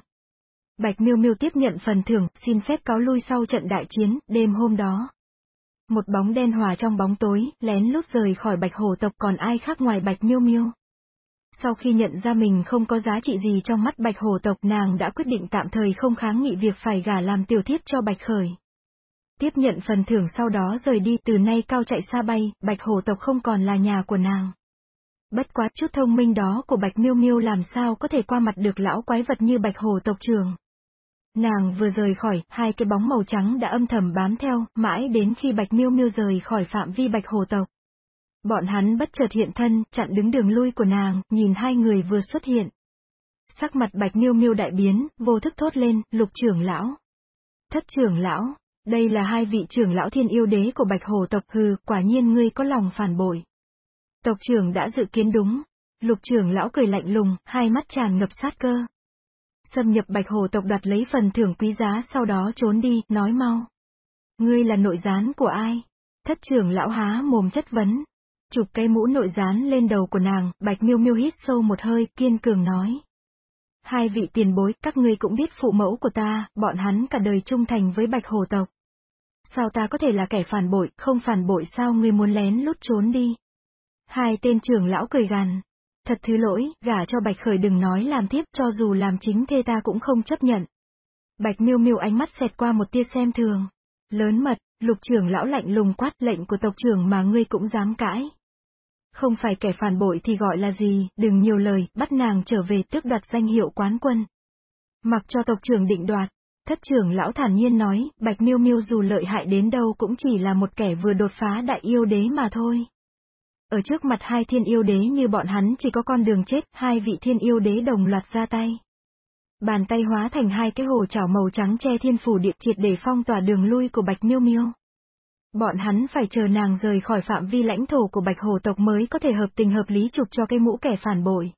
Bạch miêu miêu tiếp nhận phần thưởng, xin phép cáo lui sau trận đại chiến, đêm hôm đó. Một bóng đen hòa trong bóng tối, lén lút rời khỏi bạch hồ tộc còn ai khác ngoài bạch miêu miêu. Sau khi nhận ra mình không có giá trị gì trong mắt bạch hồ tộc nàng đã quyết định tạm thời không kháng nghị việc phải gả làm tiểu thiếp cho bạch khởi. Tiếp nhận phần thưởng sau đó rời đi từ nay cao chạy xa bay, bạch hồ tộc không còn là nhà của nàng. Bất quá chút thông minh đó của bạch miêu miêu làm sao có thể qua mặt được lão quái vật như bạch hồ tộc trường. Nàng vừa rời khỏi, hai cái bóng màu trắng đã âm thầm bám theo, mãi đến khi Bạch Miêu Miêu rời khỏi phạm vi Bạch Hồ tộc. Bọn hắn bất chợt hiện thân, chặn đứng đường lui của nàng, nhìn hai người vừa xuất hiện. Sắc mặt Bạch Miêu Miêu đại biến, vô thức thốt lên, lục trưởng lão. Thất trưởng lão, đây là hai vị trưởng lão thiên yêu đế của Bạch Hồ tộc hừ, quả nhiên ngươi có lòng phản bội. Tộc trưởng đã dự kiến đúng. Lục trưởng lão cười lạnh lùng, hai mắt tràn ngập sát cơ xâm nhập bạch hồ tộc đoạt lấy phần thưởng quý giá sau đó trốn đi, nói mau. Ngươi là nội gián của ai? Thất trưởng lão há mồm chất vấn. Chụp cây mũ nội gián lên đầu của nàng, bạch miêu miêu hít sâu một hơi, kiên cường nói. Hai vị tiền bối, các ngươi cũng biết phụ mẫu của ta, bọn hắn cả đời trung thành với bạch hồ tộc. Sao ta có thể là kẻ phản bội, không phản bội sao ngươi muốn lén lút trốn đi? Hai tên trưởng lão cười gằn. Thật thứ lỗi, gả cho Bạch Khởi đừng nói làm tiếp cho dù làm chính thê ta cũng không chấp nhận. Bạch miêu miêu ánh mắt xẹt qua một tia xem thường. Lớn mật, lục trưởng lão lạnh lùng quát lệnh của tộc trưởng mà ngươi cũng dám cãi. Không phải kẻ phản bội thì gọi là gì, đừng nhiều lời, bắt nàng trở về tước đoạt danh hiệu quán quân. Mặc cho tộc trưởng định đoạt, thất trưởng lão thản nhiên nói, bạch miêu miêu dù lợi hại đến đâu cũng chỉ là một kẻ vừa đột phá đại yêu đế mà thôi. Ở trước mặt hai thiên yêu đế như bọn hắn chỉ có con đường chết, hai vị thiên yêu đế đồng loạt ra tay. Bàn tay hóa thành hai cái hồ chảo màu trắng che thiên phủ địa triệt để phong tỏa đường lui của Bạch Miêu Miêu. Bọn hắn phải chờ nàng rời khỏi phạm vi lãnh thổ của Bạch Hồ tộc mới có thể hợp tình hợp lý chụp cho cái mũ kẻ phản bội.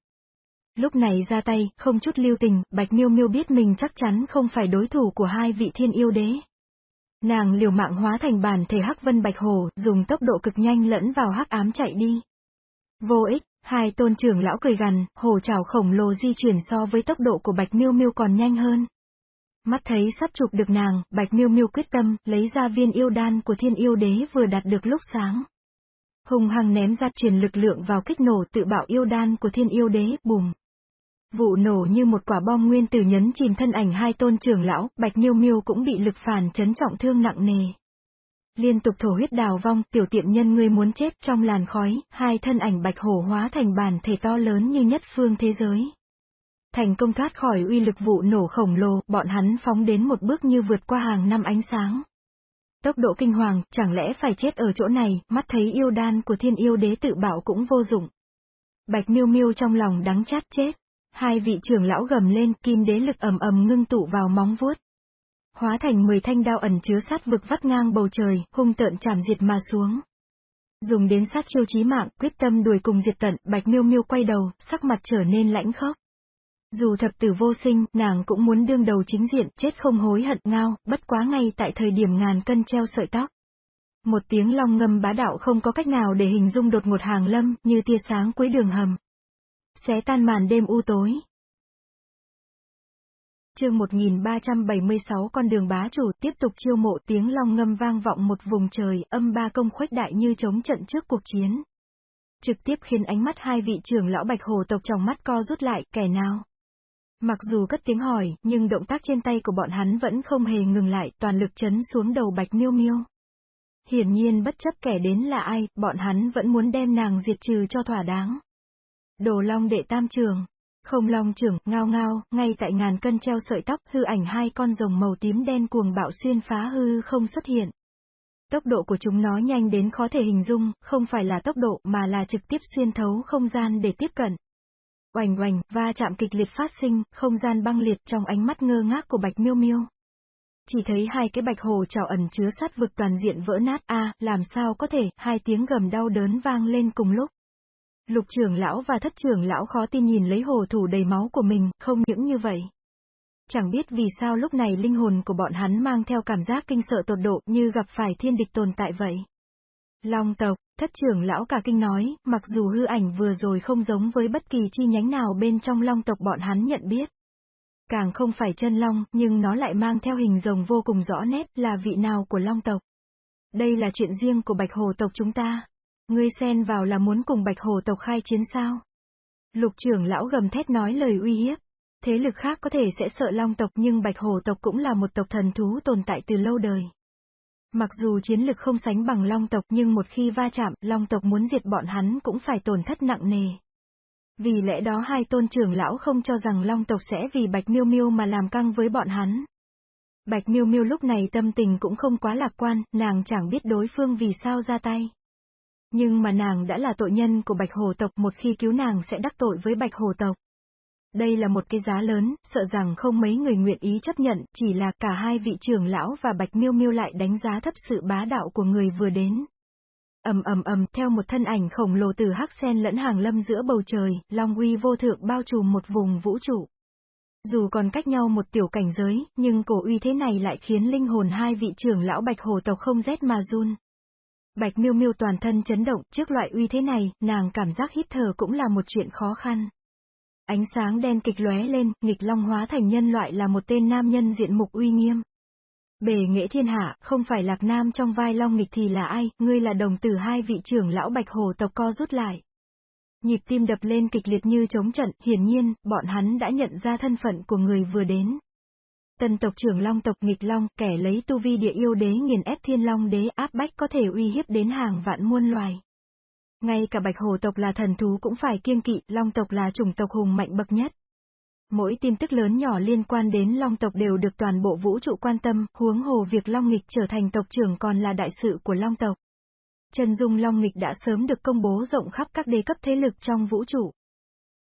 Lúc này ra tay, không chút lưu tình, Bạch Miêu Miêu biết mình chắc chắn không phải đối thủ của hai vị thiên yêu đế. Nàng liều mạng hóa thành bản thể hắc vân bạch hồ, dùng tốc độ cực nhanh lẫn vào hắc ám chạy đi. Vô ích, hai tôn trưởng lão cười gằn, hồ trảo khổng lồ di chuyển so với tốc độ của bạch miêu miêu còn nhanh hơn. Mắt thấy sắp chụp được nàng, bạch miêu miêu quyết tâm, lấy ra viên yêu đan của thiên yêu đế vừa đạt được lúc sáng. Hùng hăng ném ra truyền lực lượng vào kích nổ tự bạo yêu đan của thiên yêu đế, bùm. Vụ nổ như một quả bom nguyên tử nhấn chìm thân ảnh hai tôn trưởng lão, Bạch Miêu Miêu cũng bị lực phản chấn trọng thương nặng nề. Liên tục thổ huyết đào vong, tiểu tiện nhân ngươi muốn chết trong làn khói, hai thân ảnh bạch hổ hóa thành bản thể to lớn như nhất phương thế giới. Thành công thoát khỏi uy lực vụ nổ khổng lồ, bọn hắn phóng đến một bước như vượt qua hàng năm ánh sáng. Tốc độ kinh hoàng, chẳng lẽ phải chết ở chỗ này, mắt thấy yêu đan của thiên yêu đế tự bảo cũng vô dụng. Bạch miêu miêu trong lòng đắng chát chết. Hai vị trưởng lão gầm lên, kim đế lực ầm ầm ngưng tụ vào móng vuốt. Hóa thành 10 thanh đao ẩn chứa sát vực vắt ngang bầu trời, hung tợn chảm diệt mà xuống. Dùng đến sát chiêu chí mạng, quyết tâm đuổi cùng diệt tận, Bạch Miêu Miêu quay đầu, sắc mặt trở nên lãnh khốc. Dù thập tử vô sinh, nàng cũng muốn đương đầu chính diện, chết không hối hận ngao, bất quá ngay tại thời điểm ngàn cân treo sợi tóc. Một tiếng long ngâm bá đạo không có cách nào để hình dung đột ngột hàng lâm, như tia sáng cuối đường hầm. Xé tan màn đêm u tối. chương 1376 con đường bá chủ tiếp tục chiêu mộ tiếng long ngâm vang vọng một vùng trời, âm ba công khuếch đại như chống trận trước cuộc chiến. Trực tiếp khiến ánh mắt hai vị trưởng lão bạch hồ tộc trong mắt co rút lại, kẻ nào? Mặc dù cất tiếng hỏi, nhưng động tác trên tay của bọn hắn vẫn không hề ngừng lại, toàn lực chấn xuống đầu bạch miêu miêu. Hiển nhiên bất chấp kẻ đến là ai, bọn hắn vẫn muốn đem nàng diệt trừ cho thỏa đáng. Đồ long đệ tam trường. Không long trưởng, ngao ngao, ngay tại ngàn cân treo sợi tóc, hư ảnh hai con rồng màu tím đen cuồng bạo xuyên phá hư không xuất hiện. Tốc độ của chúng nó nhanh đến khó thể hình dung, không phải là tốc độ mà là trực tiếp xuyên thấu không gian để tiếp cận. Oành oành, va chạm kịch liệt phát sinh, không gian băng liệt trong ánh mắt ngơ ngác của Bạch Miêu Miêu. Chỉ thấy hai cái bạch hồ trào ẩn chứa sát vực toàn diện vỡ nát a, làm sao có thể, hai tiếng gầm đau đớn vang lên cùng lúc. Lục trưởng lão và thất trưởng lão khó tin nhìn lấy hồ thủ đầy máu của mình, không những như vậy. Chẳng biết vì sao lúc này linh hồn của bọn hắn mang theo cảm giác kinh sợ tột độ như gặp phải thiên địch tồn tại vậy. Long tộc, thất trưởng lão cả kinh nói, mặc dù hư ảnh vừa rồi không giống với bất kỳ chi nhánh nào bên trong long tộc bọn hắn nhận biết. Càng không phải chân long, nhưng nó lại mang theo hình rồng vô cùng rõ nét là vị nào của long tộc. Đây là chuyện riêng của bạch hồ tộc chúng ta. Ngươi xen vào là muốn cùng bạch hồ tộc khai chiến sao? Lục trưởng lão gầm thét nói lời uy hiếp. Thế lực khác có thể sẽ sợ long tộc nhưng bạch hồ tộc cũng là một tộc thần thú tồn tại từ lâu đời. Mặc dù chiến lực không sánh bằng long tộc nhưng một khi va chạm, long tộc muốn diệt bọn hắn cũng phải tổn thất nặng nề. Vì lẽ đó hai tôn trưởng lão không cho rằng long tộc sẽ vì bạch miêu miêu mà làm căng với bọn hắn. Bạch miêu miêu lúc này tâm tình cũng không quá lạc quan, nàng chẳng biết đối phương vì sao ra tay. Nhưng mà nàng đã là tội nhân của bạch hồ tộc một khi cứu nàng sẽ đắc tội với bạch hồ tộc. Đây là một cái giá lớn, sợ rằng không mấy người nguyện ý chấp nhận, chỉ là cả hai vị trưởng lão và Bạch Miêu Miêu lại đánh giá thấp sự bá đạo của người vừa đến. Ầm ầm ầm, theo một thân ảnh khổng lồ từ hắc sen lẫn hàng lâm giữa bầu trời, long uy vô thượng bao trùm một vùng vũ trụ. Dù còn cách nhau một tiểu cảnh giới, nhưng cổ uy thế này lại khiến linh hồn hai vị trưởng lão Bạch Hồ tộc không rét mà run. Bạch Miêu Miêu toàn thân chấn động, trước loại uy thế này, nàng cảm giác hít thở cũng là một chuyện khó khăn. Ánh sáng đen kịch lóe lên, nghịch long hóa thành nhân loại là một tên nam nhân diện mục uy nghiêm. Bề nghệ thiên hạ, không phải lạc nam trong vai long nghịch thì là ai, ngươi là đồng tử hai vị trưởng lão bạch hồ tộc co rút lại. Nhịp tim đập lên kịch liệt như chống trận, hiển nhiên, bọn hắn đã nhận ra thân phận của người vừa đến. Tần tộc trưởng long tộc nghịch long, kẻ lấy tu vi địa yêu đế nghiền ép thiên long đế áp bách có thể uy hiếp đến hàng vạn muôn loài. Ngay cả bạch hồ tộc là thần thú cũng phải kiêng kỵ, long tộc là chủng tộc hùng mạnh bậc nhất. Mỗi tin tức lớn nhỏ liên quan đến long tộc đều được toàn bộ vũ trụ quan tâm, huống hồ việc long nghịch trở thành tộc trưởng còn là đại sự của long tộc. Trần Dung Long nghịch đã sớm được công bố rộng khắp các đế cấp thế lực trong vũ trụ.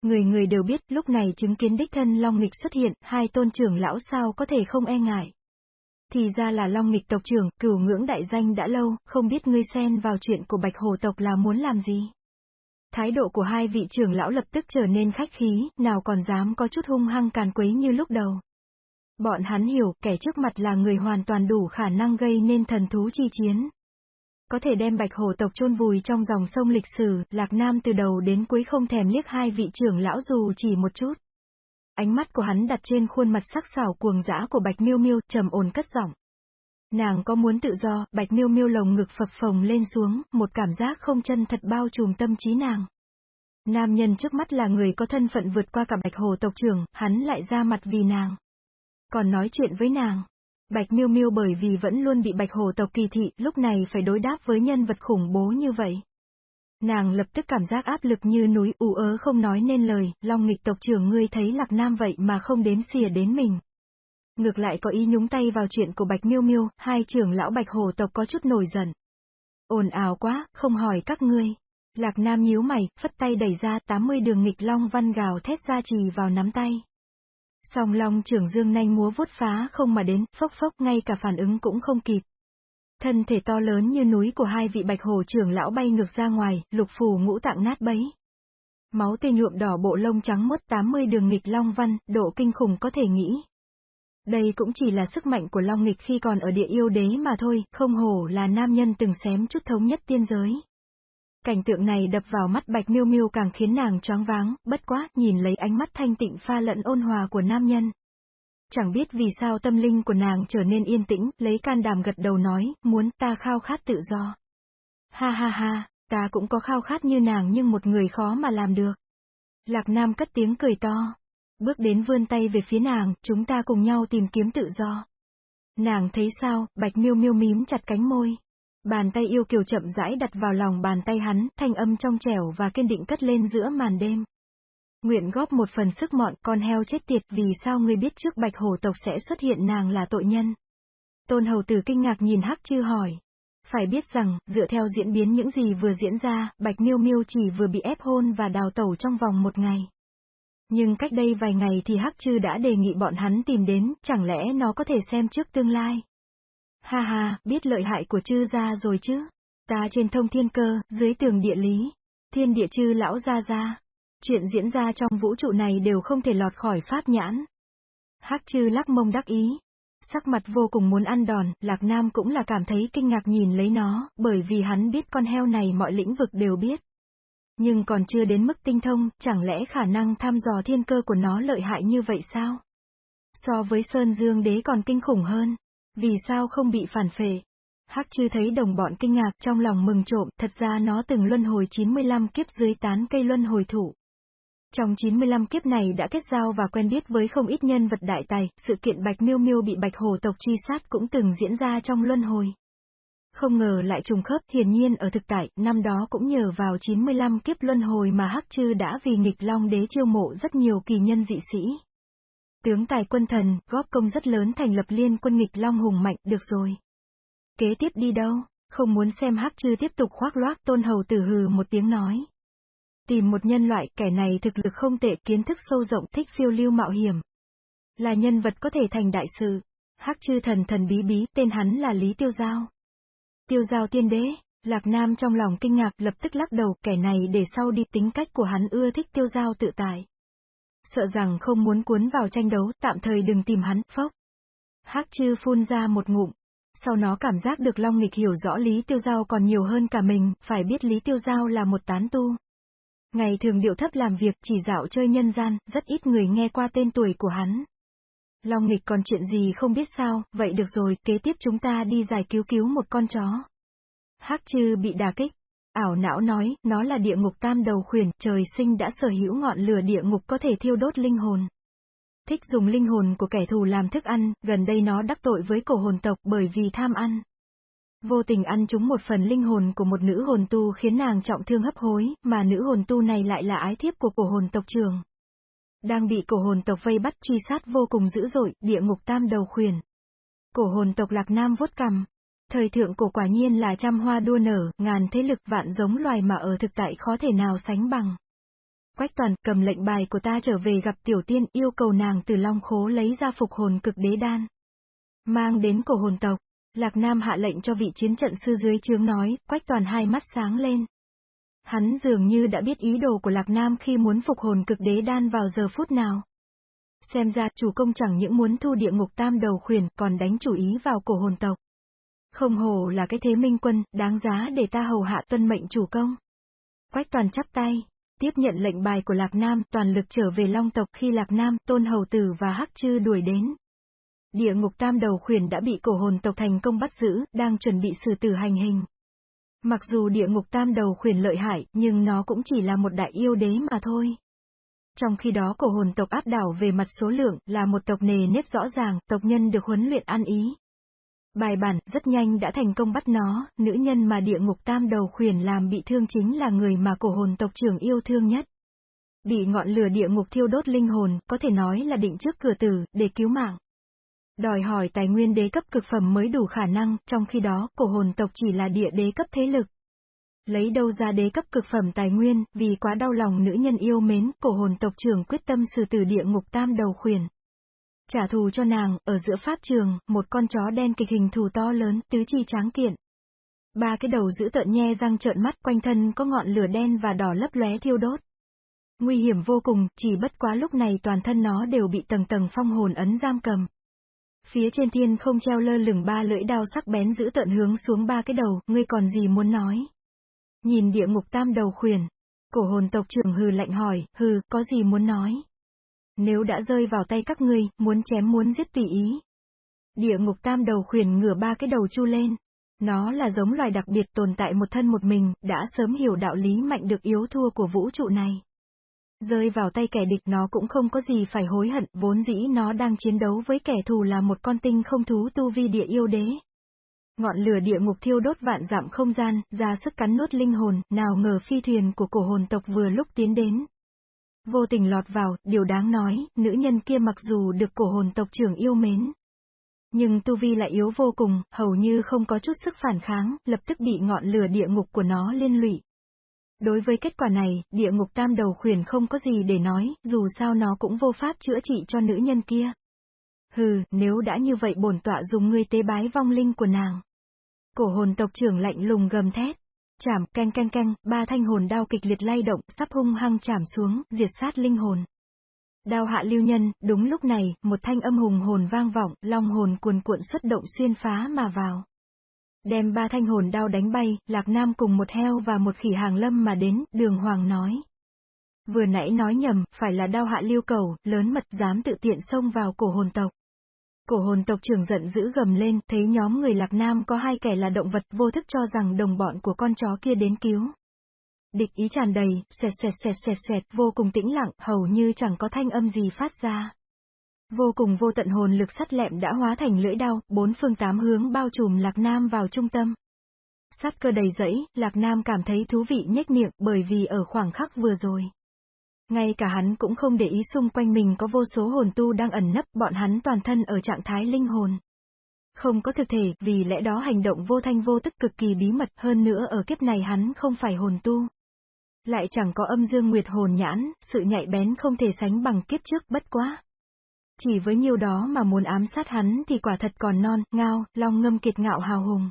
Người người đều biết lúc này chứng kiến đích thân Long nghịch xuất hiện, hai tôn trưởng lão sao có thể không e ngại. Thì ra là Long nghịch tộc trưởng, cửu ngưỡng đại danh đã lâu, không biết ngươi xen vào chuyện của Bạch Hồ tộc là muốn làm gì. Thái độ của hai vị trưởng lão lập tức trở nên khách khí, nào còn dám có chút hung hăng càn quấy như lúc đầu. Bọn hắn hiểu, kẻ trước mặt là người hoàn toàn đủ khả năng gây nên thần thú chi chiến. Có thể đem bạch hổ tộc chôn vùi trong dòng sông lịch sử, Lạc Nam từ đầu đến cuối không thèm liếc hai vị trưởng lão dù chỉ một chút. Ánh mắt của hắn đặt trên khuôn mặt sắc sảo cuồng dã của Bạch Miêu Miêu, trầm ổn cất giọng. Nàng có muốn tự do, Bạch Miêu Miêu lồng ngực phập phồng lên xuống, một cảm giác không chân thật bao trùm tâm trí nàng. Nam nhân trước mắt là người có thân phận vượt qua cả Bạch Hồ tộc trưởng, hắn lại ra mặt vì nàng. Còn nói chuyện với nàng. Bạch Miêu Miêu bởi vì vẫn luôn bị Bạch Hồ tộc kỳ thị, lúc này phải đối đáp với nhân vật khủng bố như vậy. Nàng lập tức cảm giác áp lực như núi ù ớ không nói nên lời, Long nghịch tộc trưởng ngươi thấy Lạc Nam vậy mà không đếm xỉa đến mình. Ngược lại có ý nhúng tay vào chuyện của Bạch Miêu Miêu, hai trưởng lão Bạch Hồ tộc có chút nổi giận. Ồn ào quá, không hỏi các ngươi. Lạc Nam nhíu mày, phất tay đẩy ra 80 đường nghịch long văn gào thét ra trì vào nắm tay. Song long trưởng dương nanh múa vuốt phá không mà đến, phốc phốc ngay cả phản ứng cũng không kịp. Thân thể to lớn như núi của hai vị bạch hồ trưởng lão bay ngược ra ngoài, lục phù ngũ tạng nát bấy. Máu tê nhuộm đỏ bộ lông trắng mất 80 đường nghịch long văn, độ kinh khủng có thể nghĩ. Đây cũng chỉ là sức mạnh của long nghịch khi còn ở địa yêu đế mà thôi, không hổ là nam nhân từng xém chút thống nhất tiên giới. Cảnh tượng này đập vào mắt Bạch Miêu Miêu càng khiến nàng choáng váng, bất quá, nhìn lấy ánh mắt thanh tịnh pha lẫn ôn hòa của nam nhân. Chẳng biết vì sao tâm linh của nàng trở nên yên tĩnh, lấy can đảm gật đầu nói, muốn ta khao khát tự do. Ha ha ha, ta cũng có khao khát như nàng nhưng một người khó mà làm được. Lạc Nam cất tiếng cười to. Bước đến vươn tay về phía nàng, chúng ta cùng nhau tìm kiếm tự do. Nàng thấy sao, bạch miêu miêu mím chặt cánh môi. Bàn tay yêu kiều chậm rãi đặt vào lòng bàn tay hắn, thanh âm trong trẻo và kiên định cất lên giữa màn đêm. Nguyện góp một phần sức mọn con heo chết tiệt vì sao ngươi biết trước bạch hổ tộc sẽ xuất hiện nàng là tội nhân. Tôn hầu tử kinh ngạc nhìn hắc chư hỏi. Phải biết rằng, dựa theo diễn biến những gì vừa diễn ra, bạch miêu miêu chỉ vừa bị ép hôn và đào tẩu trong vòng một ngày. Nhưng cách đây vài ngày thì hắc chư đã đề nghị bọn hắn tìm đến, chẳng lẽ nó có thể xem trước tương lai. Ha ha, biết lợi hại của chư gia rồi chứ. Ta trên thông thiên cơ, dưới tường địa lý. Thiên địa chư lão gia gia. Chuyện diễn ra trong vũ trụ này đều không thể lọt khỏi pháp nhãn. Hắc chư lắc mông đắc ý. Sắc mặt vô cùng muốn ăn đòn, Lạc Nam cũng là cảm thấy kinh ngạc nhìn lấy nó, bởi vì hắn biết con heo này mọi lĩnh vực đều biết. Nhưng còn chưa đến mức tinh thông, chẳng lẽ khả năng thăm dò thiên cơ của nó lợi hại như vậy sao? So với Sơn Dương đế còn kinh khủng hơn. Vì sao không bị phản phệ? Hắc chư thấy đồng bọn kinh ngạc trong lòng mừng trộm, thật ra nó từng luân hồi 95 kiếp dưới tán cây luân hồi thủ. Trong 95 kiếp này đã kết giao và quen biết với không ít nhân vật đại tài, sự kiện Bạch Miêu Miêu bị Bạch Hồ tộc truy sát cũng từng diễn ra trong luân hồi. Không ngờ lại trùng khớp, hiển nhiên ở thực tại, năm đó cũng nhờ vào 95 kiếp luân hồi mà Hắc Trư đã vì nghịch Long Đế chiêu mộ rất nhiều kỳ nhân dị sĩ. Tướng tài quân thần, góp công rất lớn thành lập liên quân nghịch long hùng mạnh, được rồi. Kế tiếp đi đâu? Không muốn xem hắc chư tiếp tục khoác loác tôn hầu tử hừ một tiếng nói. Tìm một nhân loại, kẻ này thực lực không tệ, kiến thức sâu rộng, thích phiêu lưu mạo hiểm. Là nhân vật có thể thành đại sự. Hắc chư thần thần bí bí, tên hắn là Lý Tiêu Giao. Tiêu Giao tiên đế, Lạc Nam trong lòng kinh ngạc lập tức lắc đầu, kẻ này để sau đi tính cách của hắn ưa thích Tiêu Giao tự tại sợ rằng không muốn cuốn vào tranh đấu, tạm thời đừng tìm hắn, phốc. Hắc chư phun ra một ngụm. Sau nó cảm giác được Long Nghịch hiểu rõ Lý Tiêu Giao còn nhiều hơn cả mình, phải biết Lý Tiêu Giao là một tán tu. Ngày thường điệu thấp làm việc chỉ dạo chơi nhân gian, rất ít người nghe qua tên tuổi của hắn. Long Nghịch còn chuyện gì không biết sao, vậy được rồi, kế tiếp chúng ta đi giải cứu cứu một con chó. Hắc chư bị đà kích, Ảo não nói, nó là địa ngục tam đầu khuyển, trời sinh đã sở hữu ngọn lửa địa ngục có thể thiêu đốt linh hồn. Thích dùng linh hồn của kẻ thù làm thức ăn, gần đây nó đắc tội với cổ hồn tộc bởi vì tham ăn. Vô tình ăn chúng một phần linh hồn của một nữ hồn tu khiến nàng trọng thương hấp hối, mà nữ hồn tu này lại là ái thiếp của cổ hồn tộc trường. Đang bị cổ hồn tộc vây bắt truy sát vô cùng dữ dội, địa ngục tam đầu khuyển. Cổ hồn tộc lạc nam vuốt cằm, Thời thượng cổ quả nhiên là trăm hoa đua nở, ngàn thế lực vạn giống loài mà ở thực tại khó thể nào sánh bằng. Quách toàn cầm lệnh bài của ta trở về gặp tiểu tiên yêu cầu nàng từ long khố lấy ra phục hồn cực đế đan. Mang đến cổ hồn tộc, Lạc Nam hạ lệnh cho vị chiến trận sư dưới chướng nói, quách toàn hai mắt sáng lên. Hắn dường như đã biết ý đồ của Lạc Nam khi muốn phục hồn cực đế đan vào giờ phút nào. Xem ra chủ công chẳng những muốn thu địa ngục tam đầu khuyển còn đánh chủ ý vào cổ hồn tộc. Không hồ là cái thế minh quân, đáng giá để ta hầu hạ tuân mệnh chủ công. Quách toàn chắp tay, tiếp nhận lệnh bài của Lạc Nam, toàn lực trở về Long tộc khi Lạc Nam, Tôn Hầu Tử và Hắc Chư đuổi đến. Địa ngục tam đầu khuyển đã bị cổ hồn tộc thành công bắt giữ, đang chuẩn bị xử tử hành hình. Mặc dù địa ngục tam đầu khuyển lợi hại, nhưng nó cũng chỉ là một đại yêu đế mà thôi. Trong khi đó cổ hồn tộc áp đảo về mặt số lượng, là một tộc nề nếp rõ ràng, tộc nhân được huấn luyện ăn ý. Bài bản, rất nhanh đã thành công bắt nó, nữ nhân mà địa ngục tam đầu khuyển làm bị thương chính là người mà cổ hồn tộc trưởng yêu thương nhất. Bị ngọn lửa địa ngục thiêu đốt linh hồn, có thể nói là định trước cửa tử, để cứu mạng. Đòi hỏi tài nguyên đế cấp cực phẩm mới đủ khả năng, trong khi đó, cổ hồn tộc chỉ là địa đế cấp thế lực. Lấy đâu ra đế cấp cực phẩm tài nguyên, vì quá đau lòng nữ nhân yêu mến, cổ hồn tộc trưởng quyết tâm xử tử địa ngục tam đầu khuyển. Trả thù cho nàng, ở giữa pháp trường, một con chó đen kịch hình thù to lớn, tứ chi tráng kiện. Ba cái đầu giữ tợn nhe răng trợn mắt quanh thân có ngọn lửa đen và đỏ lấp lóe thiêu đốt. Nguy hiểm vô cùng, chỉ bất quá lúc này toàn thân nó đều bị tầng tầng phong hồn ấn giam cầm. Phía trên thiên không treo lơ lửng ba lưỡi đao sắc bén giữ tận hướng xuống ba cái đầu, ngươi còn gì muốn nói? Nhìn địa ngục tam đầu khuyển, cổ hồn tộc trưởng hừ lạnh hỏi, hừ, có gì muốn nói? Nếu đã rơi vào tay các ngươi, muốn chém muốn giết tùy ý. Địa ngục tam đầu khuyển ngửa ba cái đầu chu lên. Nó là giống loài đặc biệt tồn tại một thân một mình, đã sớm hiểu đạo lý mạnh được yếu thua của vũ trụ này. Rơi vào tay kẻ địch nó cũng không có gì phải hối hận, vốn dĩ nó đang chiến đấu với kẻ thù là một con tinh không thú tu vi địa yêu đế. Ngọn lửa địa ngục thiêu đốt vạn dặm không gian, ra sức cắn nuốt linh hồn, nào ngờ phi thuyền của cổ hồn tộc vừa lúc tiến đến. Vô tình lọt vào, điều đáng nói, nữ nhân kia mặc dù được cổ hồn tộc trưởng yêu mến. Nhưng tu vi lại yếu vô cùng, hầu như không có chút sức phản kháng, lập tức bị ngọn lửa địa ngục của nó liên lụy. Đối với kết quả này, địa ngục tam đầu khuyển không có gì để nói, dù sao nó cũng vô pháp chữa trị cho nữ nhân kia. Hừ, nếu đã như vậy bổn tọa dùng ngươi tế bái vong linh của nàng. Cổ hồn tộc trưởng lạnh lùng gầm thét chạm canh canh canh, ba thanh hồn đao kịch liệt lay động, sắp hung hăng chảm xuống, diệt sát linh hồn. Đao hạ lưu nhân, đúng lúc này, một thanh âm hùng hồn vang vọng, long hồn cuồn cuộn xuất động xuyên phá mà vào. Đem ba thanh hồn đao đánh bay, Lạc Nam cùng một heo và một khỉ hàng lâm mà đến, đường hoàng nói. Vừa nãy nói nhầm, phải là đao hạ lưu cầu, lớn mật dám tự tiện xông vào cổ hồn tộc. Cổ hồn tộc trưởng giận dữ gầm lên, thấy nhóm người Lạc Nam có hai kẻ là động vật vô thức cho rằng đồng bọn của con chó kia đến cứu. Địch ý tràn đầy, xẹt xẹt xẹt xẹt xẹt, vô cùng tĩnh lặng, hầu như chẳng có thanh âm gì phát ra. Vô cùng vô tận hồn lực sắt lẹm đã hóa thành lưỡi đao, bốn phương tám hướng bao trùm Lạc Nam vào trung tâm. Sát cơ đầy dẫy, Lạc Nam cảm thấy thú vị nhếch miệng bởi vì ở khoảng khắc vừa rồi. Ngay cả hắn cũng không để ý xung quanh mình có vô số hồn tu đang ẩn nấp, bọn hắn toàn thân ở trạng thái linh hồn. Không có thực thể, vì lẽ đó hành động vô thanh vô tức cực kỳ bí mật, hơn nữa ở kiếp này hắn không phải hồn tu. Lại chẳng có âm dương nguyệt hồn nhãn, sự nhạy bén không thể sánh bằng kiếp trước bất quá. Chỉ với nhiều đó mà muốn ám sát hắn thì quả thật còn non, ngao, long ngâm kiệt ngạo hào hùng.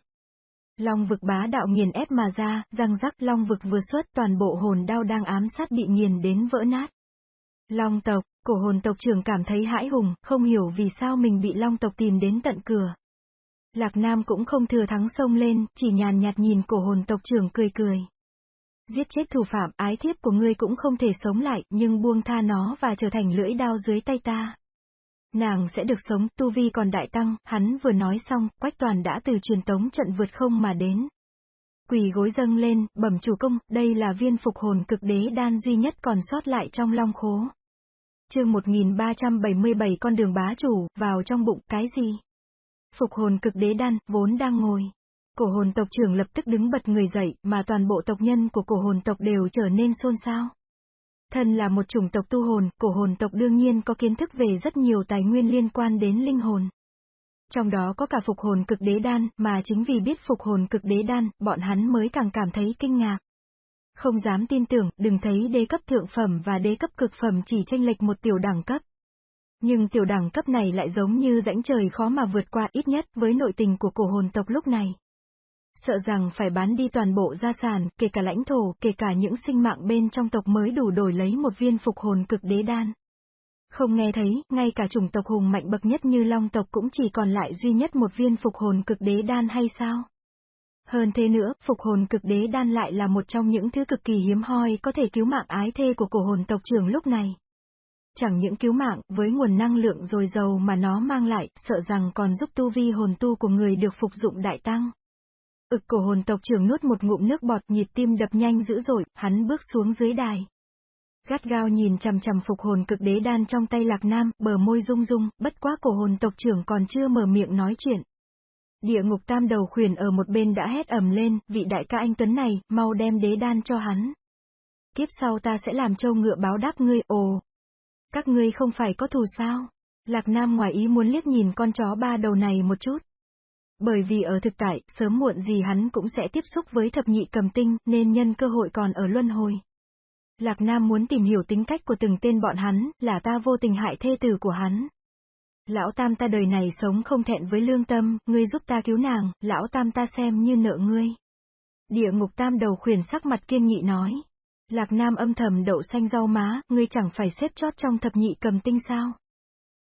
Long vực bá đạo nghiền ép mà ra, răng rắc long vực vừa xuất toàn bộ hồn đao đang ám sát bị nghiền đến vỡ nát. Long tộc, cổ hồn tộc trưởng cảm thấy hãi hùng, không hiểu vì sao mình bị long tộc tìm đến tận cửa. Lạc Nam cũng không thừa thắng sông lên, chỉ nhàn nhạt nhìn cổ hồn tộc trưởng cười cười. Giết chết thủ phạm, ái thiếp của ngươi cũng không thể sống lại, nhưng buông tha nó và trở thành lưỡi đao dưới tay ta. Nàng sẽ được sống, tu vi còn đại tăng, hắn vừa nói xong, quách toàn đã từ truyền tống trận vượt không mà đến. Quỳ gối dâng lên, bẩm chủ công, đây là viên phục hồn cực đế đan duy nhất còn sót lại trong long khố. chương 1377 con đường bá chủ, vào trong bụng, cái gì? Phục hồn cực đế đan, vốn đang ngồi. Cổ hồn tộc trưởng lập tức đứng bật người dậy, mà toàn bộ tộc nhân của cổ hồn tộc đều trở nên xôn xao. Thần là một chủng tộc tu hồn, cổ hồn tộc đương nhiên có kiến thức về rất nhiều tài nguyên liên quan đến linh hồn. Trong đó có cả phục hồn cực đế đan, mà chính vì biết phục hồn cực đế đan, bọn hắn mới càng cảm thấy kinh ngạc. Không dám tin tưởng, đừng thấy đế cấp thượng phẩm và đế cấp cực phẩm chỉ tranh lệch một tiểu đẳng cấp. Nhưng tiểu đẳng cấp này lại giống như rãnh trời khó mà vượt qua ít nhất với nội tình của cổ hồn tộc lúc này sợ rằng phải bán đi toàn bộ gia sản, kể cả lãnh thổ, kể cả những sinh mạng bên trong tộc mới đủ đổi lấy một viên phục hồn cực đế đan. Không nghe thấy, ngay cả chủng tộc hùng mạnh bậc nhất như long tộc cũng chỉ còn lại duy nhất một viên phục hồn cực đế đan hay sao? Hơn thế nữa, phục hồn cực đế đan lại là một trong những thứ cực kỳ hiếm hoi có thể cứu mạng ái thê của cổ hồn tộc trưởng lúc này. Chẳng những cứu mạng, với nguồn năng lượng dồi dầu mà nó mang lại, sợ rằng còn giúp tu vi hồn tu của người được phục dụng đại tăng. Ực cổ hồn tộc trưởng nuốt một ngụm nước bọt nhịp tim đập nhanh dữ dội, hắn bước xuống dưới đài. Gắt gao nhìn chằm chằm phục hồn cực đế đan trong tay lạc nam, bờ môi rung rung, bất quá cổ hồn tộc trưởng còn chưa mở miệng nói chuyện. Địa ngục tam đầu khuyển ở một bên đã hét ầm lên, vị đại ca anh Tuấn này, mau đem đế đan cho hắn. Kiếp sau ta sẽ làm châu ngựa báo đáp ngươi, ồ. Các ngươi không phải có thù sao? Lạc Nam ngoài ý muốn liếc nhìn con chó ba đầu này một chút. Bởi vì ở thực tại, sớm muộn gì hắn cũng sẽ tiếp xúc với thập nhị cầm tinh, nên nhân cơ hội còn ở luân hồi. Lạc Nam muốn tìm hiểu tính cách của từng tên bọn hắn, là ta vô tình hại thê tử của hắn. Lão Tam ta đời này sống không thẹn với lương tâm, ngươi giúp ta cứu nàng, lão Tam ta xem như nợ ngươi. Địa ngục Tam đầu khuyển sắc mặt kiên nghị nói. Lạc Nam âm thầm đậu xanh rau má, ngươi chẳng phải xếp chót trong thập nhị cầm tinh sao?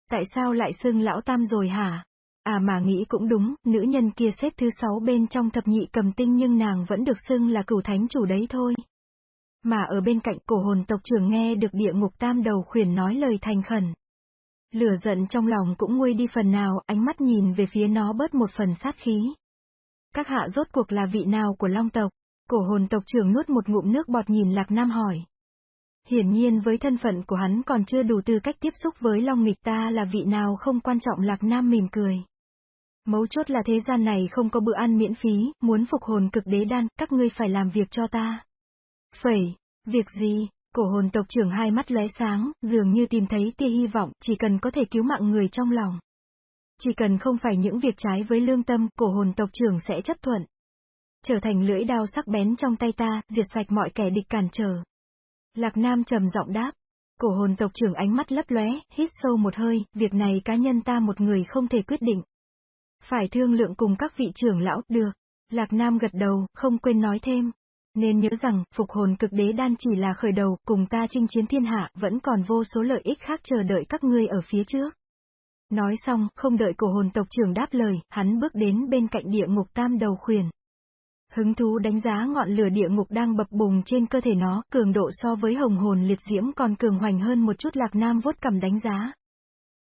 Tại sao lại xưng lão Tam rồi hả? À mà nghĩ cũng đúng, nữ nhân kia xếp thứ sáu bên trong thập nhị cầm tinh nhưng nàng vẫn được xưng là cửu thánh chủ đấy thôi. Mà ở bên cạnh cổ hồn tộc trưởng nghe được địa ngục tam đầu khuyển nói lời thành khẩn. Lửa giận trong lòng cũng nguôi đi phần nào, ánh mắt nhìn về phía nó bớt một phần sát khí. Các hạ rốt cuộc là vị nào của long tộc? Cổ hồn tộc trưởng nuốt một ngụm nước bọt nhìn Lạc Nam hỏi. Hiển nhiên với thân phận của hắn còn chưa đủ tư cách tiếp xúc với Long Nghịch ta là vị nào không quan trọng Lạc Nam mỉm cười. Mấu chốt là thế gian này không có bữa ăn miễn phí, muốn phục hồn cực đế đan, các ngươi phải làm việc cho ta. Phẩy, việc gì? Cổ hồn tộc trưởng hai mắt lóe sáng, dường như tìm thấy tia hy vọng, chỉ cần có thể cứu mạng người trong lòng. Chỉ cần không phải những việc trái với lương tâm, cổ hồn tộc trưởng sẽ chấp thuận. Trở thành lưỡi đao sắc bén trong tay ta, diệt sạch mọi kẻ địch cản trở. Lạc Nam trầm giọng đáp. Cổ hồn tộc trưởng ánh mắt lấp lóe, hít sâu một hơi, việc này cá nhân ta một người không thể quyết định. Phải thương lượng cùng các vị trưởng lão, được. Lạc Nam gật đầu, không quên nói thêm. Nên nhớ rằng, phục hồn cực đế đan chỉ là khởi đầu, cùng ta chinh chiến thiên hạ, vẫn còn vô số lợi ích khác chờ đợi các ngươi ở phía trước. Nói xong, không đợi cổ hồn tộc trưởng đáp lời, hắn bước đến bên cạnh địa ngục tam đầu khuyển. Hứng thú đánh giá ngọn lửa địa ngục đang bập bùng trên cơ thể nó, cường độ so với hồng hồn liệt diễm còn cường hoành hơn một chút lạc nam vuốt cầm đánh giá.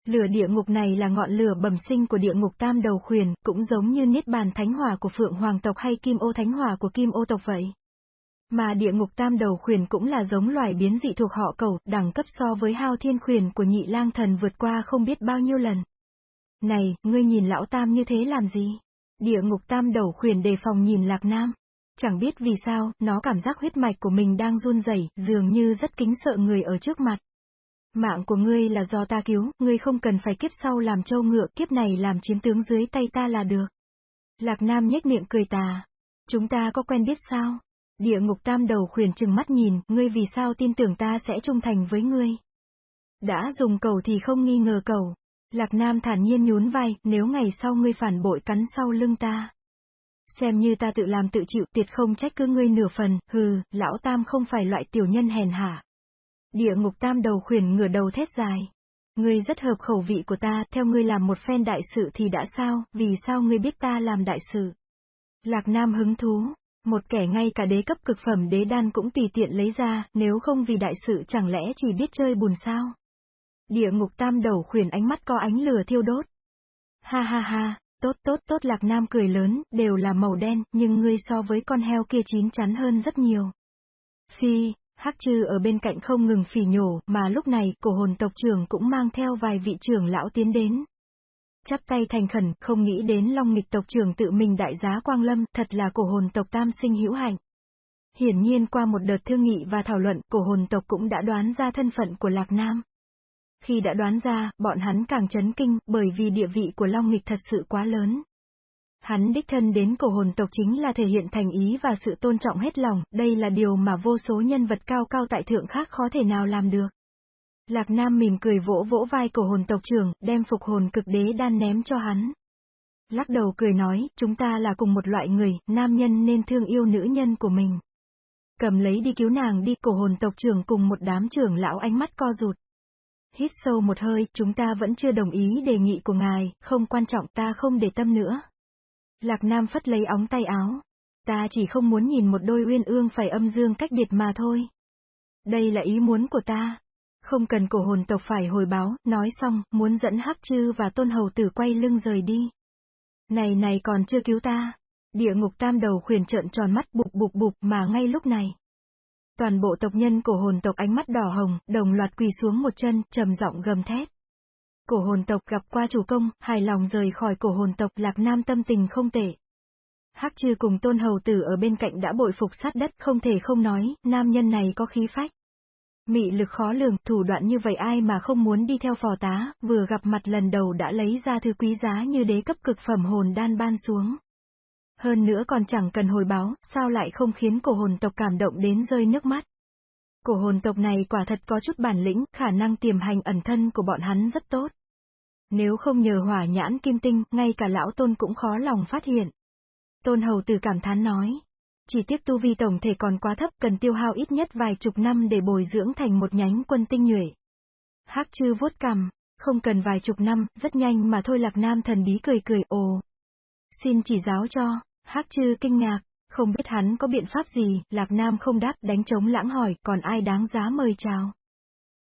Lửa địa ngục này là ngọn lửa bẩm sinh của địa ngục tam đầu khuyển, cũng giống như niết bàn thánh hỏa của phượng hoàng tộc hay kim ô thánh hỏa của kim ô tộc vậy. Mà địa ngục tam đầu khuyển cũng là giống loài biến dị thuộc họ cầu, đẳng cấp so với hao thiên khuyển của nhị lang thần vượt qua không biết bao nhiêu lần. Này, ngươi nhìn lão tam như thế làm gì? Địa ngục tam đầu khuyển đề phòng nhìn lạc nam. Chẳng biết vì sao, nó cảm giác huyết mạch của mình đang run rẩy, dường như rất kính sợ người ở trước mặt. Mạng của ngươi là do ta cứu, ngươi không cần phải kiếp sau làm trâu ngựa, kiếp này làm chiến tướng dưới tay ta là được. Lạc Nam nhếch miệng cười tà. Chúng ta có quen biết sao? Địa ngục tam đầu khuyển chừng mắt nhìn, ngươi vì sao tin tưởng ta sẽ trung thành với ngươi? Đã dùng cầu thì không nghi ngờ cầu. Lạc Nam thản nhiên nhún vai, nếu ngày sau ngươi phản bội cắn sau lưng ta. Xem như ta tự làm tự chịu, tiệt không trách cứ ngươi nửa phần, hừ, lão tam không phải loại tiểu nhân hèn hạ. Địa ngục tam đầu khuyển ngửa đầu thét dài. Ngươi rất hợp khẩu vị của ta, theo ngươi làm một phen đại sự thì đã sao, vì sao ngươi biết ta làm đại sự? Lạc Nam hứng thú, một kẻ ngay cả đế cấp cực phẩm đế đan cũng tùy tiện lấy ra, nếu không vì đại sự chẳng lẽ chỉ biết chơi bùn sao? Địa ngục tam đầu khuyển ánh mắt có ánh lửa thiêu đốt. Ha ha ha, tốt tốt tốt lạc nam cười lớn, đều là màu đen, nhưng ngươi so với con heo kia chín chắn hơn rất nhiều. Phi, Hắc Trư ở bên cạnh không ngừng phỉ nhổ, mà lúc này, cổ hồn tộc trưởng cũng mang theo vài vị trưởng lão tiến đến. Chắp tay thành khẩn, không nghĩ đến Long Nghịch tộc trưởng tự mình đại giá Quang Lâm, thật là cổ hồn tộc tam sinh hữu hạnh. Hiển nhiên qua một đợt thương nghị và thảo luận, cổ hồn tộc cũng đã đoán ra thân phận của Lạc Nam. Khi đã đoán ra, bọn hắn càng chấn kinh, bởi vì địa vị của Long Nghịch thật sự quá lớn. Hắn đích thân đến cổ hồn tộc chính là thể hiện thành ý và sự tôn trọng hết lòng, đây là điều mà vô số nhân vật cao cao tại thượng khác khó thể nào làm được. Lạc Nam mỉm cười vỗ vỗ vai cổ hồn tộc trưởng, đem phục hồn cực đế đan ném cho hắn. Lắc đầu cười nói, chúng ta là cùng một loại người, nam nhân nên thương yêu nữ nhân của mình. Cầm lấy đi cứu nàng đi, cổ hồn tộc trưởng cùng một đám trưởng lão ánh mắt co rụt. Hít sâu một hơi, chúng ta vẫn chưa đồng ý đề nghị của ngài, không quan trọng ta không để tâm nữa. Lạc Nam phất lấy óng tay áo. Ta chỉ không muốn nhìn một đôi uyên ương phải âm dương cách biệt mà thôi. Đây là ý muốn của ta. Không cần cổ hồn tộc phải hồi báo, nói xong, muốn dẫn hắc chư và tôn hầu tử quay lưng rời đi. Này này còn chưa cứu ta. Địa ngục tam đầu khuyển trợn tròn mắt bụp bụp bụp mà ngay lúc này. Toàn bộ tộc nhân cổ hồn tộc ánh mắt đỏ hồng, đồng loạt quỳ xuống một chân, trầm giọng gầm thét. Cổ hồn tộc gặp qua chủ công, hài lòng rời khỏi cổ hồn tộc lạc nam tâm tình không tệ. Hắc chư cùng tôn hầu tử ở bên cạnh đã bội phục sát đất không thể không nói, nam nhân này có khí phách. Mị lực khó lường, thủ đoạn như vậy ai mà không muốn đi theo phò tá, vừa gặp mặt lần đầu đã lấy ra thư quý giá như đế cấp cực phẩm hồn đan ban xuống. Hơn nữa còn chẳng cần hồi báo, sao lại không khiến cổ hồn tộc cảm động đến rơi nước mắt. Cổ hồn tộc này quả thật có chút bản lĩnh, khả năng tiềm hành ẩn thân của bọn hắn rất tốt. Nếu không nhờ hỏa nhãn kim tinh, ngay cả lão tôn cũng khó lòng phát hiện. Tôn hầu từ cảm thán nói. Chỉ tiếc tu vi tổng thể còn quá thấp cần tiêu hao ít nhất vài chục năm để bồi dưỡng thành một nhánh quân tinh nhuệ. Hắc chư vuốt cằm, không cần vài chục năm, rất nhanh mà thôi lạc nam thần bí cười cười ồ. Xin chỉ giáo cho, hắc chư kinh ngạc, không biết hắn có biện pháp gì, lạc nam không đáp đánh trống lãng hỏi, còn ai đáng giá mời chào.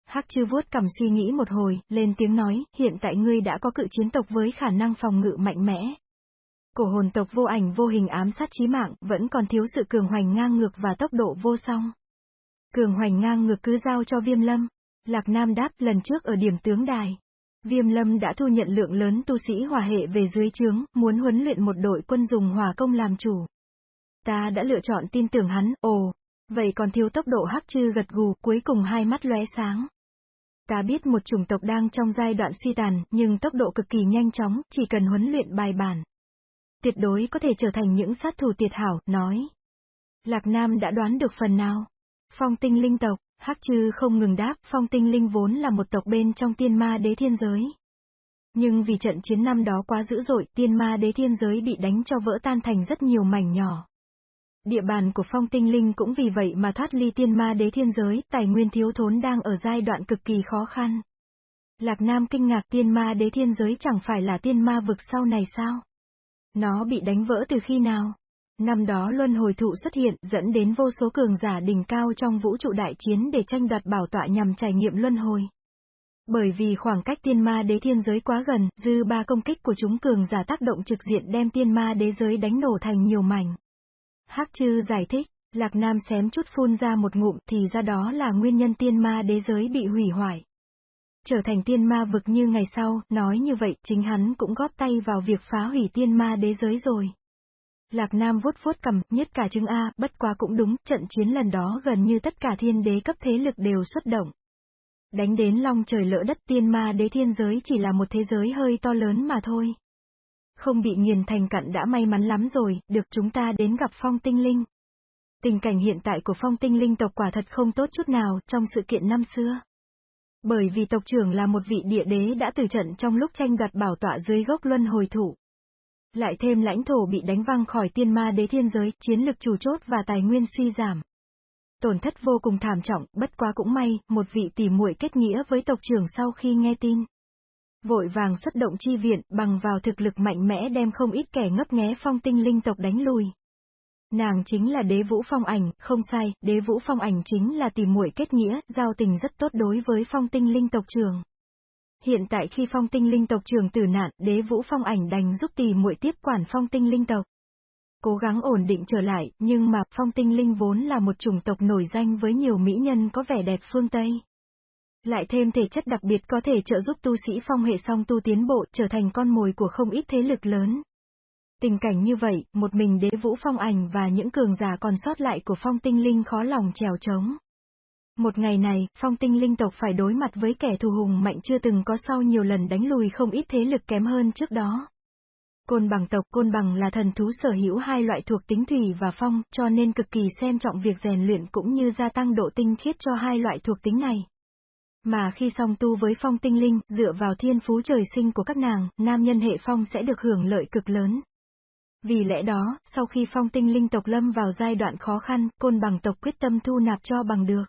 Hắc chư vuốt cầm suy nghĩ một hồi, lên tiếng nói, hiện tại ngươi đã có cự chiến tộc với khả năng phòng ngự mạnh mẽ. Cổ hồn tộc vô ảnh vô hình ám sát chí mạng, vẫn còn thiếu sự cường hoành ngang ngược và tốc độ vô song. Cường hoành ngang ngược cứ giao cho viêm lâm. Lạc Nam đáp lần trước ở điểm tướng đài. Viêm lâm đã thu nhận lượng lớn tu sĩ hòa hệ về dưới trướng, muốn huấn luyện một đội quân dùng hòa công làm chủ. Ta đã lựa chọn tin tưởng hắn, ồ, vậy còn thiếu tốc độ hắc chư gật gù, cuối cùng hai mắt lóe sáng. Ta biết một chủng tộc đang trong giai đoạn suy tàn, nhưng tốc độ cực kỳ nhanh chóng, chỉ cần huấn luyện bài bản. Tuyệt đối có thể trở thành những sát thủ tuyệt hảo, nói. Lạc Nam đã đoán được phần nào. Phong tinh linh tộc, hắc chư không ngừng đáp, phong tinh linh vốn là một tộc bên trong tiên ma đế thiên giới. Nhưng vì trận chiến năm đó quá dữ dội, tiên ma đế thiên giới bị đánh cho vỡ tan thành rất nhiều mảnh nhỏ. Địa bàn của phong tinh linh cũng vì vậy mà thoát ly tiên ma đế thiên giới, tài nguyên thiếu thốn đang ở giai đoạn cực kỳ khó khăn. Lạc Nam kinh ngạc tiên ma đế thiên giới chẳng phải là tiên ma vực sau này sao? Nó bị đánh vỡ từ khi nào? Năm đó luân hồi thụ xuất hiện dẫn đến vô số cường giả đỉnh cao trong vũ trụ đại chiến để tranh đoạt bảo tọa nhằm trải nghiệm luân hồi. Bởi vì khoảng cách tiên ma đế thiên giới quá gần, dư ba công kích của chúng cường giả tác động trực diện đem tiên ma đế giới đánh nổ thành nhiều mảnh. Hắc chư giải thích, Lạc Nam xém chút phun ra một ngụm thì ra đó là nguyên nhân tiên ma đế giới bị hủy hoại. Trở thành tiên ma vực như ngày sau, nói như vậy chính hắn cũng góp tay vào việc phá hủy tiên ma đế giới rồi. Lạc Nam vuốt vuốt cầm, nhất cả chứng A, bất quá cũng đúng, trận chiến lần đó gần như tất cả thiên đế cấp thế lực đều xuất động. Đánh đến long trời lỡ đất tiên ma đế thiên giới chỉ là một thế giới hơi to lớn mà thôi. Không bị nghiền thành cặn đã may mắn lắm rồi, được chúng ta đến gặp phong tinh linh. Tình cảnh hiện tại của phong tinh linh tộc quả thật không tốt chút nào trong sự kiện năm xưa. Bởi vì tộc trưởng là một vị địa đế đã từ trận trong lúc tranh đoạt bảo tọa dưới gốc luân hồi thủ. Lại thêm lãnh thổ bị đánh văng khỏi tiên ma đế thiên giới, chiến lực chủ chốt và tài nguyên suy giảm. Tổn thất vô cùng thảm trọng, bất quá cũng may, một vị tỷ muội kết nghĩa với tộc trưởng sau khi nghe tin. Vội vàng xuất động chi viện, bằng vào thực lực mạnh mẽ đem không ít kẻ ngấp nghé phong tinh linh tộc đánh lui Nàng chính là đế vũ phong ảnh, không sai, đế vũ phong ảnh chính là tìm muội kết nghĩa, giao tình rất tốt đối với phong tinh linh tộc trường. Hiện tại khi phong tinh linh tộc trường tử nạn, đế vũ phong ảnh đành giúp tỷ muội tiếp quản phong tinh linh tộc. Cố gắng ổn định trở lại, nhưng mà phong tinh linh vốn là một chủng tộc nổi danh với nhiều mỹ nhân có vẻ đẹp phương Tây. Lại thêm thể chất đặc biệt có thể trợ giúp tu sĩ phong hệ song tu tiến bộ trở thành con mồi của không ít thế lực lớn. Tình cảnh như vậy, một mình đế vũ phong ảnh và những cường giả còn sót lại của phong tinh linh khó lòng trèo trống. Một ngày này, phong tinh linh tộc phải đối mặt với kẻ thù hùng mạnh chưa từng có sau nhiều lần đánh lùi không ít thế lực kém hơn trước đó. Côn bằng tộc côn bằng là thần thú sở hữu hai loại thuộc tính thủy và phong, cho nên cực kỳ xem trọng việc rèn luyện cũng như gia tăng độ tinh khiết cho hai loại thuộc tính này. Mà khi song tu với phong tinh linh, dựa vào thiên phú trời sinh của các nàng, nam nhân hệ phong sẽ được hưởng lợi cực lớn. Vì lẽ đó, sau khi phong tinh linh tộc lâm vào giai đoạn khó khăn, côn bằng tộc quyết tâm thu nạp cho bằng được.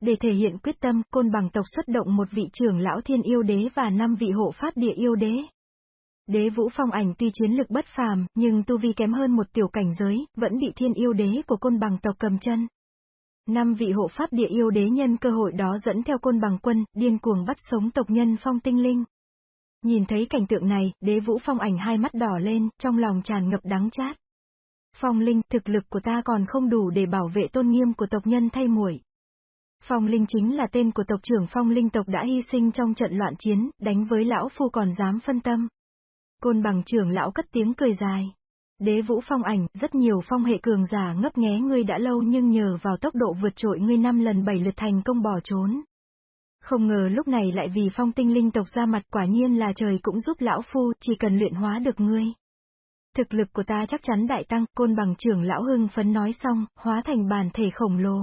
Để thể hiện quyết tâm, côn bằng tộc xuất động một vị trưởng lão thiên yêu đế và năm vị hộ pháp địa yêu đế. Đế Vũ Phong ảnh tuy chiến lực bất phàm, nhưng tu vi kém hơn một tiểu cảnh giới, vẫn bị thiên yêu đế của côn bằng tộc cầm chân. Năm vị hộ pháp địa yêu đế nhân cơ hội đó dẫn theo côn bằng quân, điên cuồng bắt sống tộc nhân phong tinh linh. Nhìn thấy cảnh tượng này, đế vũ phong ảnh hai mắt đỏ lên, trong lòng tràn ngập đắng chát. Phong linh, thực lực của ta còn không đủ để bảo vệ tôn nghiêm của tộc nhân thay muội. Phong linh chính là tên của tộc trưởng phong linh tộc đã hy sinh trong trận loạn chiến, đánh với lão phu còn dám phân tâm. Côn bằng trưởng lão cất tiếng cười dài. Đế vũ phong ảnh, rất nhiều phong hệ cường giả ngấp nghé ngươi đã lâu nhưng nhờ vào tốc độ vượt trội ngươi năm lần bảy lượt thành công bỏ trốn. Không ngờ lúc này lại vì phong tinh linh tộc ra mặt quả nhiên là trời cũng giúp lão phu, chỉ cần luyện hóa được ngươi. Thực lực của ta chắc chắn đại tăng, côn bằng trưởng lão hưng phấn nói xong, hóa thành bàn thể khổng lồ.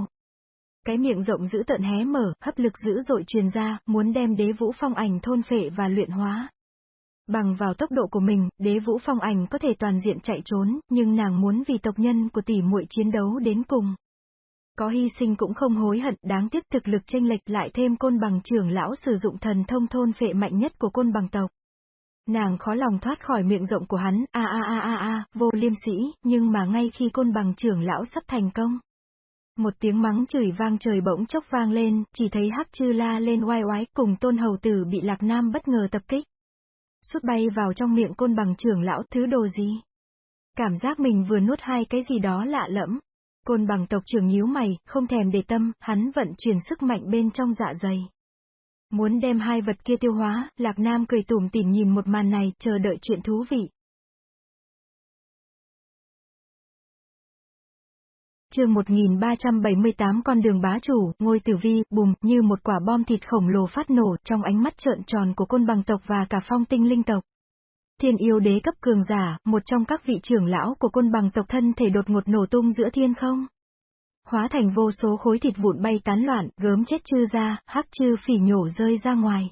Cái miệng rộng giữ tận hé mở, hấp lực dữ dội truyền ra, muốn đem đế vũ phong ảnh thôn phệ và luyện hóa. Bằng vào tốc độ của mình, đế vũ phong ảnh có thể toàn diện chạy trốn, nhưng nàng muốn vì tộc nhân của tỷ muội chiến đấu đến cùng. Có hy sinh cũng không hối hận, đáng tiếc thực lực tranh lệch lại thêm côn bằng trưởng lão sử dụng thần thông thôn phệ mạnh nhất của côn bằng tộc. Nàng khó lòng thoát khỏi miệng rộng của hắn, a a a a a, vô liêm sĩ, nhưng mà ngay khi côn bằng trưởng lão sắp thành công. Một tiếng mắng chửi vang trời bỗng chốc vang lên, chỉ thấy hắc chư la lên oai oái cùng tôn hầu tử bị lạc nam bất ngờ tập kích. Suốt bay vào trong miệng côn bằng trưởng lão thứ đồ gì? Cảm giác mình vừa nuốt hai cái gì đó lạ lẫm. Côn bằng tộc trưởng nhíu mày, không thèm để tâm, hắn vận chuyển sức mạnh bên trong dạ dày. Muốn đem hai vật kia tiêu hóa, Lạc Nam cười tủm tỉm nhìn một màn này, chờ đợi chuyện thú vị. Chương 1378 con đường bá chủ, ngôi tử vi, bùm, như một quả bom thịt khổng lồ phát nổ trong ánh mắt trợn tròn của côn bằng tộc và cả phong tinh linh tộc. Thiên yêu đế cấp cường giả, một trong các vị trưởng lão của côn bằng tộc thân thể đột ngột nổ tung giữa thiên không. Hóa thành vô số khối thịt vụn bay tán loạn, gớm chết chư ra, hắc chư phỉ nhổ rơi ra ngoài.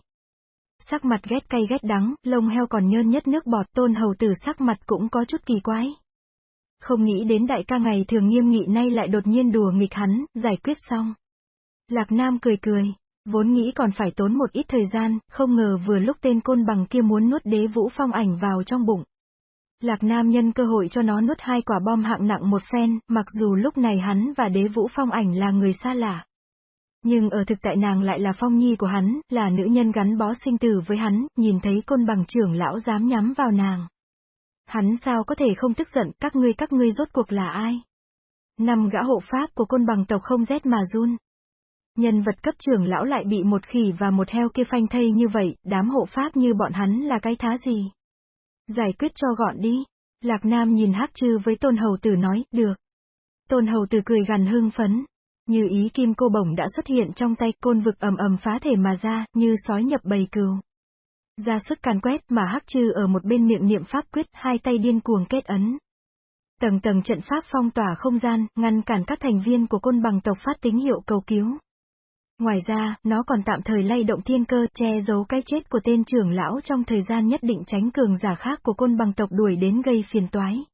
Sắc mặt ghét cay ghét đắng, lông heo còn nhơn nhất nước bọt tôn hầu tử sắc mặt cũng có chút kỳ quái. Không nghĩ đến đại ca ngày thường nghiêm nghị nay lại đột nhiên đùa nghịch hắn, giải quyết xong. Lạc Nam cười cười, vốn nghĩ còn phải tốn một ít thời gian, không ngờ vừa lúc tên côn bằng kia muốn nuốt đế vũ phong ảnh vào trong bụng. Lạc Nam nhân cơ hội cho nó nuốt hai quả bom hạng nặng một phen, mặc dù lúc này hắn và đế vũ phong ảnh là người xa lạ. Nhưng ở thực tại nàng lại là phong nhi của hắn, là nữ nhân gắn bó sinh tử với hắn, nhìn thấy côn bằng trưởng lão dám nhắm vào nàng. Hắn sao có thể không tức giận, các ngươi các ngươi rốt cuộc là ai? Năm gã hộ pháp của côn bằng tộc không rét mà run. Nhân vật cấp trưởng lão lại bị một khỉ và một heo kia phanh thây như vậy, đám hộ pháp như bọn hắn là cái thá gì? Giải quyết cho gọn đi. Lạc Nam nhìn hắc chư với tôn hầu tử nói, được. Tôn hầu tử cười gằn hưng phấn. Như ý kim cô bổng đã xuất hiện trong tay côn vực ầm ầm phá thể mà ra, như sói nhập bầy cừu. Ra sức càn quét mà hắc trừ ở một bên miệng niệm pháp quyết, hai tay điên cuồng kết ấn. Tầng tầng trận pháp phong tỏa không gian, ngăn cản các thành viên của côn bằng tộc phát tín hiệu cầu cứu. Ngoài ra, nó còn tạm thời lay động thiên cơ, che giấu cái chết của tên trưởng lão trong thời gian nhất định tránh cường giả khác của côn bằng tộc đuổi đến gây phiền toái.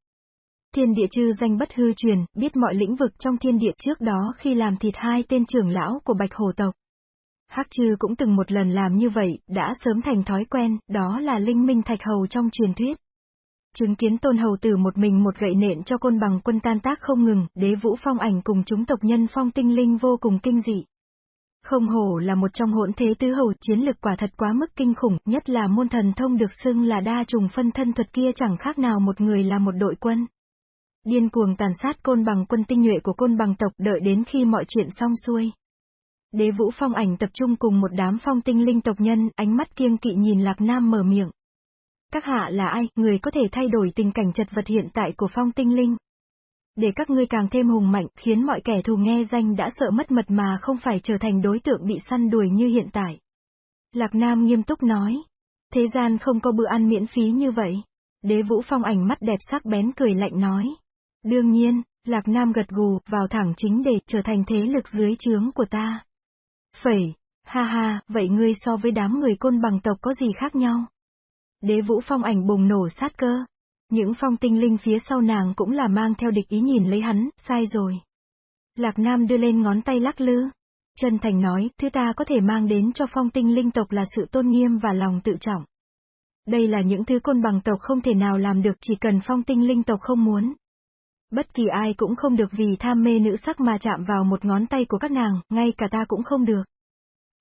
Thiên địa chư danh bất hư truyền, biết mọi lĩnh vực trong thiên địa trước đó khi làm thịt hai tên trưởng lão của bạch hồ tộc. Hắc Trư cũng từng một lần làm như vậy, đã sớm thành thói quen, đó là linh minh thạch hầu trong truyền thuyết. Chứng kiến tôn hầu tử một mình một gậy nện cho côn bằng quân tan tác không ngừng, đế vũ phong ảnh cùng chúng tộc nhân phong tinh linh vô cùng kinh dị. Không hổ là một trong hỗn thế tứ hầu chiến lực quả thật quá mức kinh khủng, nhất là môn thần thông được xưng là đa trùng phân thân thuật kia chẳng khác nào một người là một đội quân. Điên cuồng tàn sát côn bằng quân tinh nhuệ của côn bằng tộc đợi đến khi mọi chuyện xong xuôi. Đế vũ phong ảnh tập trung cùng một đám phong tinh linh tộc nhân, ánh mắt kiêng kỵ nhìn Lạc Nam mở miệng. Các hạ là ai, người có thể thay đổi tình cảnh chật vật hiện tại của phong tinh linh? Để các ngươi càng thêm hùng mạnh, khiến mọi kẻ thù nghe danh đã sợ mất mật mà không phải trở thành đối tượng bị săn đuổi như hiện tại. Lạc Nam nghiêm túc nói. Thế gian không có bữa ăn miễn phí như vậy. Đế vũ phong ảnh mắt đẹp sắc bén cười lạnh nói. Đương nhiên, Lạc Nam gật gù, vào thẳng chính để trở thành thế lực dưới trướng của ta. Phẩy, ha ha, vậy ngươi so với đám người côn bằng tộc có gì khác nhau? Đế vũ phong ảnh bùng nổ sát cơ. Những phong tinh linh phía sau nàng cũng là mang theo địch ý nhìn lấy hắn, sai rồi. Lạc Nam đưa lên ngón tay lắc lư. Chân thành nói, thứ ta có thể mang đến cho phong tinh linh tộc là sự tôn nghiêm và lòng tự trọng. Đây là những thứ côn bằng tộc không thể nào làm được chỉ cần phong tinh linh tộc không muốn. Bất kỳ ai cũng không được vì tham mê nữ sắc mà chạm vào một ngón tay của các nàng, ngay cả ta cũng không được.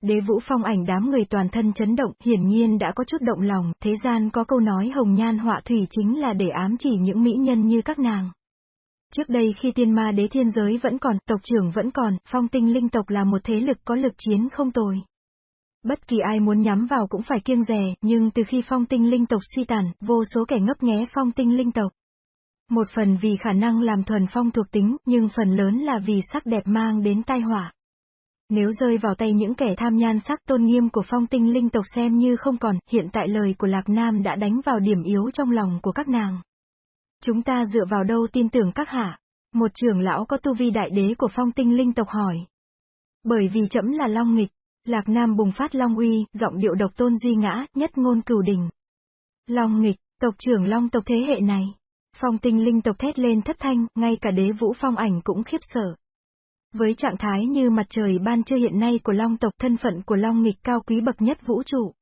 Đế vũ phong ảnh đám người toàn thân chấn động, hiển nhiên đã có chút động lòng, thế gian có câu nói hồng nhan họa thủy chính là để ám chỉ những mỹ nhân như các nàng. Trước đây khi tiên ma đế thiên giới vẫn còn, tộc trưởng vẫn còn, phong tinh linh tộc là một thế lực có lực chiến không tồi. Bất kỳ ai muốn nhắm vào cũng phải kiêng rè, nhưng từ khi phong tinh linh tộc suy tàn, vô số kẻ ngấp nghé phong tinh linh tộc. Một phần vì khả năng làm thuần phong thuộc tính, nhưng phần lớn là vì sắc đẹp mang đến tai họa. Nếu rơi vào tay những kẻ tham nhan sắc tôn nghiêm của phong tinh linh tộc xem như không còn, hiện tại lời của Lạc Nam đã đánh vào điểm yếu trong lòng của các nàng. Chúng ta dựa vào đâu tin tưởng các hạ? Một trưởng lão có tu vi đại đế của phong tinh linh tộc hỏi. Bởi vì chấm là Long Nghịch, Lạc Nam bùng phát Long Uy, giọng điệu độc tôn duy ngã, nhất ngôn cửu đình. Long Nghịch, tộc trưởng Long tộc thế hệ này. Phong tinh linh tộc thét lên thất thanh, ngay cả đế vũ phong ảnh cũng khiếp sợ. Với trạng thái như mặt trời ban trưa hiện nay của Long tộc thân phận của Long nghịch cao quý bậc nhất vũ trụ.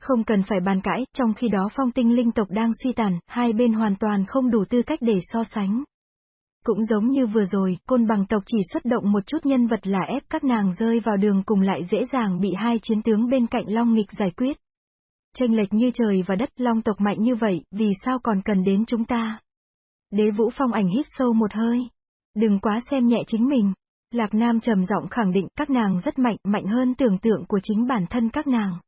Không cần phải bàn cãi, trong khi đó phong tinh linh tộc đang suy tàn, hai bên hoàn toàn không đủ tư cách để so sánh. Cũng giống như vừa rồi, côn bằng tộc chỉ xuất động một chút nhân vật là ép các nàng rơi vào đường cùng lại dễ dàng bị hai chiến tướng bên cạnh Long nghịch giải quyết. Tranh lệch như trời và đất Long tộc mạnh như vậy, vì sao còn cần đến chúng ta? Đế vũ phong ảnh hít sâu một hơi. Đừng quá xem nhẹ chính mình. Lạc Nam trầm giọng khẳng định các nàng rất mạnh, mạnh hơn tưởng tượng của chính bản thân các nàng.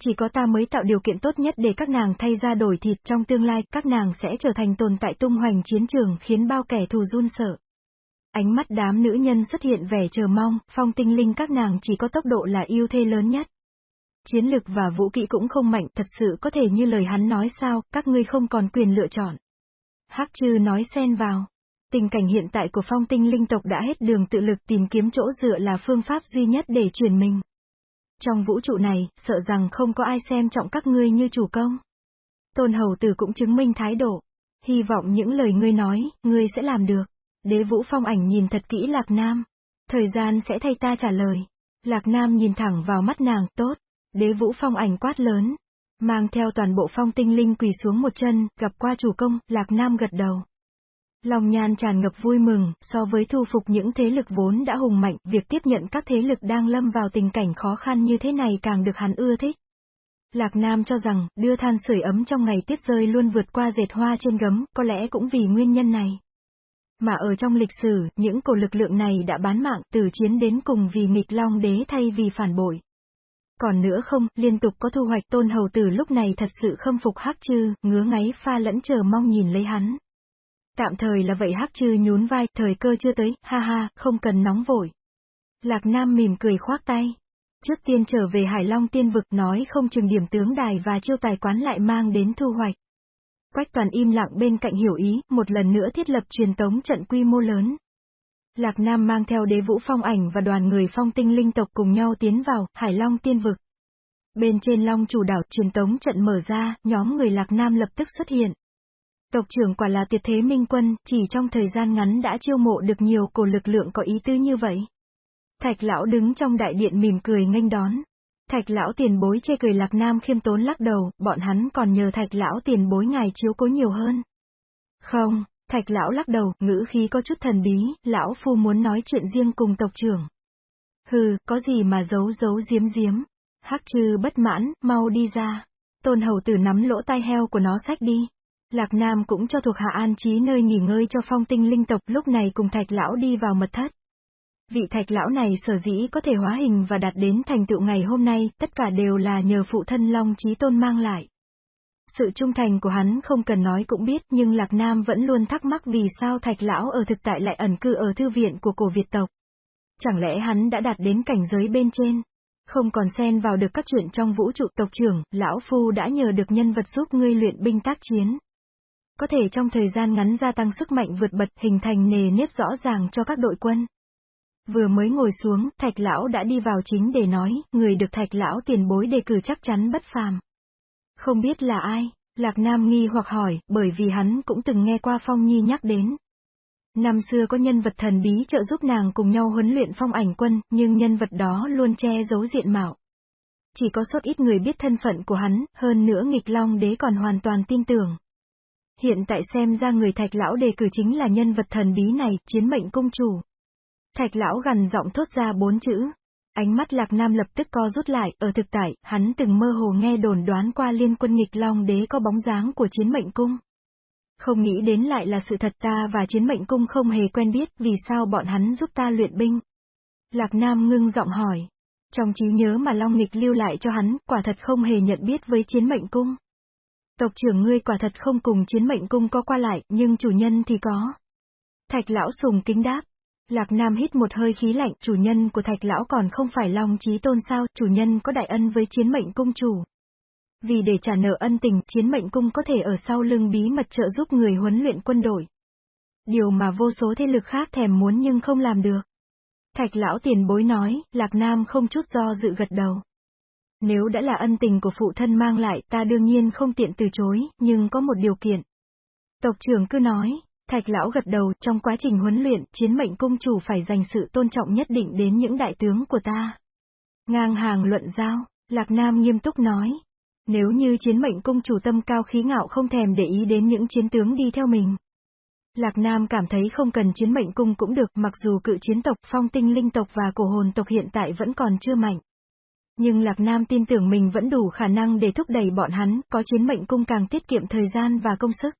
Chỉ có ta mới tạo điều kiện tốt nhất để các nàng thay ra đổi thịt trong tương lai, các nàng sẽ trở thành tồn tại tung hoành chiến trường khiến bao kẻ thù run sợ. Ánh mắt đám nữ nhân xuất hiện vẻ chờ mong, phong tinh linh các nàng chỉ có tốc độ là yêu thê lớn nhất. Chiến lực và vũ kỹ cũng không mạnh, thật sự có thể như lời hắn nói sao, các ngươi không còn quyền lựa chọn. Hắc chư nói xen vào. Tình cảnh hiện tại của phong tinh linh tộc đã hết đường tự lực tìm kiếm chỗ dựa là phương pháp duy nhất để truyền mình. Trong vũ trụ này, sợ rằng không có ai xem trọng các ngươi như chủ công. Tôn hầu tử cũng chứng minh thái độ. Hy vọng những lời ngươi nói, ngươi sẽ làm được. Đế vũ phong ảnh nhìn thật kỹ Lạc Nam. Thời gian sẽ thay ta trả lời. Lạc Nam nhìn thẳng vào mắt nàng, tốt. Đế vũ phong ảnh quát lớn. Mang theo toàn bộ phong tinh linh quỳ xuống một chân, gặp qua chủ công, Lạc Nam gật đầu. Lòng nhan tràn ngập vui mừng, so với thu phục những thế lực vốn đã hùng mạnh, việc tiếp nhận các thế lực đang lâm vào tình cảnh khó khăn như thế này càng được hắn ưa thích. Lạc Nam cho rằng, đưa than sưởi ấm trong ngày tuyết rơi luôn vượt qua dệt hoa trên gấm, có lẽ cũng vì nguyên nhân này. Mà ở trong lịch sử, những cổ lực lượng này đã bán mạng từ chiến đến cùng vì nghịch long đế thay vì phản bội. Còn nữa không, liên tục có thu hoạch tôn hầu tử lúc này thật sự khâm phục hắc chư, ngứa ngáy pha lẫn chờ mong nhìn lấy hắn. Tạm thời là vậy hắc chư nhún vai, thời cơ chưa tới, ha ha, không cần nóng vội. Lạc Nam mỉm cười khoác tay. Trước tiên trở về Hải Long tiên vực nói không chừng điểm tướng đài và chiêu tài quán lại mang đến thu hoạch. Quách toàn im lặng bên cạnh hiểu ý, một lần nữa thiết lập truyền tống trận quy mô lớn. Lạc Nam mang theo đế vũ phong ảnh và đoàn người phong tinh linh tộc cùng nhau tiến vào Hải Long tiên vực. Bên trên Long chủ đảo truyền tống trận mở ra, nhóm người Lạc Nam lập tức xuất hiện. Tộc trưởng quả là tuyệt thế minh quân, chỉ trong thời gian ngắn đã chiêu mộ được nhiều cổ lực lượng có ý tứ như vậy. Thạch lão đứng trong đại điện mỉm cười nghênh đón. Thạch lão tiền bối chê cười lạc nam khiêm tốn lắc đầu, bọn hắn còn nhờ thạch lão tiền bối ngài chiếu cố nhiều hơn. Không, thạch lão lắc đầu, ngữ khí có chút thần bí, lão phu muốn nói chuyện riêng cùng tộc trưởng. Hừ, có gì mà giấu giấu giếm giếm. Hắc chư bất mãn, mau đi ra. Tôn hầu tử nắm lỗ tai heo của nó sách đi. Lạc Nam cũng cho thuộc hạ an trí nơi nghỉ ngơi cho phong tinh linh tộc lúc này cùng thạch lão đi vào mật thất. Vị thạch lão này sở dĩ có thể hóa hình và đạt đến thành tựu ngày hôm nay, tất cả đều là nhờ phụ thân Long Chí Tôn mang lại. Sự trung thành của hắn không cần nói cũng biết nhưng Lạc Nam vẫn luôn thắc mắc vì sao thạch lão ở thực tại lại ẩn cư ở thư viện của cổ Việt tộc. Chẳng lẽ hắn đã đạt đến cảnh giới bên trên? Không còn xen vào được các chuyện trong vũ trụ tộc trưởng, lão phu đã nhờ được nhân vật giúp ngươi luyện binh tác chiến có thể trong thời gian ngắn gia tăng sức mạnh vượt bật hình thành nề nếp rõ ràng cho các đội quân. Vừa mới ngồi xuống, thạch lão đã đi vào chính để nói, người được thạch lão tiền bối đề cử chắc chắn bất phàm. Không biết là ai, Lạc Nam nghi hoặc hỏi, bởi vì hắn cũng từng nghe qua Phong Nhi nhắc đến. Năm xưa có nhân vật thần bí trợ giúp nàng cùng nhau huấn luyện phong ảnh quân, nhưng nhân vật đó luôn che giấu diện mạo. Chỉ có sốt ít người biết thân phận của hắn, hơn nữa nghịch long đế còn hoàn toàn tin tưởng. Hiện tại xem ra người thạch lão đề cử chính là nhân vật thần bí này, chiến mệnh cung chủ. Thạch lão gần giọng thốt ra bốn chữ. Ánh mắt lạc nam lập tức co rút lại, ở thực tại, hắn từng mơ hồ nghe đồn đoán qua liên quân nghịch long đế có bóng dáng của chiến mệnh cung. Không nghĩ đến lại là sự thật ta và chiến mệnh cung không hề quen biết vì sao bọn hắn giúp ta luyện binh. Lạc Nam ngưng giọng hỏi. Trong trí nhớ mà Long Nghịch lưu lại cho hắn, quả thật không hề nhận biết với chiến mệnh cung. Tộc trưởng ngươi quả thật không cùng chiến mệnh cung có qua lại, nhưng chủ nhân thì có. Thạch lão sùng kính đáp. Lạc Nam hít một hơi khí lạnh, chủ nhân của thạch lão còn không phải Long Chí Tôn sao, chủ nhân có đại ân với chiến mệnh cung chủ. Vì để trả nợ ân tình, chiến mệnh cung có thể ở sau lưng bí mật trợ giúp người huấn luyện quân đội. Điều mà vô số thế lực khác thèm muốn nhưng không làm được. Thạch lão tiền bối nói, Lạc Nam không chút do dự gật đầu. Nếu đã là ân tình của phụ thân mang lại, ta đương nhiên không tiện từ chối, nhưng có một điều kiện. Tộc trưởng cứ nói, Thạch lão gật đầu, trong quá trình huấn luyện, chiến mệnh cung chủ phải dành sự tôn trọng nhất định đến những đại tướng của ta. Ngang hàng luận giao, Lạc Nam nghiêm túc nói, nếu như chiến mệnh cung chủ tâm cao khí ngạo không thèm để ý đến những chiến tướng đi theo mình. Lạc Nam cảm thấy không cần chiến mệnh cung cũng được mặc dù cự chiến tộc phong tinh linh tộc và cổ hồn tộc hiện tại vẫn còn chưa mạnh. Nhưng Lạc Nam tin tưởng mình vẫn đủ khả năng để thúc đẩy bọn hắn, có chiến mệnh cung càng tiết kiệm thời gian và công sức.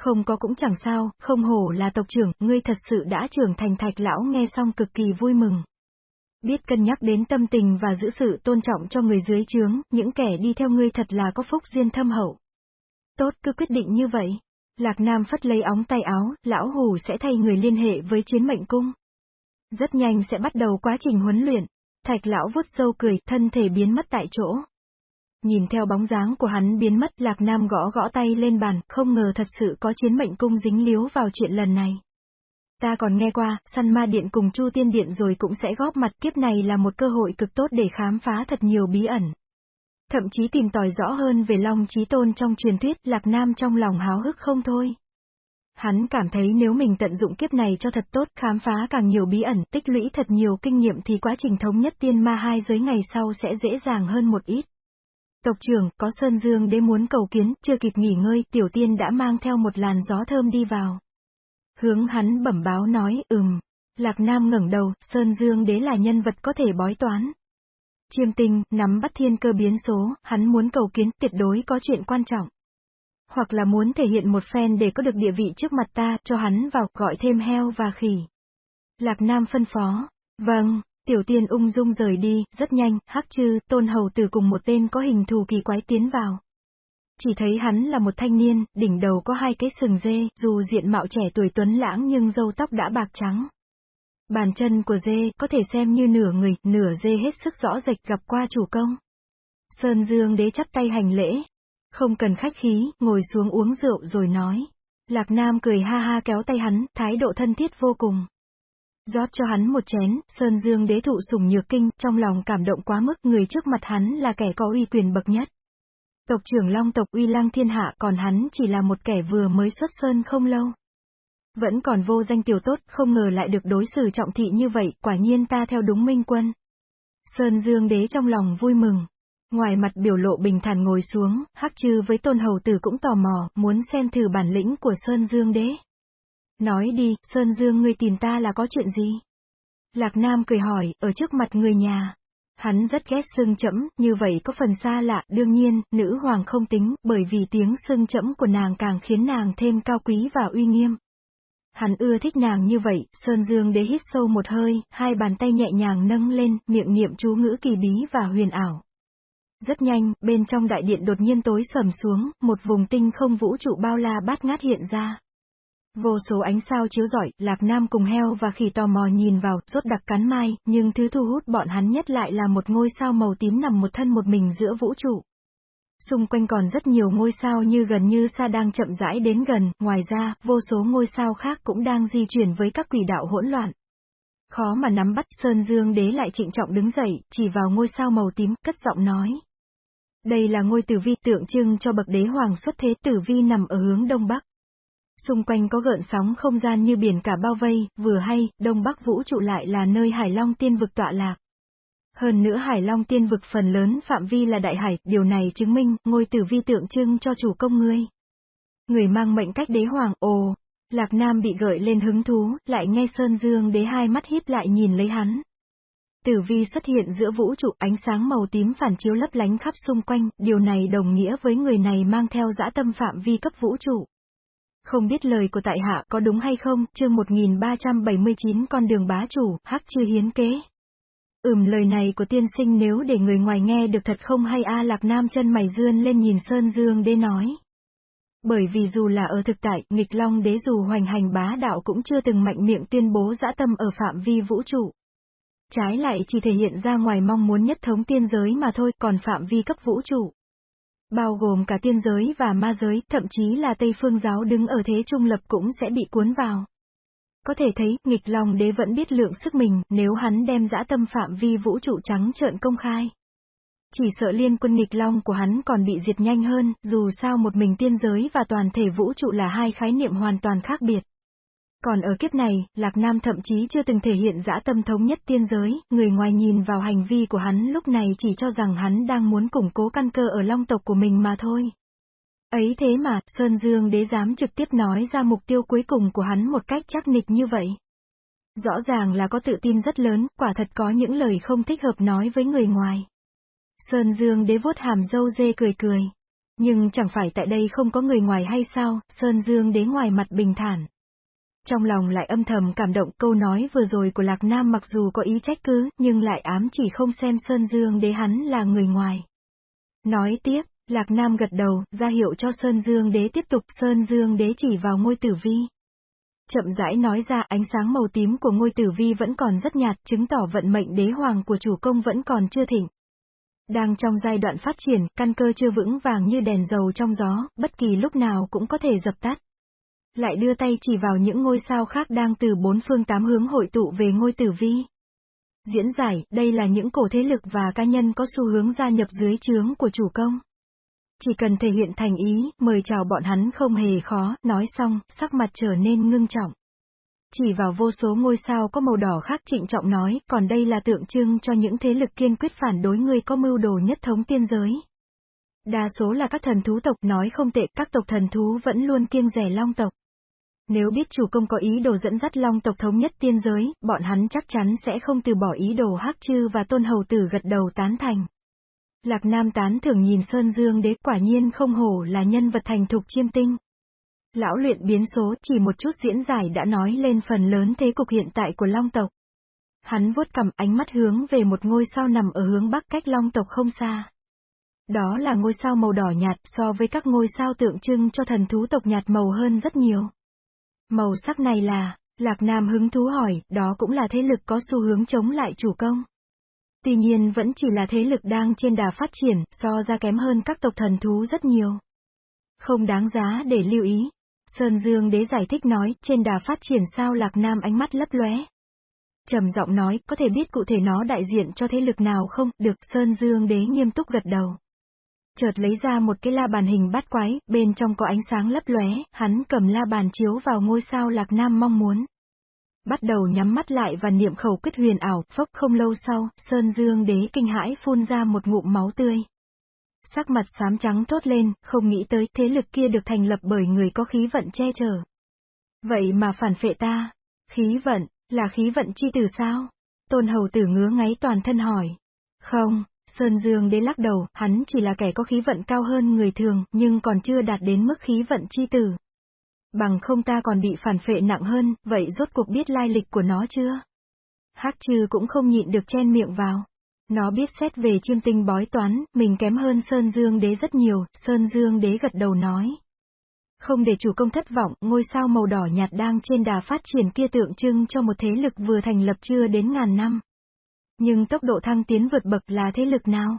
Không có cũng chẳng sao, không hổ là tộc trưởng, ngươi thật sự đã trưởng thành thạch lão nghe xong cực kỳ vui mừng. Biết cân nhắc đến tâm tình và giữ sự tôn trọng cho người dưới trướng, những kẻ đi theo ngươi thật là có phúc duyên thâm hậu. Tốt cứ quyết định như vậy. Lạc Nam phất lấy óng tay áo, lão hù sẽ thay người liên hệ với chiến mệnh cung. Rất nhanh sẽ bắt đầu quá trình huấn luyện. Thạch lão vuốt sâu cười, thân thể biến mất tại chỗ. Nhìn theo bóng dáng của hắn biến mất, Lạc Nam gõ gõ tay lên bàn, không ngờ thật sự có chiến mệnh cung dính líu vào chuyện lần này. Ta còn nghe qua, săn ma điện cùng Chu Tiên Điện rồi cũng sẽ góp mặt kiếp này là một cơ hội cực tốt để khám phá thật nhiều bí ẩn. Thậm chí tìm tòi rõ hơn về Long Chí Tôn trong truyền thuyết, Lạc Nam trong lòng háo hức không thôi. Hắn cảm thấy nếu mình tận dụng kiếp này cho thật tốt, khám phá càng nhiều bí ẩn, tích lũy thật nhiều kinh nghiệm thì quá trình thống nhất tiên ma hai giới ngày sau sẽ dễ dàng hơn một ít. Tộc trưởng, có Sơn Dương đế muốn cầu kiến, chưa kịp nghỉ ngơi, tiểu tiên đã mang theo một làn gió thơm đi vào. Hướng hắn bẩm báo nói, ừm. Lạc Nam ngẩng đầu, Sơn Dương đế là nhân vật có thể bói toán. Chiêm tinh, nắm bắt thiên cơ biến số, hắn muốn cầu kiến, tuyệt đối có chuyện quan trọng. Hoặc là muốn thể hiện một phen để có được địa vị trước mặt ta, cho hắn vào, gọi thêm heo và khỉ. Lạc Nam phân phó. Vâng, tiểu tiên ung dung rời đi, rất nhanh, hắc chư, tôn hầu tử cùng một tên có hình thù kỳ quái tiến vào. Chỉ thấy hắn là một thanh niên, đỉnh đầu có hai cái sừng dê, dù diện mạo trẻ tuổi tuấn lãng nhưng râu tóc đã bạc trắng. Bàn chân của dê có thể xem như nửa người, nửa dê hết sức rõ rệt gặp qua chủ công. Sơn Dương đế chắp tay hành lễ. Không cần khách khí, ngồi xuống uống rượu rồi nói. Lạc Nam cười ha ha kéo tay hắn, thái độ thân thiết vô cùng rót cho hắn một chén, Sơn Dương đế thụ sủng nhược kinh, trong lòng cảm động quá mức người trước mặt hắn là kẻ có uy quyền bậc nhất. Tộc trưởng Long tộc uy lăng thiên hạ còn hắn chỉ là một kẻ vừa mới xuất sơn không lâu. Vẫn còn vô danh tiểu tốt, không ngờ lại được đối xử trọng thị như vậy, quả nhiên ta theo đúng minh quân. Sơn Dương đế trong lòng vui mừng. Ngoài mặt biểu lộ bình thản ngồi xuống, hắc chư với tôn hầu tử cũng tò mò, muốn xem thử bản lĩnh của Sơn Dương đế. Nói đi, Sơn Dương ngươi tìm ta là có chuyện gì? Lạc Nam cười hỏi, ở trước mặt người nhà. Hắn rất ghét xưng chẫm, như vậy có phần xa lạ, đương nhiên, nữ hoàng không tính, bởi vì tiếng sưng chẫm của nàng càng khiến nàng thêm cao quý và uy nghiêm. Hắn ưa thích nàng như vậy, Sơn Dương đế hít sâu một hơi, hai bàn tay nhẹ nhàng nâng lên, miệng niệm chú ngữ kỳ bí và huyền ảo. Rất nhanh, bên trong đại điện đột nhiên tối sầm xuống, một vùng tinh không vũ trụ bao la bát ngát hiện ra. Vô số ánh sao chiếu rọi, Lạc Nam cùng heo và khỉ tò mò nhìn vào, rốt đặc cắn mai, nhưng thứ thu hút bọn hắn nhất lại là một ngôi sao màu tím nằm một thân một mình giữa vũ trụ. Xung quanh còn rất nhiều ngôi sao như gần như xa đang chậm rãi đến gần, ngoài ra, vô số ngôi sao khác cũng đang di chuyển với các quỷ đạo hỗn loạn. Khó mà nắm bắt, Sơn Dương đế lại trịnh trọng đứng dậy, chỉ vào ngôi sao màu tím, cất giọng nói. Đây là ngôi tử vi tượng trưng cho bậc đế hoàng xuất thế tử vi nằm ở hướng đông bắc. Xung quanh có gợn sóng không gian như biển cả bao vây, vừa hay, đông bắc vũ trụ lại là nơi Hải Long tiên vực tọa lạc. Hơn nữa Hải Long tiên vực phần lớn phạm vi là đại hải, điều này chứng minh, ngôi tử vi tượng trưng cho chủ công ngươi. Người mang mệnh cách đế hoàng, ồ, Lạc Nam bị gợi lên hứng thú, lại nghe Sơn Dương đế hai mắt híp lại nhìn lấy hắn. Tử vi xuất hiện giữa vũ trụ ánh sáng màu tím phản chiếu lấp lánh khắp xung quanh, điều này đồng nghĩa với người này mang theo dã tâm phạm vi cấp vũ trụ. Không biết lời của tại hạ có đúng hay không, chương 1379 con đường bá chủ, hắc chưa hiến kế. Ừm lời này của tiên sinh nếu để người ngoài nghe được thật không hay a lạc nam chân mày dương lên nhìn Sơn Dương đế nói. Bởi vì dù là ở thực tại, nghịch long đế dù hoành hành bá đạo cũng chưa từng mạnh miệng tuyên bố dã tâm ở phạm vi vũ trụ. Trái lại chỉ thể hiện ra ngoài mong muốn nhất thống tiên giới mà thôi, còn phạm vi cấp vũ trụ. Bao gồm cả tiên giới và ma giới, thậm chí là Tây Phương giáo đứng ở thế trung lập cũng sẽ bị cuốn vào. Có thể thấy, nghịch long đế vẫn biết lượng sức mình, nếu hắn đem dã tâm phạm vi vũ trụ trắng trợn công khai. Chỉ sợ liên quân nghịch long của hắn còn bị diệt nhanh hơn, dù sao một mình tiên giới và toàn thể vũ trụ là hai khái niệm hoàn toàn khác biệt. Còn ở kiếp này, Lạc Nam thậm chí chưa từng thể hiện dã tâm thống nhất tiên giới, người ngoài nhìn vào hành vi của hắn lúc này chỉ cho rằng hắn đang muốn củng cố căn cơ ở long tộc của mình mà thôi. Ấy thế mà, Sơn Dương đế dám trực tiếp nói ra mục tiêu cuối cùng của hắn một cách chắc nịch như vậy. Rõ ràng là có tự tin rất lớn, quả thật có những lời không thích hợp nói với người ngoài. Sơn Dương đế vuốt hàm dâu dê cười cười. Nhưng chẳng phải tại đây không có người ngoài hay sao, Sơn Dương đế ngoài mặt bình thản. Trong lòng lại âm thầm cảm động câu nói vừa rồi của Lạc Nam mặc dù có ý trách cứ, nhưng lại ám chỉ không xem Sơn Dương đế hắn là người ngoài. Nói tiếp, Lạc Nam gật đầu, ra hiệu cho Sơn Dương đế tiếp tục, Sơn Dương đế chỉ vào ngôi tử vi. Chậm rãi nói ra ánh sáng màu tím của ngôi tử vi vẫn còn rất nhạt, chứng tỏ vận mệnh đế hoàng của chủ công vẫn còn chưa thịnh. Đang trong giai đoạn phát triển, căn cơ chưa vững vàng như đèn dầu trong gió, bất kỳ lúc nào cũng có thể dập tắt. Lại đưa tay chỉ vào những ngôi sao khác đang từ bốn phương tám hướng hội tụ về ngôi tử vi. Diễn giải, đây là những cổ thế lực và cá nhân có xu hướng gia nhập dưới trướng của chủ công. Chỉ cần thể hiện thành ý, mời chào bọn hắn không hề khó, nói xong, sắc mặt trở nên ngưng trọng. Chỉ vào vô số ngôi sao có màu đỏ khác trịnh trọng nói, còn đây là tượng trưng cho những thế lực kiên quyết phản đối người có mưu đồ nhất thống tiên giới. Đa số là các thần thú tộc nói không tệ, các tộc thần thú vẫn luôn kiêng rẻ long tộc. Nếu biết chủ công có ý đồ dẫn dắt long tộc thống nhất tiên giới, bọn hắn chắc chắn sẽ không từ bỏ ý đồ hắc chư và tôn hầu tử gật đầu tán thành. Lạc Nam tán thưởng nhìn Sơn Dương đế quả nhiên không hổ là nhân vật thành thục chiêm tinh. Lão luyện biến số chỉ một chút diễn giải đã nói lên phần lớn thế cục hiện tại của Long tộc. Hắn vuốt cầm ánh mắt hướng về một ngôi sao nằm ở hướng bắc cách Long tộc không xa. Đó là ngôi sao màu đỏ nhạt so với các ngôi sao tượng trưng cho thần thú tộc nhạt màu hơn rất nhiều. Màu sắc này là, Lạc Nam hứng thú hỏi, đó cũng là thế lực có xu hướng chống lại chủ công. Tuy nhiên vẫn chỉ là thế lực đang trên đà phát triển, so ra kém hơn các tộc thần thú rất nhiều. Không đáng giá để lưu ý. Sơn Dương đế giải thích nói, trên đà phát triển sao Lạc Nam ánh mắt lấp lóe. trầm giọng nói, có thể biết cụ thể nó đại diện cho thế lực nào không, được, Sơn Dương đế nghiêm túc gật đầu. Chợt lấy ra một cái la bàn hình bát quái, bên trong có ánh sáng lấp lóe, hắn cầm la bàn chiếu vào ngôi sao Lạc Nam mong muốn. Bắt đầu nhắm mắt lại và niệm khẩu quyết huyền ảo, phốc không lâu sau, Sơn Dương đế kinh hãi phun ra một ngụm máu tươi. Sắc mặt xám trắng tốt lên, không nghĩ tới thế lực kia được thành lập bởi người có khí vận che chở. Vậy mà phản phệ ta, khí vận, là khí vận chi từ sao? Tôn hầu tử ngứa ngáy toàn thân hỏi. Không, Sơn Dương đế lắc đầu, hắn chỉ là kẻ có khí vận cao hơn người thường, nhưng còn chưa đạt đến mức khí vận chi tử. Bằng không ta còn bị phản phệ nặng hơn, vậy rốt cuộc biết lai lịch của nó chưa? Hắc trừ cũng không nhịn được chen miệng vào. Nó biết xét về chiêm tinh bói toán, mình kém hơn Sơn Dương đế rất nhiều, Sơn Dương đế gật đầu nói. Không để chủ công thất vọng, ngôi sao màu đỏ nhạt đang trên đà phát triển kia tượng trưng cho một thế lực vừa thành lập chưa đến ngàn năm. Nhưng tốc độ thăng tiến vượt bậc là thế lực nào?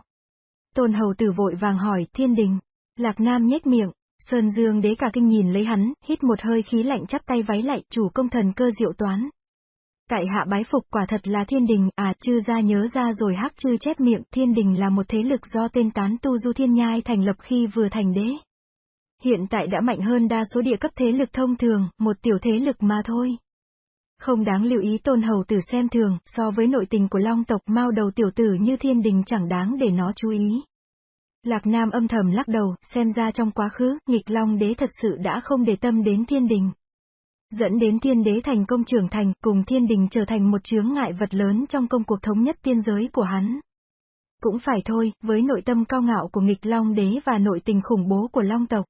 Tôn hầu tử vội vàng hỏi, thiên đình. Lạc Nam nhếch miệng, Sơn Dương đế cả kinh nhìn lấy hắn, hít một hơi khí lạnh chắp tay váy lại, chủ công thần cơ diệu toán. Tại hạ bái phục quả thật là thiên đình, à, chư ra nhớ ra rồi hắc chư chép miệng, thiên đình là một thế lực do tên tán tu du thiên nhai thành lập khi vừa thành đế. hiện tại đã mạnh hơn đa số địa cấp thế lực thông thường, một tiểu thế lực mà thôi. Không đáng lưu ý tôn hầu tử xem thường, so với nội tình của long tộc mau đầu tiểu tử như thiên đình chẳng đáng để nó chú ý. Lạc Nam âm thầm lắc đầu, xem ra trong quá khứ, nghịch long đế thật sự đã không để tâm đến thiên đình. Dẫn đến thiên đế thành công trưởng thành, cùng thiên đình trở thành một chướng ngại vật lớn trong công cuộc thống nhất tiên giới của hắn. Cũng phải thôi, với nội tâm cao ngạo của nghịch long đế và nội tình khủng bố của long tộc.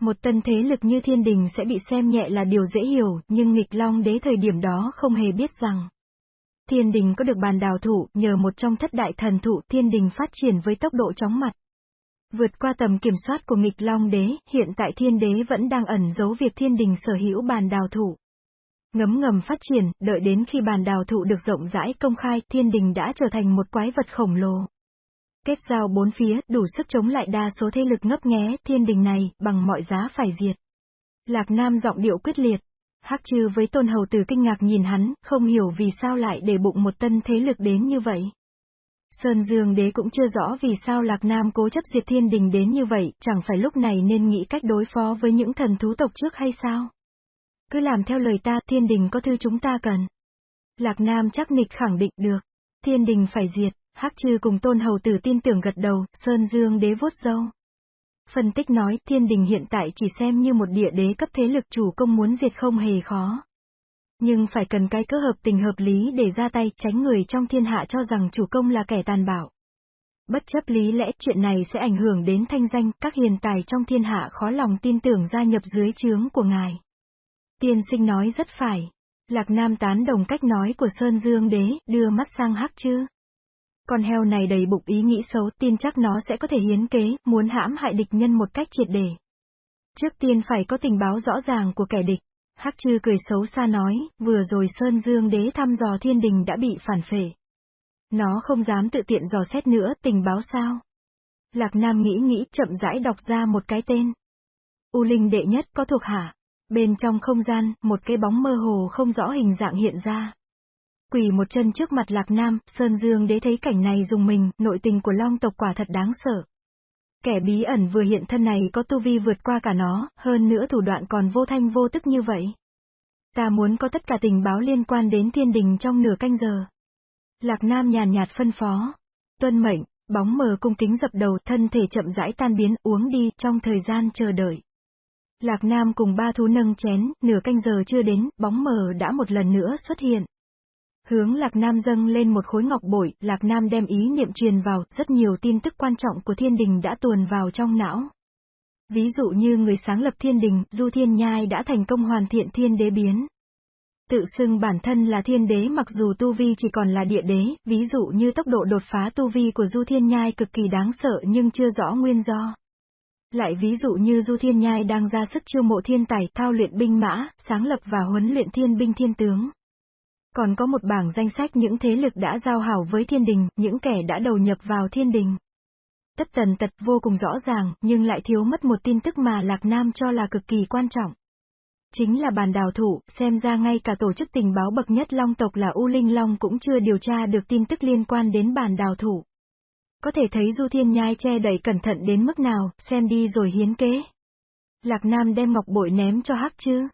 Một tân thế lực như thiên đình sẽ bị xem nhẹ là điều dễ hiểu, nhưng nghịch long đế thời điểm đó không hề biết rằng. Thiên đình có được bàn đào thụ, nhờ một trong thất đại thần thụ thiên đình phát triển với tốc độ chóng mặt. Vượt qua tầm kiểm soát của nghịch long đế, hiện tại thiên đế vẫn đang ẩn giấu việc thiên đình sở hữu bàn đào thụ. Ngấm ngầm phát triển, đợi đến khi bàn đào thụ được rộng rãi công khai, thiên đình đã trở thành một quái vật khổng lồ. Kết giao bốn phía, đủ sức chống lại đa số thế lực ngấp nghé, thiên đình này, bằng mọi giá phải diệt. Lạc Nam giọng điệu quyết liệt. Hắc chư với tôn hầu tử kinh ngạc nhìn hắn, không hiểu vì sao lại để bụng một tân thế lực đến như vậy. Sơn Dương đế cũng chưa rõ vì sao Lạc Nam cố chấp diệt thiên đình đến như vậy, chẳng phải lúc này nên nghĩ cách đối phó với những thần thú tộc trước hay sao? Cứ làm theo lời ta, thiên đình có thư chúng ta cần. Lạc Nam chắc nịch khẳng định được. Thiên đình phải diệt, hắc trừ cùng tôn hầu tử tin tưởng gật đầu, Sơn Dương đế vuốt dâu. Phân tích nói thiên đình hiện tại chỉ xem như một địa đế cấp thế lực chủ công muốn diệt không hề khó. Nhưng phải cần cái cơ hợp tình hợp lý để ra tay tránh người trong thiên hạ cho rằng chủ công là kẻ tàn bạo. Bất chấp lý lẽ chuyện này sẽ ảnh hưởng đến thanh danh, các hiền tài trong thiên hạ khó lòng tin tưởng gia nhập dưới trướng của ngài. Tiên sinh nói rất phải. Lạc Nam tán đồng cách nói của Sơn Dương Đế, đưa mắt sang hắc chứ. Con heo này đầy bụng ý nghĩ xấu, tin chắc nó sẽ có thể hiến kế, muốn hãm hại địch nhân một cách triệt để. Trước tiên phải có tình báo rõ ràng của kẻ địch. Hắc chư cười xấu xa nói, vừa rồi Sơn Dương Đế thăm dò thiên đình đã bị phản phệ. Nó không dám tự tiện dò xét nữa, tình báo sao? Lạc Nam nghĩ nghĩ chậm rãi đọc ra một cái tên. U Linh đệ nhất có thuộc hạ. Bên trong không gian, một cái bóng mơ hồ không rõ hình dạng hiện ra. Quỳ một chân trước mặt Lạc Nam, Sơn Dương đế thấy cảnh này dùng mình, nội tình của Long tộc quả thật đáng sợ. Kẻ bí ẩn vừa hiện thân này có tu vi vượt qua cả nó, hơn nữa thủ đoạn còn vô thanh vô tức như vậy. Ta muốn có tất cả tình báo liên quan đến thiên đình trong nửa canh giờ. Lạc Nam nhàn nhạt phân phó. Tuân mệnh, bóng mờ cung kính dập đầu thân thể chậm rãi tan biến uống đi trong thời gian chờ đợi. Lạc Nam cùng ba thú nâng chén, nửa canh giờ chưa đến, bóng mờ đã một lần nữa xuất hiện. Hướng Lạc Nam dâng lên một khối ngọc bội, Lạc Nam đem ý niệm truyền vào, rất nhiều tin tức quan trọng của thiên đình đã tuồn vào trong não. Ví dụ như người sáng lập thiên đình, Du Thiên Nhai đã thành công hoàn thiện thiên đế biến. Tự xưng bản thân là thiên đế mặc dù tu vi chỉ còn là địa đế, ví dụ như tốc độ đột phá tu vi của Du Thiên Nhai cực kỳ đáng sợ nhưng chưa rõ nguyên do. Lại ví dụ như Du Thiên Nhai đang ra sức chiêu mộ thiên tài, thao luyện binh mã, sáng lập và huấn luyện thiên binh thiên tướng. Còn có một bảng danh sách những thế lực đã giao hảo với thiên đình, những kẻ đã đầu nhập vào thiên đình. Tất tần tật vô cùng rõ ràng, nhưng lại thiếu mất một tin tức mà Lạc Nam cho là cực kỳ quan trọng. Chính là bàn đào thủ, xem ra ngay cả tổ chức tình báo bậc nhất Long tộc là U Linh Long cũng chưa điều tra được tin tức liên quan đến bàn đào thủ. Có thể thấy Du Thiên Nhai che đẩy cẩn thận đến mức nào, xem đi rồi hiến kế. Lạc Nam đem ngọc bội ném cho Hắc Chư.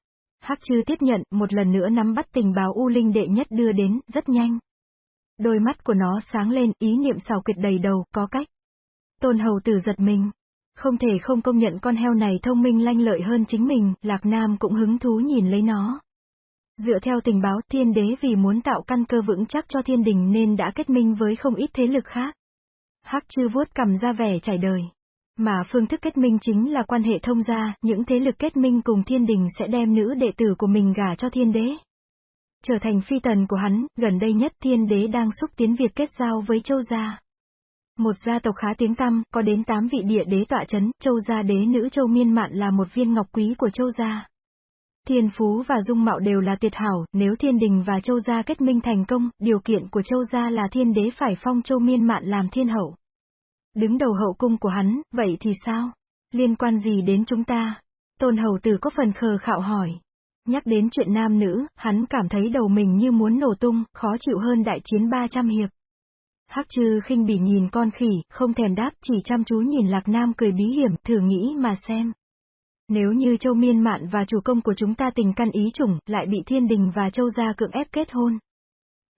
Hắc Trư tiếp nhận, một lần nữa nắm bắt tình báo U Linh đệ nhất đưa đến, rất nhanh. Đôi mắt của nó sáng lên, ý niệm xào quyệt đầy đầu, có cách. Tôn hầu tử giật mình. Không thể không công nhận con heo này thông minh lanh lợi hơn chính mình, Lạc Nam cũng hứng thú nhìn lấy nó. Dựa theo tình báo, thiên đế vì muốn tạo căn cơ vững chắc cho thiên đình nên đã kết minh với không ít thế lực khác. Hắc chư vuốt cầm ra vẻ trải đời. Mà phương thức kết minh chính là quan hệ thông gia, những thế lực kết minh cùng thiên đình sẽ đem nữ đệ tử của mình gả cho thiên đế. Trở thành phi tần của hắn, gần đây nhất thiên đế đang xúc tiến việc kết giao với châu gia. Một gia tộc khá tiếng tăm, có đến 8 vị địa đế tọa chấn, châu gia đế nữ châu miên mạn là một viên ngọc quý của châu gia. Thiên phú và dung mạo đều là tuyệt hảo, nếu thiên đình và châu gia kết minh thành công, điều kiện của châu gia là thiên đế phải phong châu miên mạn làm thiên hậu. Đứng đầu hậu cung của hắn, vậy thì sao? Liên quan gì đến chúng ta? Tôn hầu tử có phần khờ khạo hỏi. Nhắc đến chuyện nam nữ, hắn cảm thấy đầu mình như muốn nổ tung, khó chịu hơn đại chiến 300 hiệp. Hắc trư khinh bỉ nhìn con khỉ, không thèm đáp, chỉ chăm chú nhìn lạc nam cười bí hiểm, thử nghĩ mà xem. Nếu như Châu Miên Mạn và chủ công của chúng ta tình căn ý chủng, lại bị thiên đình và Châu gia cưỡng ép kết hôn.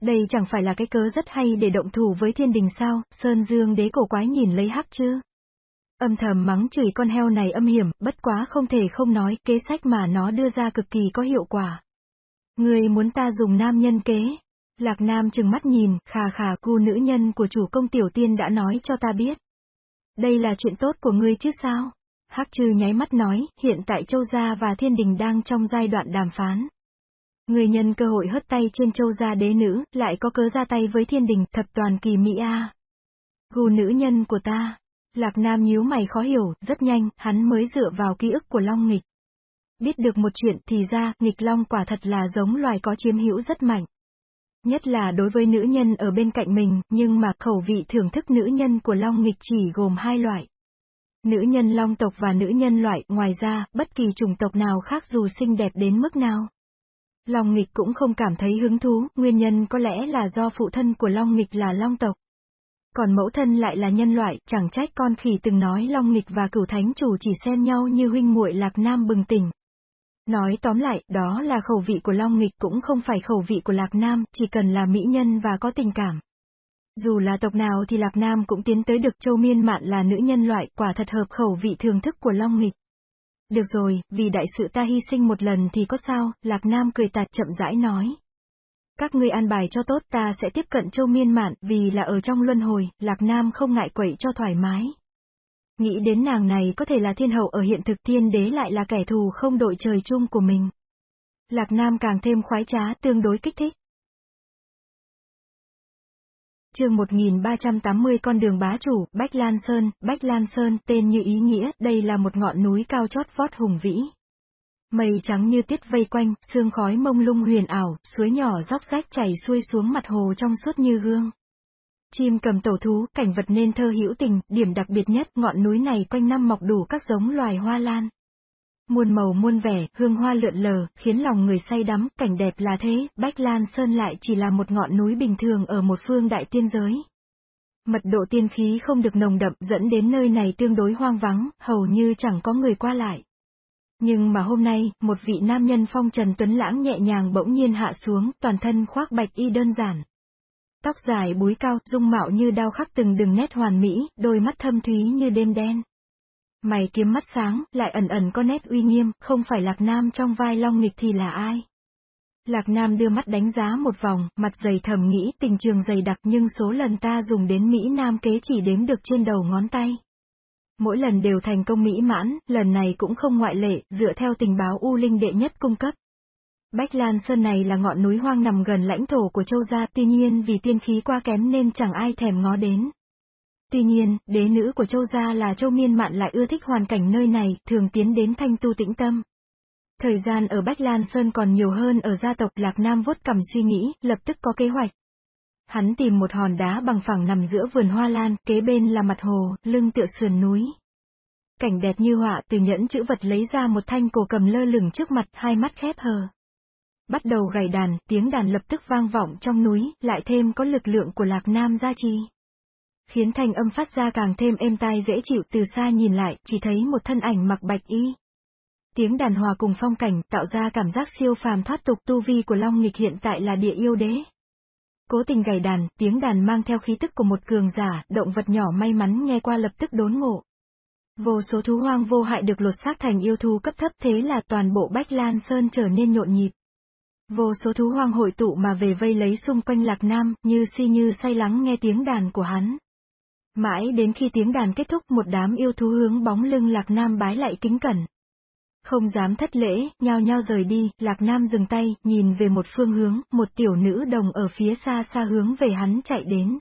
Đây chẳng phải là cái cớ rất hay để động thủ với thiên đình sao, Sơn Dương đế cổ quái nhìn lấy hắc chứ. Âm thầm mắng chửi con heo này âm hiểm, bất quá không thể không nói, kế sách mà nó đưa ra cực kỳ có hiệu quả. Người muốn ta dùng nam nhân kế. Lạc Nam chừng mắt nhìn, khà khà cu nữ nhân của chủ công tiểu tiên đã nói cho ta biết. Đây là chuyện tốt của ngươi chứ sao? Hắc Trư nháy mắt nói, hiện tại Châu Gia và Thiên Đình đang trong giai đoạn đàm phán. Người nhân cơ hội hất tay trên Châu Gia đế nữ, lại có cớ ra tay với Thiên Đình, thập toàn kỳ Mỹ A. Gù nữ nhân của ta. Lạc Nam nhíu mày khó hiểu, rất nhanh, hắn mới dựa vào ký ức của Long Nghịch. Biết được một chuyện thì ra, nghịch long quả thật là giống loài có chiếm hữu rất mạnh. Nhất là đối với nữ nhân ở bên cạnh mình, nhưng mà khẩu vị thưởng thức nữ nhân của long nghịch chỉ gồm hai loại. Nữ nhân long tộc và nữ nhân loại, ngoài ra, bất kỳ chủng tộc nào khác dù xinh đẹp đến mức nào. Long nghịch cũng không cảm thấy hứng thú, nguyên nhân có lẽ là do phụ thân của long nghịch là long tộc. Còn mẫu thân lại là nhân loại, chẳng trách con khỉ từng nói long nghịch và cửu thánh chủ chỉ xem nhau như huynh muội lạc nam bừng tỉnh. Nói tóm lại, đó là khẩu vị của Long Nghịch cũng không phải khẩu vị của Lạc Nam, chỉ cần là mỹ nhân và có tình cảm. Dù là tộc nào thì Lạc Nam cũng tiến tới được châu miên mạn là nữ nhân loại, quả thật hợp khẩu vị thường thức của Long Nghịch. Được rồi, vì đại sự ta hy sinh một lần thì có sao, Lạc Nam cười tạt chậm rãi nói. Các ngươi an bài cho tốt ta sẽ tiếp cận châu miên mạn, vì là ở trong luân hồi, Lạc Nam không ngại quậy cho thoải mái. Nghĩ đến nàng này có thể là thiên hậu ở hiện thực thiên đế lại là kẻ thù không đội trời chung của mình. Lạc Nam càng thêm khoái trá, tương đối kích thích chương 1380 con đường bá chủ, Bách Lan Sơn, Bách Lan Sơn, tên như ý nghĩa, đây là một ngọn núi cao chót vót hùng vĩ. Mây trắng như tiết vây quanh, sương khói mông lung huyền ảo, suối nhỏ róc rách chảy xuôi xuống mặt hồ trong suốt như gương. Chim cầm tổ thú, cảnh vật nên thơ hữu tình, điểm đặc biệt nhất, ngọn núi này quanh năm mọc đủ các giống loài hoa lan. Muôn màu muôn vẻ, hương hoa lượn lờ, khiến lòng người say đắm, cảnh đẹp là thế, Bách Lan Sơn lại chỉ là một ngọn núi bình thường ở một phương đại tiên giới. Mật độ tiên khí không được nồng đậm dẫn đến nơi này tương đối hoang vắng, hầu như chẳng có người qua lại. Nhưng mà hôm nay, một vị nam nhân phong trần tuấn lãng nhẹ nhàng bỗng nhiên hạ xuống, toàn thân khoác bạch y đơn giản. Tóc dài búi cao, dung mạo như đao khắc từng đường nét hoàn mỹ, đôi mắt thâm thúy như đêm đen. Mày kiếm mắt sáng, lại ẩn ẩn có nét uy nghiêm, không phải Lạc Nam trong vai Long Nghịch thì là ai? Lạc Nam đưa mắt đánh giá một vòng, mặt dày thầm nghĩ tình trường dày đặc nhưng số lần ta dùng đến Mỹ Nam kế chỉ đếm được trên đầu ngón tay. Mỗi lần đều thành công mỹ mãn, lần này cũng không ngoại lệ, dựa theo tình báo U Linh đệ nhất cung cấp. Bách Lan Sơn này là ngọn núi hoang nằm gần lãnh thổ của châu gia, tuy nhiên vì tiên khí qua kém nên chẳng ai thèm ngó đến. Tuy nhiên, đế nữ của châu gia là châu miên mạn lại ưa thích hoàn cảnh nơi này, thường tiến đến thanh tu tĩnh tâm. Thời gian ở Bách Lan Sơn còn nhiều hơn ở gia tộc Lạc Nam vuốt cầm suy nghĩ, lập tức có kế hoạch. Hắn tìm một hòn đá bằng phẳng nằm giữa vườn hoa lan, kế bên là mặt hồ, lưng tựa sườn núi. Cảnh đẹp như họa từ nhẫn chữ vật lấy ra một thanh cổ cầm lơ lửng trước mặt, hai mắt khép hờ bắt đầu gảy đàn, tiếng đàn lập tức vang vọng trong núi, lại thêm có lực lượng của Lạc Nam gia trì. Khiến thanh âm phát ra càng thêm êm tai dễ chịu từ xa nhìn lại, chỉ thấy một thân ảnh mặc bạch y. Tiếng đàn hòa cùng phong cảnh, tạo ra cảm giác siêu phàm thoát tục tu vi của Long Nghịch hiện tại là địa yêu đế. Cố tình gảy đàn, tiếng đàn mang theo khí tức của một cường giả, động vật nhỏ may mắn nghe qua lập tức đốn ngộ. Vô số thú hoang vô hại được lột xác thành yêu thú cấp thấp thế là toàn bộ Bách Lan Sơn trở nên nhộn nhịp. Vô số thú hoang hội tụ mà về vây lấy xung quanh Lạc Nam, như si như say lắng nghe tiếng đàn của hắn. Mãi đến khi tiếng đàn kết thúc một đám yêu thú hướng bóng lưng Lạc Nam bái lại kính cẩn. Không dám thất lễ, nhao nhao rời đi, Lạc Nam dừng tay, nhìn về một phương hướng, một tiểu nữ đồng ở phía xa xa hướng về hắn chạy đến.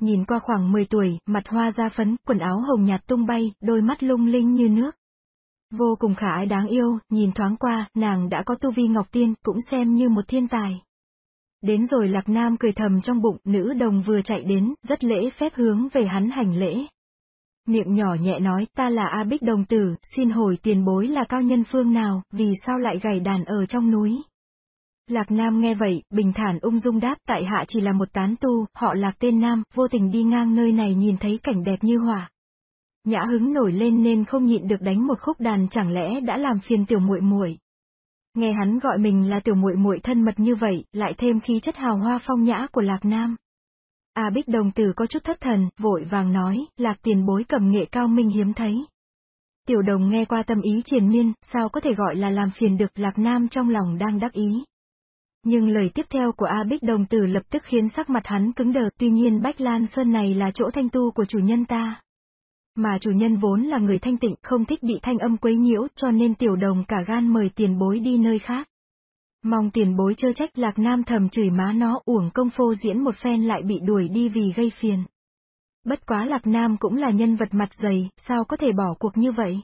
Nhìn qua khoảng 10 tuổi, mặt hoa da phấn, quần áo hồng nhạt tung bay, đôi mắt lung linh như nước. Vô cùng khả ái đáng yêu, nhìn thoáng qua, nàng đã có tu vi ngọc tiên, cũng xem như một thiên tài. Đến rồi Lạc Nam cười thầm trong bụng, nữ đồng vừa chạy đến, rất lễ phép hướng về hắn hành lễ. Miệng nhỏ nhẹ nói, ta là A Bích Đồng Tử, xin hồi tiền bối là cao nhân phương nào, vì sao lại gầy đàn ở trong núi. Lạc Nam nghe vậy, bình thản ung dung đáp tại hạ chỉ là một tán tu, họ lạc tên Nam, vô tình đi ngang nơi này nhìn thấy cảnh đẹp như hỏa. nhã hứng nổi lên nên không nhịn được đánh một khúc đàn chẳng lẽ đã làm phiền tiểu muội muội. Nghe hắn gọi mình là tiểu muội muội thân mật như vậy, lại thêm khí chất hào hoa phong nhã của Lạc Nam. A Bích đồng tử có chút thất thần, vội vàng nói, Lạc tiền bối cầm nghệ cao minh hiếm thấy. Tiểu đồng nghe qua tâm ý triền miên, sao có thể gọi là làm phiền được Lạc Nam trong lòng đang đắc ý. Nhưng lời tiếp theo của A Bích đồng tử lập tức khiến sắc mặt hắn cứng đờ, tuy nhiên Bách Lan Sơn này là chỗ thanh tu của chủ nhân ta. Mà chủ nhân vốn là người thanh tịnh, không thích bị thanh âm quấy nhiễu, cho nên tiểu đồng cả gan mời tiền bối đi nơi khác. Mong tiền bối chơ trách lạc nam thầm chửi má nó uổng công phô diễn một phen lại bị đuổi đi vì gây phiền. Bất quá lạc nam cũng là nhân vật mặt dày, sao có thể bỏ cuộc như vậy?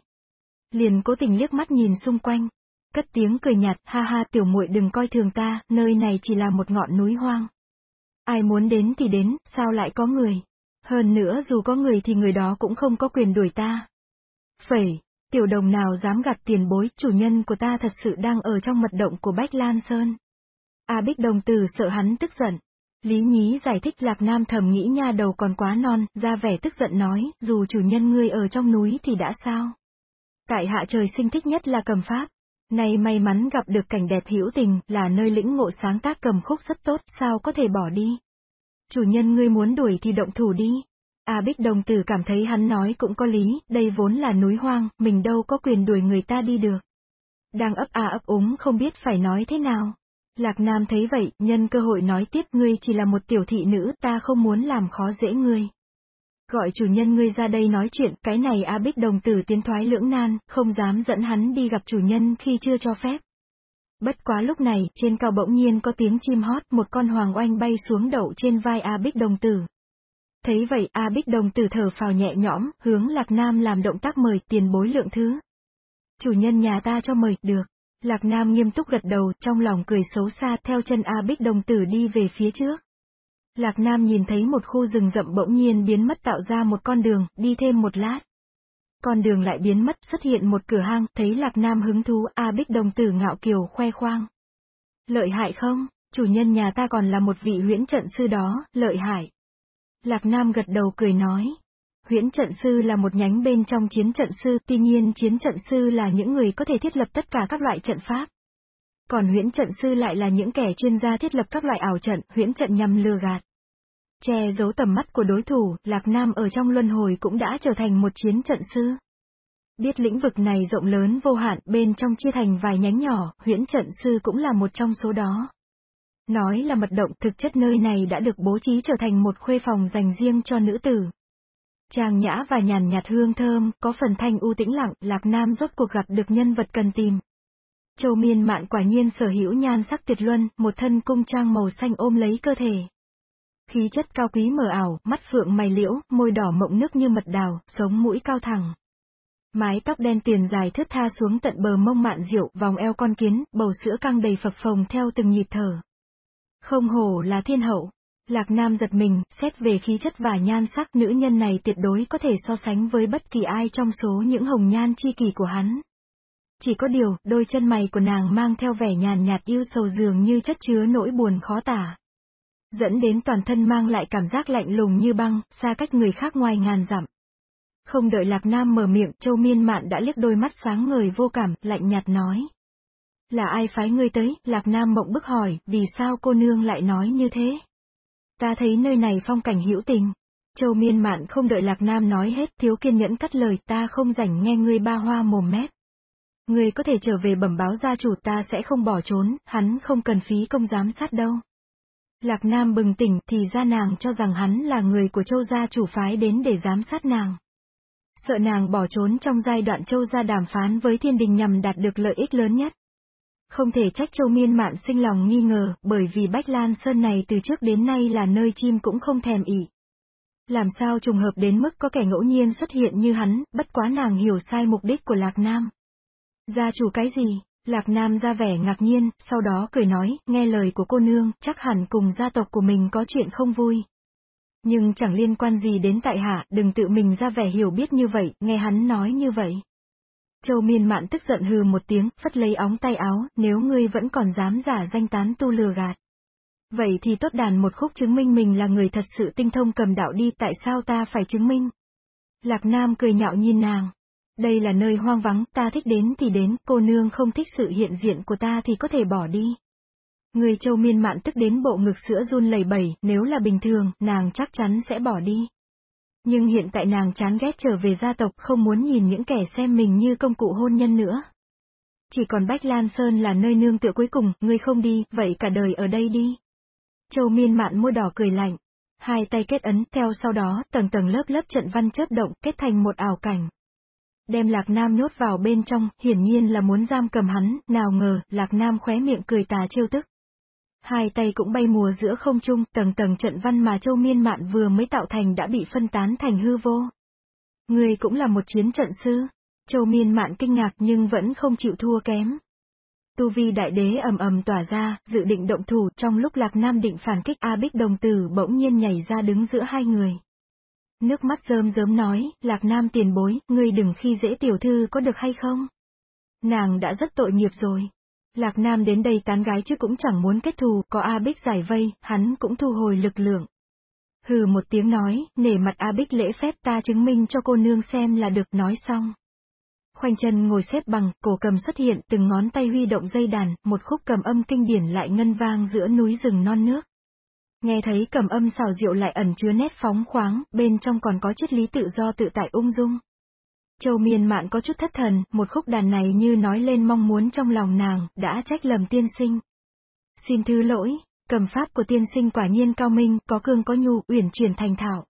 Liền cố tình liếc mắt nhìn xung quanh, cất tiếng cười nhạt, ha ha tiểu muội đừng coi thường ta, nơi này chỉ là một ngọn núi hoang. Ai muốn đến thì đến, sao lại có người? Hơn nữa dù có người thì người đó cũng không có quyền đuổi ta. Phẩy, tiểu đồng nào dám gạt tiền bối, chủ nhân của ta thật sự đang ở trong mật động của Bách Lan Sơn. A Bích đồng tử sợ hắn tức giận. Lý Nhí giải thích Lạc Nam thầm nghĩ nha đầu còn quá non, ra vẻ tức giận nói, dù chủ nhân ngươi ở trong núi thì đã sao? Tại hạ trời sinh thích nhất là cầm pháp. Này may mắn gặp được cảnh đẹp hữu tình, là nơi lĩnh ngộ sáng tác cầm khúc rất tốt, sao có thể bỏ đi? Chủ nhân ngươi muốn đuổi thì động thủ đi. A Bích đồng tử cảm thấy hắn nói cũng có lý, đây vốn là núi hoang, mình đâu có quyền đuổi người ta đi được. Đang ấp a ấp úng không biết phải nói thế nào. Lạc Nam thấy vậy, nhân cơ hội nói tiếp ngươi chỉ là một tiểu thị nữ, ta không muốn làm khó dễ ngươi. Gọi chủ nhân ngươi ra đây nói chuyện, cái này A Bích đồng tử tiến thoái lưỡng nan, không dám dẫn hắn đi gặp chủ nhân khi chưa cho phép. Bất quá lúc này, trên cao bỗng nhiên có tiếng chim hót, một con hoàng oanh bay xuống đậu trên vai A Bích đồng tử. Thấy vậy, A Bích đồng tử thở phào nhẹ nhõm, hướng Lạc Nam làm động tác mời tiền bối lượng thứ. Chủ nhân nhà ta cho mời, được. Lạc Nam nghiêm túc gật đầu, trong lòng cười xấu xa, theo chân A Bích đồng tử đi về phía trước. Lạc Nam nhìn thấy một khu rừng rậm bỗng nhiên biến mất tạo ra một con đường, đi thêm một lát. Con đường lại biến mất, xuất hiện một cửa hang, thấy Lạc Nam hứng thú, A Bích đồng tử ngạo kiều khoe khoang. Lợi hại không, chủ nhân nhà ta còn là một vị huyễn trận sư đó, lợi hại. Lạc Nam gật đầu cười nói. Huyễn trận sư là một nhánh bên trong chiến trận sư, tuy nhiên chiến trận sư là những người có thể thiết lập tất cả các loại trận pháp. Còn huyễn trận sư lại là những kẻ chuyên gia thiết lập các loại ảo trận, huyễn trận nhằm lừa gạt. Che giấu tầm mắt của đối thủ, Lạc Nam ở trong luân hồi cũng đã trở thành một chiến trận sư. Biết lĩnh vực này rộng lớn vô hạn, bên trong chia thành vài nhánh nhỏ, huyễn trận sư cũng là một trong số đó. Nói là mật động, thực chất nơi này đã được bố trí trở thành một khuê phòng dành riêng cho nữ tử. Trang nhã và nhàn nhạt hương thơm, có phần thanh u tĩnh lặng, Lạc Nam rốt cuộc gặp được nhân vật cần tìm. Châu miên mạn quả nhiên sở hữu nhan sắc tuyệt luân, một thân cung trang màu xanh ôm lấy cơ thể. Khí chất cao quý mờ ảo, mắt phượng mày liễu, môi đỏ mộng nước như mật đào, sống mũi cao thẳng. Mái tóc đen tiền dài thướt tha xuống tận bờ mông mạn rượu, vòng eo con kiến, bầu sữa căng đầy phập phồng theo từng nhịp thở. Không hổ là thiên hậu. Lạc Nam giật mình, xét về khí chất và nhan sắc nữ nhân này tuyệt đối có thể so sánh với bất kỳ ai trong số những hồng nhan chi kỳ của hắn. Chỉ có điều, đôi chân mày của nàng mang theo vẻ nhàn nhạt yêu sầu dường như chất chứa nỗi buồn khó tả. Dẫn đến toàn thân mang lại cảm giác lạnh lùng như băng, xa cách người khác ngoài ngàn dặm. Không đợi Lạc Nam mở miệng, Châu Miên Mạn đã liếc đôi mắt sáng ngời vô cảm, lạnh nhạt nói. Là ai phái ngươi tới, Lạc Nam mộng bức hỏi, vì sao cô nương lại nói như thế? Ta thấy nơi này phong cảnh hữu tình. Châu miên mạn không đợi Lạc Nam nói hết, thiếu kiên nhẫn cắt lời, ta không rảnh nghe ngươi ba hoa mồm mép. Ngươi có thể trở về bẩm báo gia chủ ta sẽ không bỏ trốn, hắn không cần phí công giám sát đâu. Lạc Nam bừng tỉnh thì ra nàng cho rằng hắn là người của châu gia chủ phái đến để giám sát nàng. Sợ nàng bỏ trốn trong giai đoạn châu gia đàm phán với thiên đình nhằm đạt được lợi ích lớn nhất. Không thể trách Châu Miên Mạn sinh lòng nghi ngờ, bởi vì Bách Lan Sơn này từ trước đến nay là nơi chim cũng không thèm ỉ. Làm sao trùng hợp đến mức có kẻ ngẫu nhiên xuất hiện như hắn, bất quá nàng hiểu sai mục đích của Lạc Nam. Gia chủ cái gì? Lạc Nam ra vẻ ngạc nhiên, sau đó cười nói, nghe lời của cô nương, chắc hẳn cùng gia tộc của mình có chuyện không vui. Nhưng chẳng liên quan gì đến tại hạ, đừng tự mình ra vẻ hiểu biết như vậy, nghe hắn nói như vậy. Châu miên mạn tức giận hừ một tiếng, phất lấy óng tay áo, nếu ngươi vẫn còn dám giả danh tán tu lừa gạt. Vậy thì tốt đàn một khúc chứng minh mình là người thật sự tinh thông cầm đạo đi, tại sao ta phải chứng minh? Lạc Nam cười nhạo nhìn nàng. Đây là nơi hoang vắng, ta thích đến thì đến, cô nương không thích sự hiện diện của ta thì có thể bỏ đi. Người châu miên mạn tức đến bộ ngực sữa run lẩy bẩy, nếu là bình thường, nàng chắc chắn sẽ bỏ đi. Nhưng hiện tại nàng chán ghét trở về gia tộc, không muốn nhìn những kẻ xem mình như công cụ hôn nhân nữa. Chỉ còn Bách Lan Sơn là nơi nương tựa cuối cùng, ngươi không đi, vậy cả đời ở đây đi. Châu miên mạn môi đỏ cười lạnh. Hai tay kết ấn, theo sau đó, tầng tầng lớp lớp trận văn chớp động, kết thành một ảo cảnh. Đem Lạc Nam nhốt vào bên trong, hiển nhiên là muốn giam cầm hắn, nào ngờ, Lạc Nam khóe miệng cười tà trêu tức. Hai tay cũng bay mùa giữa không trung, tầng tầng trận văn mà Châu Miên Mạn vừa mới tạo thành đã bị phân tán thành hư vô. Người cũng là một chiến trận sư. Châu Miên Mạn kinh ngạc nhưng vẫn không chịu thua kém. Tu vi đại đế ầm ầm tỏa ra, dự định động thủ, trong lúc Lạc Nam định phản kích A Bích đồng tử bỗng nhiên nhảy ra đứng giữa hai người. Nước mắt rơm rớm nói, Lạc Nam tiền bối, ngươi đừng khi dễ tiểu thư có được hay không? Nàng đã rất tội nghiệp rồi. Lạc Nam đến đây tán gái chứ cũng chẳng muốn kết thù, có A Bích giải vây, hắn cũng thu hồi lực lượng. Hừ một tiếng nói, nể mặt A Bích lễ phép ta chứng minh cho cô nương xem là được nói xong. Khoanh chân ngồi xếp bằng, cổ cầm xuất hiện, từng ngón tay huy động dây đàn, một khúc cầm âm kinh điển lại ngân vang giữa núi rừng non nước. Nghe thấy cầm âm xào rượu lại ẩn chứa nét phóng khoáng, bên trong còn có chất lý tự do tự tại ung dung. Châu miên mạn có chút thất thần, một khúc đàn này như nói lên mong muốn trong lòng nàng, đã trách lầm tiên sinh. Xin thứ lỗi, cầm pháp của tiên sinh quả nhiên cao minh, có cương có nhu, uyển chuyển thành thạo.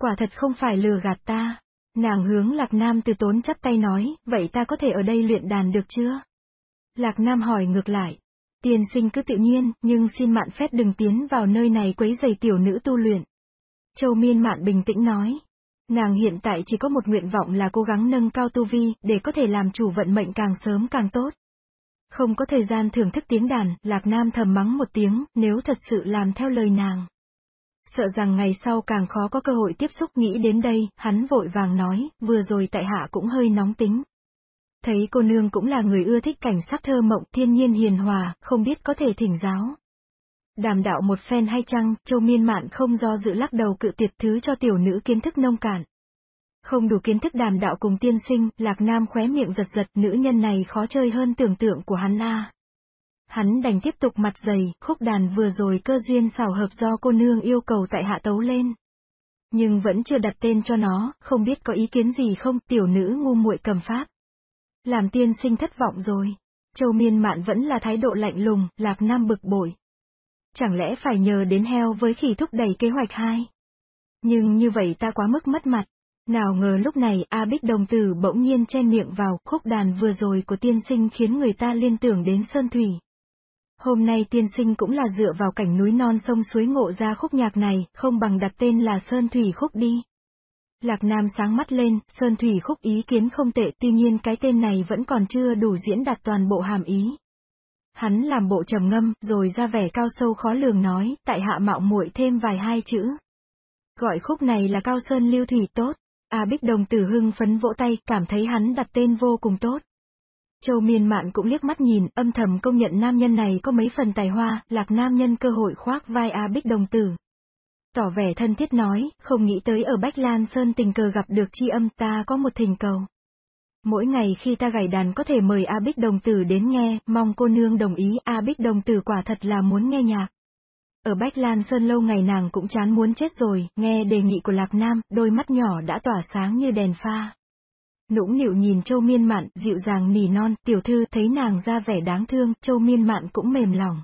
Quả thật không phải lừa gạt ta. Nàng hướng Lạc Nam từ tốn chắp tay nói, vậy ta có thể ở đây luyện đàn được chưa? Lạc Nam hỏi ngược lại. Tiên sinh cứ tự nhiên, nhưng xin mạn phép đừng tiến vào nơi này quấy giày tiểu nữ tu luyện. Châu miên mạn bình tĩnh nói, Nàng hiện tại chỉ có một nguyện vọng là cố gắng nâng cao tu vi, để có thể làm chủ vận mệnh càng sớm càng tốt. Không có thời gian thưởng thức tiếng đàn, Lạc Nam thầm mắng một tiếng, nếu thật sự làm theo lời nàng. Sợ rằng ngày sau càng khó có cơ hội tiếp xúc nghĩ đến đây, hắn vội vàng nói, vừa rồi tại hạ cũng hơi nóng tính. Thấy cô nương cũng là người ưa thích cảnh sắc thơ mộng thiên nhiên hiền hòa, không biết có thể thỉnh giáo. Đàm đạo một phen hay chăng, châu miên mạn không do dự lắc đầu cự tuyệt thứ cho tiểu nữ kiến thức nông cạn. Không đủ kiến thức đàm đạo cùng tiên sinh, lạc nam khóe miệng giật giật, nữ nhân này khó chơi hơn tưởng tượng của hắn a. Hắn đành tiếp tục mặt dày, khúc đàn vừa rồi cơ duyên xảo hợp do cô nương yêu cầu tại hạ tấu lên. Nhưng vẫn chưa đặt tên cho nó, không biết có ý kiến gì không, tiểu nữ ngu muội cầm pháp. Làm tiên sinh thất vọng rồi. Châu miên mạn vẫn là thái độ lạnh lùng, lạc nam bực bội. Chẳng lẽ phải nhờ đến heo với khỉ thúc đẩy kế hoạch hai? Nhưng như vậy ta quá mức mất mặt. Nào ngờ lúc này A Bích đồng tử bỗng nhiên che miệng vào khúc đàn vừa rồi của tiên sinh khiến người ta liên tưởng đến Sơn Thủy. Hôm nay tiên sinh cũng là dựa vào cảnh núi non sông suối ngộ ra khúc nhạc này, không bằng đặt tên là Sơn Thủy khúc đi. Lạc Nam sáng mắt lên, Sơn Thủy khúc ý kiến không tệ tuy nhiên cái tên này vẫn còn chưa đủ diễn đạt toàn bộ hàm ý. Hắn làm bộ trầm ngâm, rồi ra vẻ cao sâu khó lường nói, tại hạ mạo muội thêm vài hai chữ. Gọi khúc này là Cao Sơn Lưu Thủy tốt. A Bích Đồng tử hưng phấn vỗ tay, cảm thấy hắn đặt tên vô cùng tốt. Châu miên mạn cũng liếc mắt nhìn, âm thầm công nhận nam nhân này có mấy phần tài hoa, lạc nam nhân cơ hội khoác vai A Bích Đồng tử. Tỏ vẻ thân thiết nói, không nghĩ tới ở Bách Lan Sơn tình cờ gặp được chi âm ta có một thỉnh cầu. Mỗi ngày khi ta gảy đàn có thể mời A Bích Đồng Tử đến nghe, mong cô nương đồng ý, A Bích Đồng Tử quả thật là muốn nghe nhạc. Ở Bách Lan Sơn lâu ngày nàng cũng chán muốn chết rồi, nghe đề nghị của Lạc Nam, đôi mắt nhỏ đã tỏa sáng như đèn pha. Nũng nịu nhìn Châu Miên Mạn, dịu dàng nỉ non, tiểu thư thấy nàng ra vẻ đáng thương, Châu Miên Mạn cũng mềm lòng.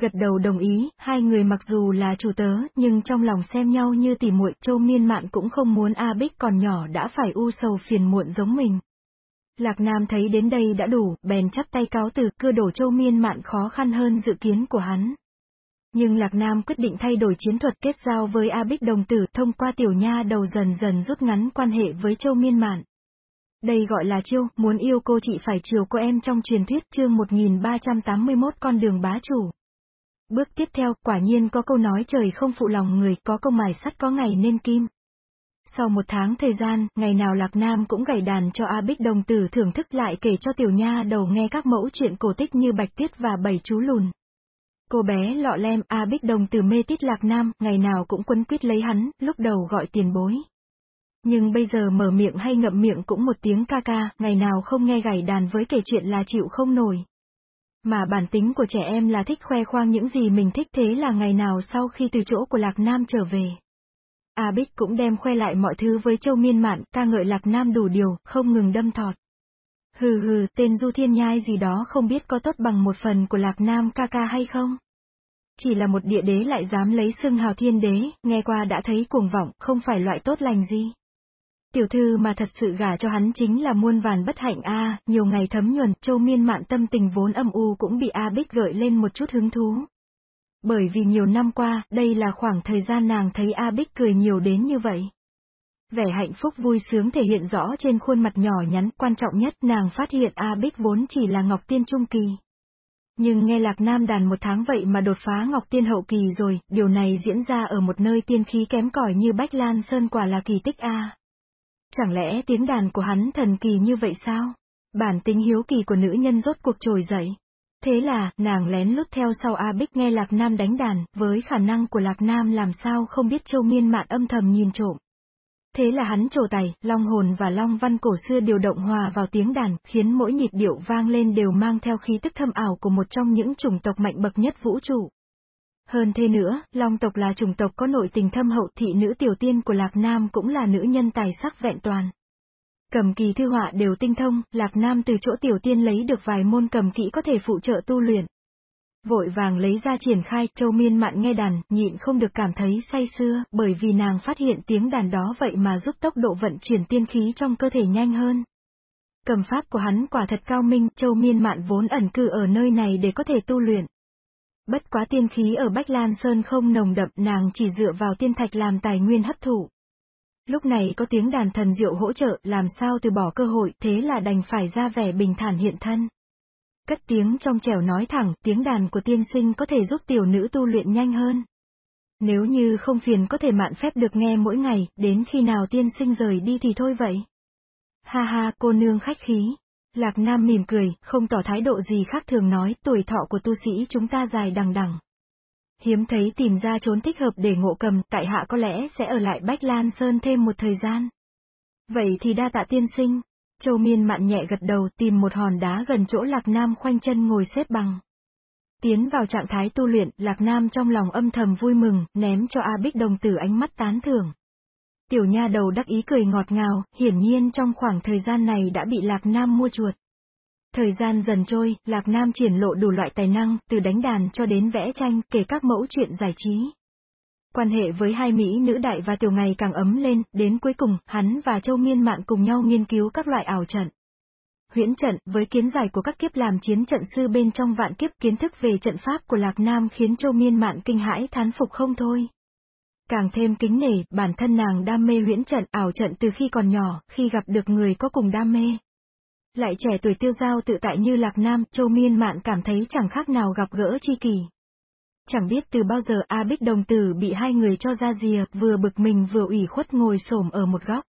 Gật đầu đồng ý, hai người mặc dù là chủ tớ, nhưng trong lòng xem nhau như tỉ muội, Châu Miên Mạn cũng không muốn A Bích còn nhỏ đã phải u sầu phiền muộn giống mình. Lạc Nam thấy đến đây đã đủ, bèn chắp tay cáo từ, cưa đổ Châu Miên Mạn khó khăn hơn dự kiến của hắn. Nhưng Lạc Nam quyết định thay đổi chiến thuật kết giao với A Bích đồng tử thông qua tiểu nha đầu dần dần rút ngắn quan hệ với Châu Miên Mạn. Đây gọi là chiêu, muốn yêu cô chị phải chiều cô em trong truyền thuyết chương 1381 con đường bá chủ. Bước tiếp theo, quả nhiên có câu nói trời không phụ lòng người, có câu mài sắt có ngày nên kim. Sau một tháng thời gian, ngày nào Lạc Nam cũng gảy đàn cho A Bích đồng tử thưởng thức lại kể cho tiểu nha đầu nghe các mẫu chuyện cổ tích như Bạch Tiết và Bảy Chú Lùn. Cô bé lọ lem A Bích đồng tử mê tít Lạc Nam, ngày nào cũng quấn quýt lấy hắn, lúc đầu gọi tiền bối. Nhưng bây giờ mở miệng hay ngậm miệng cũng một tiếng ca ca, ngày nào không nghe gảy đàn với kể chuyện là chịu không nổi. Mà bản tính của trẻ em là thích khoe khoang những gì mình thích thế là ngày nào sau khi từ chỗ của Lạc Nam trở về. A Bích cũng đem khoe lại mọi thứ với Châu Miên Mạn, ca ngợi Lạc Nam đủ điều, không ngừng đâm thọt. Hừ hừ, tên Du Thiên Nhai gì đó không biết có tốt bằng một phần của Lạc Nam ca ca hay không? Chỉ là một địa đế lại dám lấy xưng hào thiên đế, nghe qua đã thấy cuồng vọng, không phải loại tốt lành gì. Tiểu thư mà thật sự gả cho hắn chính là muôn vàn bất hạnh a, nhiều ngày thấm nhuần, châu miên mạn tâm tình vốn âm u cũng bị A Bích gợi lên một chút hứng thú. Bởi vì nhiều năm qua, đây là khoảng thời gian nàng thấy A Bích cười nhiều đến như vậy. Vẻ hạnh phúc vui sướng thể hiện rõ trên khuôn mặt nhỏ nhắn, quan trọng nhất nàng phát hiện A Bích vốn chỉ là Ngọc Tiên Trung Kỳ. Nhưng nghe Lạc Nam đàn một tháng vậy mà đột phá Ngọc Tiên Hậu Kỳ rồi, điều này diễn ra ở một nơi tiên khí kém cỏi như Bách Lan Sơn quả là kỳ tích A. Chẳng lẽ tiếng đàn của hắn thần kỳ như vậy sao? Bản tính hiếu kỳ của nữ nhân rốt cuộc trồi dậy. Thế là, nàng lén lút theo sau A Bích nghe Lạc Nam đánh đàn, với khả năng của Lạc Nam làm sao không biết châu miên mạn âm thầm nhìn trộm. Thế là hắn trổ tài, long hồn và long văn cổ xưa điều động hòa vào tiếng đàn, khiến mỗi nhịp điệu vang lên đều mang theo khí tức thâm ảo của một trong những chủng tộc mạnh bậc nhất vũ trụ. Hơn thế nữa, Long tộc là chủng tộc có nội tình thâm hậu thị nữ tiểu tiên của Lạc Nam cũng là nữ nhân tài sắc vẹn toàn. Cầm kỳ thư họa đều tinh thông, Lạc Nam từ chỗ tiểu tiên lấy được vài môn cầm kỹ có thể phụ trợ tu luyện. Vội vàng lấy ra triển khai, châu miên mạn nghe đàn, nhịn không được cảm thấy say xưa, bởi vì nàng phát hiện tiếng đàn đó vậy mà giúp tốc độ vận chuyển tiên khí trong cơ thể nhanh hơn. Cầm pháp của hắn quả thật cao minh, châu miên mạn vốn ẩn cư ở nơi này để có thể tu luyện. Bất quá tiên khí ở Bách Lan Sơn không nồng đậm nàng chỉ dựa vào tiên thạch làm tài nguyên hấp thụ. Lúc này có tiếng đàn thần diệu hỗ trợ làm sao từ bỏ cơ hội thế là đành phải ra vẻ bình thản hiện thân. Cất tiếng trong trẻo nói thẳng tiếng đàn của tiên sinh có thể giúp tiểu nữ tu luyện nhanh hơn. Nếu như không phiền có thể mạn phép được nghe mỗi ngày, đến khi nào tiên sinh rời đi thì thôi vậy. Ha ha, cô nương khách khí. Lạc Nam mỉm cười, không tỏ thái độ gì khác thường nói, tuổi thọ của tu sĩ chúng ta dài đằng đằng. Hiếm thấy tìm ra trốn thích hợp để ngộ cầm, tại hạ có lẽ sẽ ở lại Bách Lan Sơn thêm một thời gian. Vậy thì đa tạ tiên sinh. Châu Miên mạn nhẹ gật đầu tìm một hòn đá gần chỗ Lạc Nam khoanh chân ngồi xếp bằng. Tiến vào trạng thái tu luyện, Lạc Nam trong lòng âm thầm vui mừng, ném cho A Bích đồng tử ánh mắt tán thưởng. Tiểu nha đầu đắc ý cười ngọt ngào, hiển nhiên trong khoảng thời gian này đã bị Lạc Nam mua chuột. Thời gian dần trôi, Lạc Nam triển lộ đủ loại tài năng, từ đánh đàn cho đến vẽ tranh, kể các mẫu chuyện giải trí. Quan hệ với hai Mỹ nữ đại và tiểu ngày càng ấm lên, đến cuối cùng, hắn và Châu Miên Mạn cùng nhau nghiên cứu các loại ảo trận. Huyễn trận, với kiến giải của các kiếp làm chiến trận sư bên trong vạn kiếp kiến thức về trận pháp của Lạc Nam khiến Châu Miên Mạn kinh hãi thán phục không thôi. Càng thêm kính nể, bản thân nàng đam mê huyễn trận ảo trận từ khi còn nhỏ, khi gặp được người có cùng đam mê. Lại trẻ tuổi tiêu giao tự tại như Lạc Nam, Châu Miên Mạn cảm thấy chẳng khác nào gặp gỡ chi kỳ. Chẳng biết từ bao giờ A Bích đồng tử bị hai người cho ra rìa, vừa bực mình vừa ủy khuất ngồi xổm ở một góc.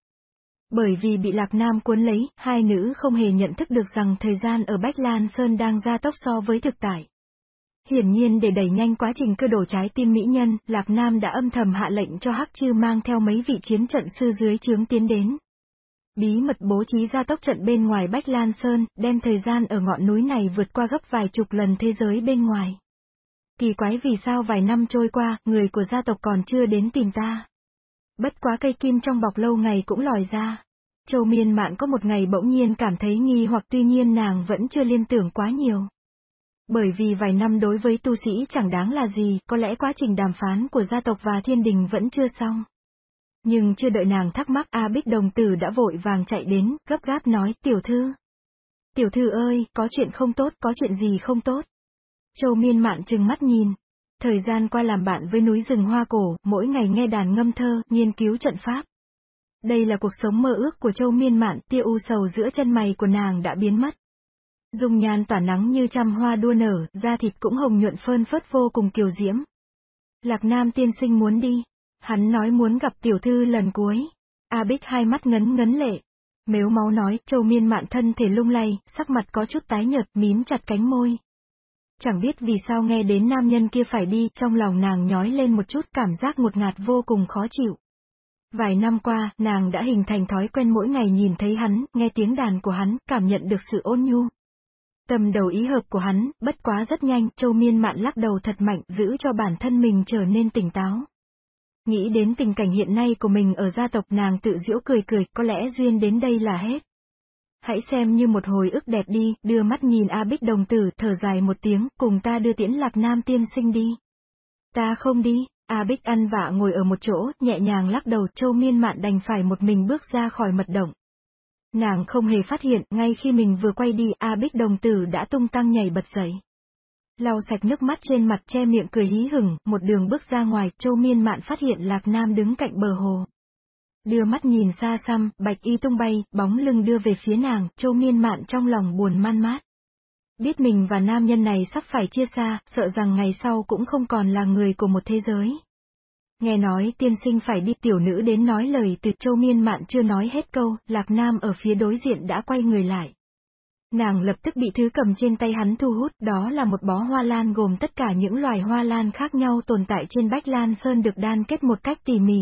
Bởi vì bị Lạc Nam cuốn lấy, hai nữ không hề nhận thức được rằng thời gian ở Bách Lan Sơn đang gia tốc so với thực tại. Hiển nhiên để đẩy nhanh quá trình cơ đổ trái tim mỹ nhân, Lạc Nam đã âm thầm hạ lệnh cho Hắc Chư mang theo mấy vị chiến trận sư dưới chướng tiến đến. Bí mật bố trí gia tốc trận bên ngoài Bách Lan Sơn, đem thời gian ở ngọn núi này vượt qua gấp vài chục lần thế giới bên ngoài. Kỳ quái vì sao vài năm trôi qua, người của gia tộc còn chưa đến tìm ta. Bất quá cây kim trong bọc lâu ngày cũng lòi ra. Châu miên mạn có một ngày bỗng nhiên cảm thấy nghi hoặc tuy nhiên nàng vẫn chưa liên tưởng quá nhiều. Bởi vì vài năm đối với tu sĩ chẳng đáng là gì, có lẽ quá trình đàm phán của gia tộc và thiên đình vẫn chưa xong. Nhưng chưa đợi nàng thắc mắc A Bích đồng tử đã vội vàng chạy đến, gấp gáp nói, tiểu thư. Tiểu thư ơi, có chuyện không tốt, có chuyện gì không tốt. Châu miên mạn trừng mắt nhìn. Thời gian qua làm bạn với núi rừng hoa cổ, mỗi ngày nghe đàn ngâm thơ, nghiên cứu trận pháp. Đây là cuộc sống mơ ước của châu miên mạn, tia u sầu giữa chân mày của nàng đã biến mất. Dung nhan tỏa nắng như trăm hoa đua nở, da thịt cũng hồng nhuận phơn phớt vô cùng kiều diễm. Lạc Nam tiên sinh muốn đi. Hắn nói muốn gặp tiểu thư lần cuối. A Bích hai mắt ngấn ngấn lệ. Mếu máu nói, châu miên mạn thân thể lung lay, sắc mặt có chút tái nhợt, mím chặt cánh môi. Chẳng biết vì sao nghe đến nam nhân kia phải đi, trong lòng nàng nhói lên một chút cảm giác ngột ngạt vô cùng khó chịu. Vài năm qua, nàng đã hình thành thói quen mỗi ngày nhìn thấy hắn, nghe tiếng đàn của hắn, cảm nhận được sự ôn nhu tầm đầu ý hợp của hắn, bất quá rất nhanh, châu miên mạn lắc đầu thật mạnh, giữ cho bản thân mình trở nên tỉnh táo. Nghĩ đến tình cảnh hiện nay của mình ở gia tộc nàng tự giễu cười cười, có lẽ duyên đến đây là hết. Hãy xem như một hồi ức đẹp đi, đưa mắt nhìn A Bích đồng tử, thở dài một tiếng, cùng ta đưa tiễn lạc nam tiên sinh đi. Ta không đi, A Bích ăn vạ ngồi ở một chỗ, nhẹ nhàng lắc đầu, châu miên mạn đành phải một mình bước ra khỏi mật động. Nàng không hề phát hiện, ngay khi mình vừa quay đi, A Bích đồng tử đã tung tăng nhảy bật dậy. Lau sạch nước mắt trên mặt che miệng cười hí hửng, một đường bước ra ngoài, châu miên mạn phát hiện Lạc Nam đứng cạnh bờ hồ. Đưa mắt nhìn xa xăm, bạch y tung bay, bóng lưng đưa về phía nàng, châu miên mạn trong lòng buồn man mát. Biết mình và nam nhân này sắp phải chia xa, sợ rằng ngày sau cũng không còn là người của một thế giới. Nghe nói tiên sinh phải đi tiểu nữ đến nói lời từ châu miên mạn chưa nói hết câu, lạc nam ở phía đối diện đã quay người lại. Nàng lập tức bị thứ cầm trên tay hắn thu hút, đó là một bó hoa lan gồm tất cả những loài hoa lan khác nhau tồn tại trên bách lan sơn được đan kết một cách tỉ mỉ.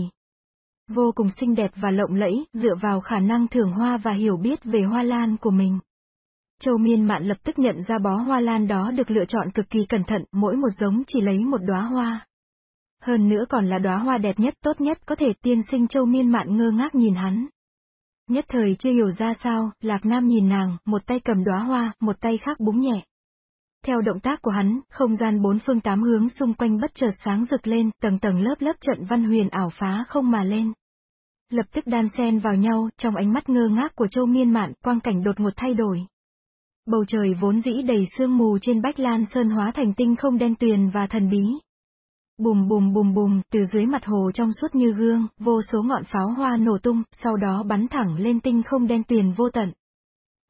Vô cùng xinh đẹp và lộng lẫy, dựa vào khả năng thưởng hoa và hiểu biết về hoa lan của mình. Châu Miên Mạn lập tức nhận ra bó hoa lan đó được lựa chọn cực kỳ cẩn thận, mỗi một giống chỉ lấy một đóa hoa. Hơn nữa còn là đóa hoa đẹp nhất tốt nhất có thể tiên sinh Châu Miên Mạn ngơ ngác nhìn hắn. Nhất thời chưa hiểu ra sao, Lạc Nam nhìn nàng, một tay cầm đóa hoa, một tay khác búng nhẹ. Theo động tác của hắn, không gian bốn phương tám hướng xung quanh bất chợt sáng rực lên, tầng tầng lớp lớp trận văn huyền ảo phá không mà lên. Lập tức đan xen vào nhau, trong ánh mắt ngơ ngác của Châu Miên Mạn, quang cảnh đột ngột thay đổi. Bầu trời vốn dĩ đầy sương mù trên Bách Lan Sơn hóa thành tinh không đen tuyền và thần bí. Bùm bùm bùm bùm, từ dưới mặt hồ trong suốt như gương, vô số ngọn pháo hoa nổ tung, sau đó bắn thẳng lên tinh không đen tuyền vô tận.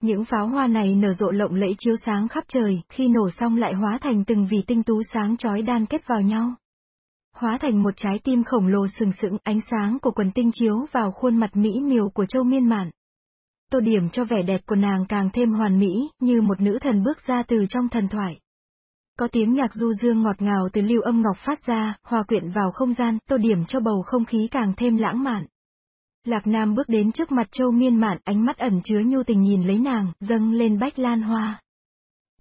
Những pháo hoa này nở rộ lộng lẫy chiếu sáng khắp trời, khi nổ xong lại hóa thành từng vì tinh tú sáng chói đan kết vào nhau. Hóa thành một trái tim khổng lồ sừng sững, ánh sáng của quần tinh chiếu vào khuôn mặt mỹ miều của châu miên mạn tô điểm cho vẻ đẹp của nàng càng thêm hoàn mỹ, như một nữ thần bước ra từ trong thần thoại. Có tiếng nhạc du dương ngọt ngào từ lưu âm ngọc phát ra, hòa quyện vào không gian, tô điểm cho bầu không khí càng thêm lãng mạn. Lạc Nam bước đến trước mặt châu miên mạn, ánh mắt ẩn chứa nhu tình nhìn lấy nàng, dâng lên bách lan hoa.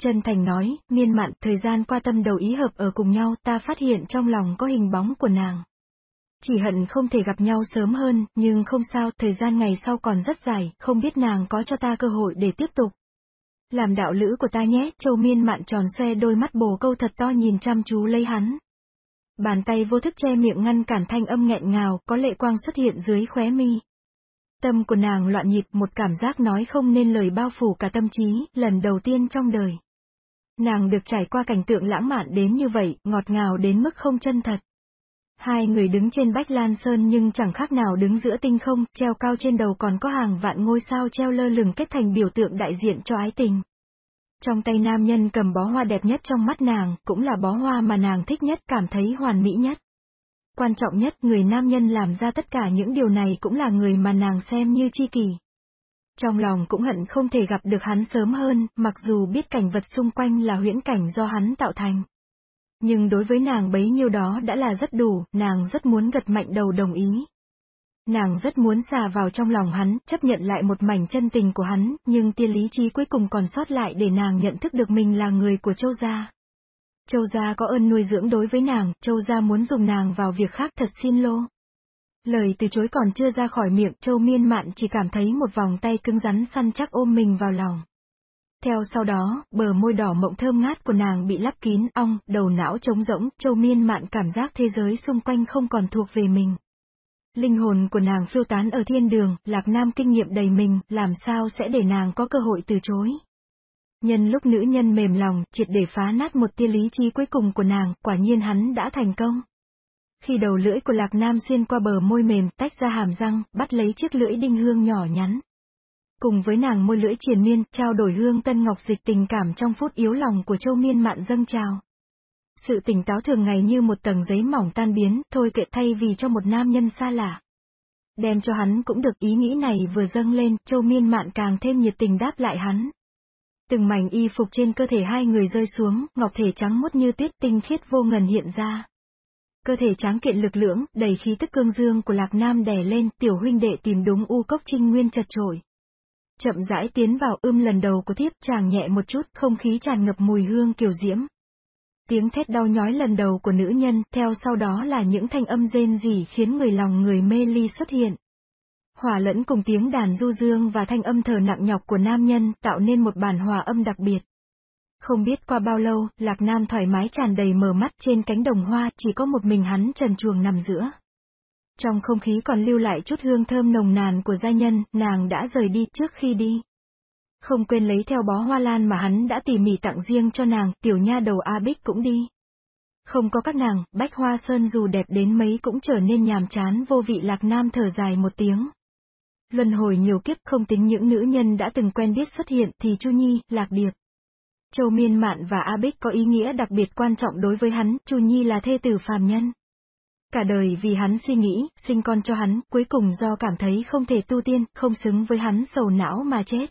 Trần Thành nói, miên mạn, thời gian qua tâm đầu ý hợp ở cùng nhau, ta phát hiện trong lòng có hình bóng của nàng. Chỉ hận không thể gặp nhau sớm hơn, nhưng không sao, thời gian ngày sau còn rất dài, không biết nàng có cho ta cơ hội để tiếp tục. Làm đạo lữ của ta nhé, châu miên mạn tròn xoe đôi mắt bồ câu thật to nhìn chăm chú lấy hắn. Bàn tay vô thức che miệng ngăn cản thanh âm nghẹn ngào, có lệ quang xuất hiện dưới khóe mi. Tâm của nàng loạn nhịp, một cảm giác nói không nên lời bao phủ cả tâm trí, lần đầu tiên trong đời. Nàng được trải qua cảnh tượng lãng mạn đến như vậy, ngọt ngào đến mức không chân thật. Hai người đứng trên Bách Lan Sơn nhưng chẳng khác nào đứng giữa tinh không, treo cao trên đầu còn có hàng vạn ngôi sao treo lơ lửng kết thành biểu tượng đại diện cho ái tình. Trong tay nam nhân cầm bó hoa đẹp nhất trong mắt nàng, cũng là bó hoa mà nàng thích nhất, cảm thấy hoàn mỹ nhất. Quan trọng nhất, người nam nhân làm ra tất cả những điều này cũng là người mà nàng xem như chi kỳ. Trong lòng cũng hận không thể gặp được hắn sớm hơn, mặc dù biết cảnh vật xung quanh là huyễn cảnh do hắn tạo thành. Nhưng đối với nàng bấy nhiêu đó đã là rất đủ, nàng rất muốn gật mạnh đầu đồng ý. Nàng rất muốn xà vào trong lòng hắn, chấp nhận lại một mảnh chân tình của hắn, nhưng tiên lý trí cuối cùng còn sót lại để nàng nhận thức được mình là người của châu gia. Châu gia có ơn nuôi dưỡng đối với nàng, châu gia muốn dùng nàng vào việc khác thật xin lô. Lời từ chối còn chưa ra khỏi miệng, châu miên mạn chỉ cảm thấy một vòng tay cứng rắn săn chắc ôm mình vào lòng. Theo sau đó, bờ môi đỏ mộng thơm ngát của nàng bị lắp kín ong, đầu não trống rỗng, châu miên mạn cảm giác thế giới xung quanh không còn thuộc về mình. Linh hồn của nàng phiêu tán ở thiên đường, lạc nam kinh nghiệm đầy mình, làm sao sẽ để nàng có cơ hội từ chối. Nhân lúc nữ nhân mềm lòng, triệt để phá nát một tia lý trí cuối cùng của nàng, quả nhiên hắn đã thành công. Khi đầu lưỡi của lạc nam xuyên qua bờ môi mềm, tách ra hàm răng, bắt lấy chiếc lưỡi đinh hương nhỏ nhắn, Cùng với nàng môi lưỡi triền miên, trao đổi hương tân ngọc dịch tình cảm trong phút yếu lòng của châu miên mạn dâng trào. Sự tỉnh táo thường ngày như một tầng giấy mỏng tan biến, thôi kệ thay vì cho một nam nhân xa lạ. Đem cho hắn cũng được ý nghĩ này vừa dâng lên, châu miên mạn càng thêm nhiệt tình đáp lại hắn. Từng mảnh y phục trên cơ thể hai người rơi xuống, ngọc thể trắng muốt như tuyết tinh khiết vô ngần hiện ra. Cơ thể tráng kiện lực lưỡng, đầy khí tức cương dương của Lạc Nam đè lên, tiểu huynh đệ tìm đúng u cốc trinh nguyên chật trội. Chậm rãi tiến vào ưm lần đầu của thiếp chàng nhẹ một chút, không khí tràn ngập mùi hương kiều diễm. Tiếng thét đau nhói lần đầu của nữ nhân, theo sau đó là những thanh âm rên rỉ khiến người lòng người mê ly xuất hiện. Hòa lẫn cùng tiếng đàn du dương và thanh âm thở nặng nhọc của nam nhân tạo nên một bản hòa âm đặc biệt. Không biết qua bao lâu, Lạc Nam thoải mái tràn đầy mở mắt trên cánh đồng hoa, chỉ có một mình hắn trần chuồng nằm giữa. Trong không khí còn lưu lại chút hương thơm nồng nàn của gia nhân, nàng đã rời đi trước khi đi. Không quên lấy theo bó hoa lan mà hắn đã tỉ mỉ tặng riêng cho nàng, tiểu nha đầu A Bích cũng đi. Không có các nàng, bách hoa sơn dù đẹp đến mấy cũng trở nên nhàm chán vô vị lạc nam thở dài một tiếng. Luân hồi nhiều kiếp không tính những nữ nhân đã từng quen biết xuất hiện thì Chu Nhi, Lạc Điệp. Châu Miên Mạn và A Bích có ý nghĩa đặc biệt quan trọng đối với hắn, Chu Nhi là thê tử phàm nhân. Cả đời vì hắn suy nghĩ, sinh con cho hắn, cuối cùng do cảm thấy không thể tu tiên, không xứng với hắn sầu não mà chết.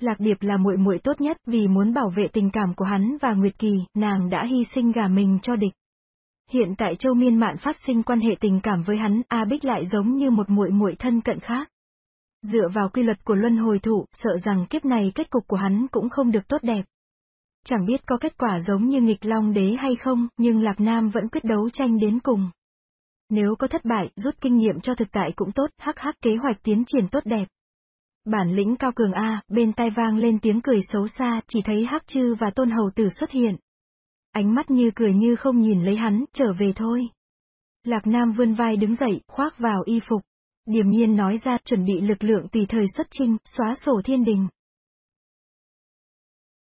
Lạc Điệp là muội muội tốt nhất vì muốn bảo vệ tình cảm của hắn và Nguyệt Kỳ, nàng đã hy sinh gả mình cho địch. Hiện tại Châu Miên Mạn phát sinh quan hệ tình cảm với hắn, A Bích lại giống như một muội muội thân cận khác. Dựa vào quy luật của luân hồi thụ, sợ rằng kiếp này kết cục của hắn cũng không được tốt đẹp. Chẳng biết có kết quả giống như nghịch long đế hay không, nhưng Lạc Nam vẫn quyết đấu tranh đến cùng. Nếu có thất bại, rút kinh nghiệm cho thực tại cũng tốt, hắc hắc kế hoạch tiến triển tốt đẹp. Bản lĩnh cao cường A, bên tai vang lên tiếng cười xấu xa, chỉ thấy hắc chư và tôn hầu tử xuất hiện. Ánh mắt như cười như không nhìn lấy hắn, trở về thôi. Lạc Nam vươn vai đứng dậy, khoác vào y phục. Điềm nhiên nói ra chuẩn bị lực lượng tùy thời xuất chinh, xóa sổ thiên đình.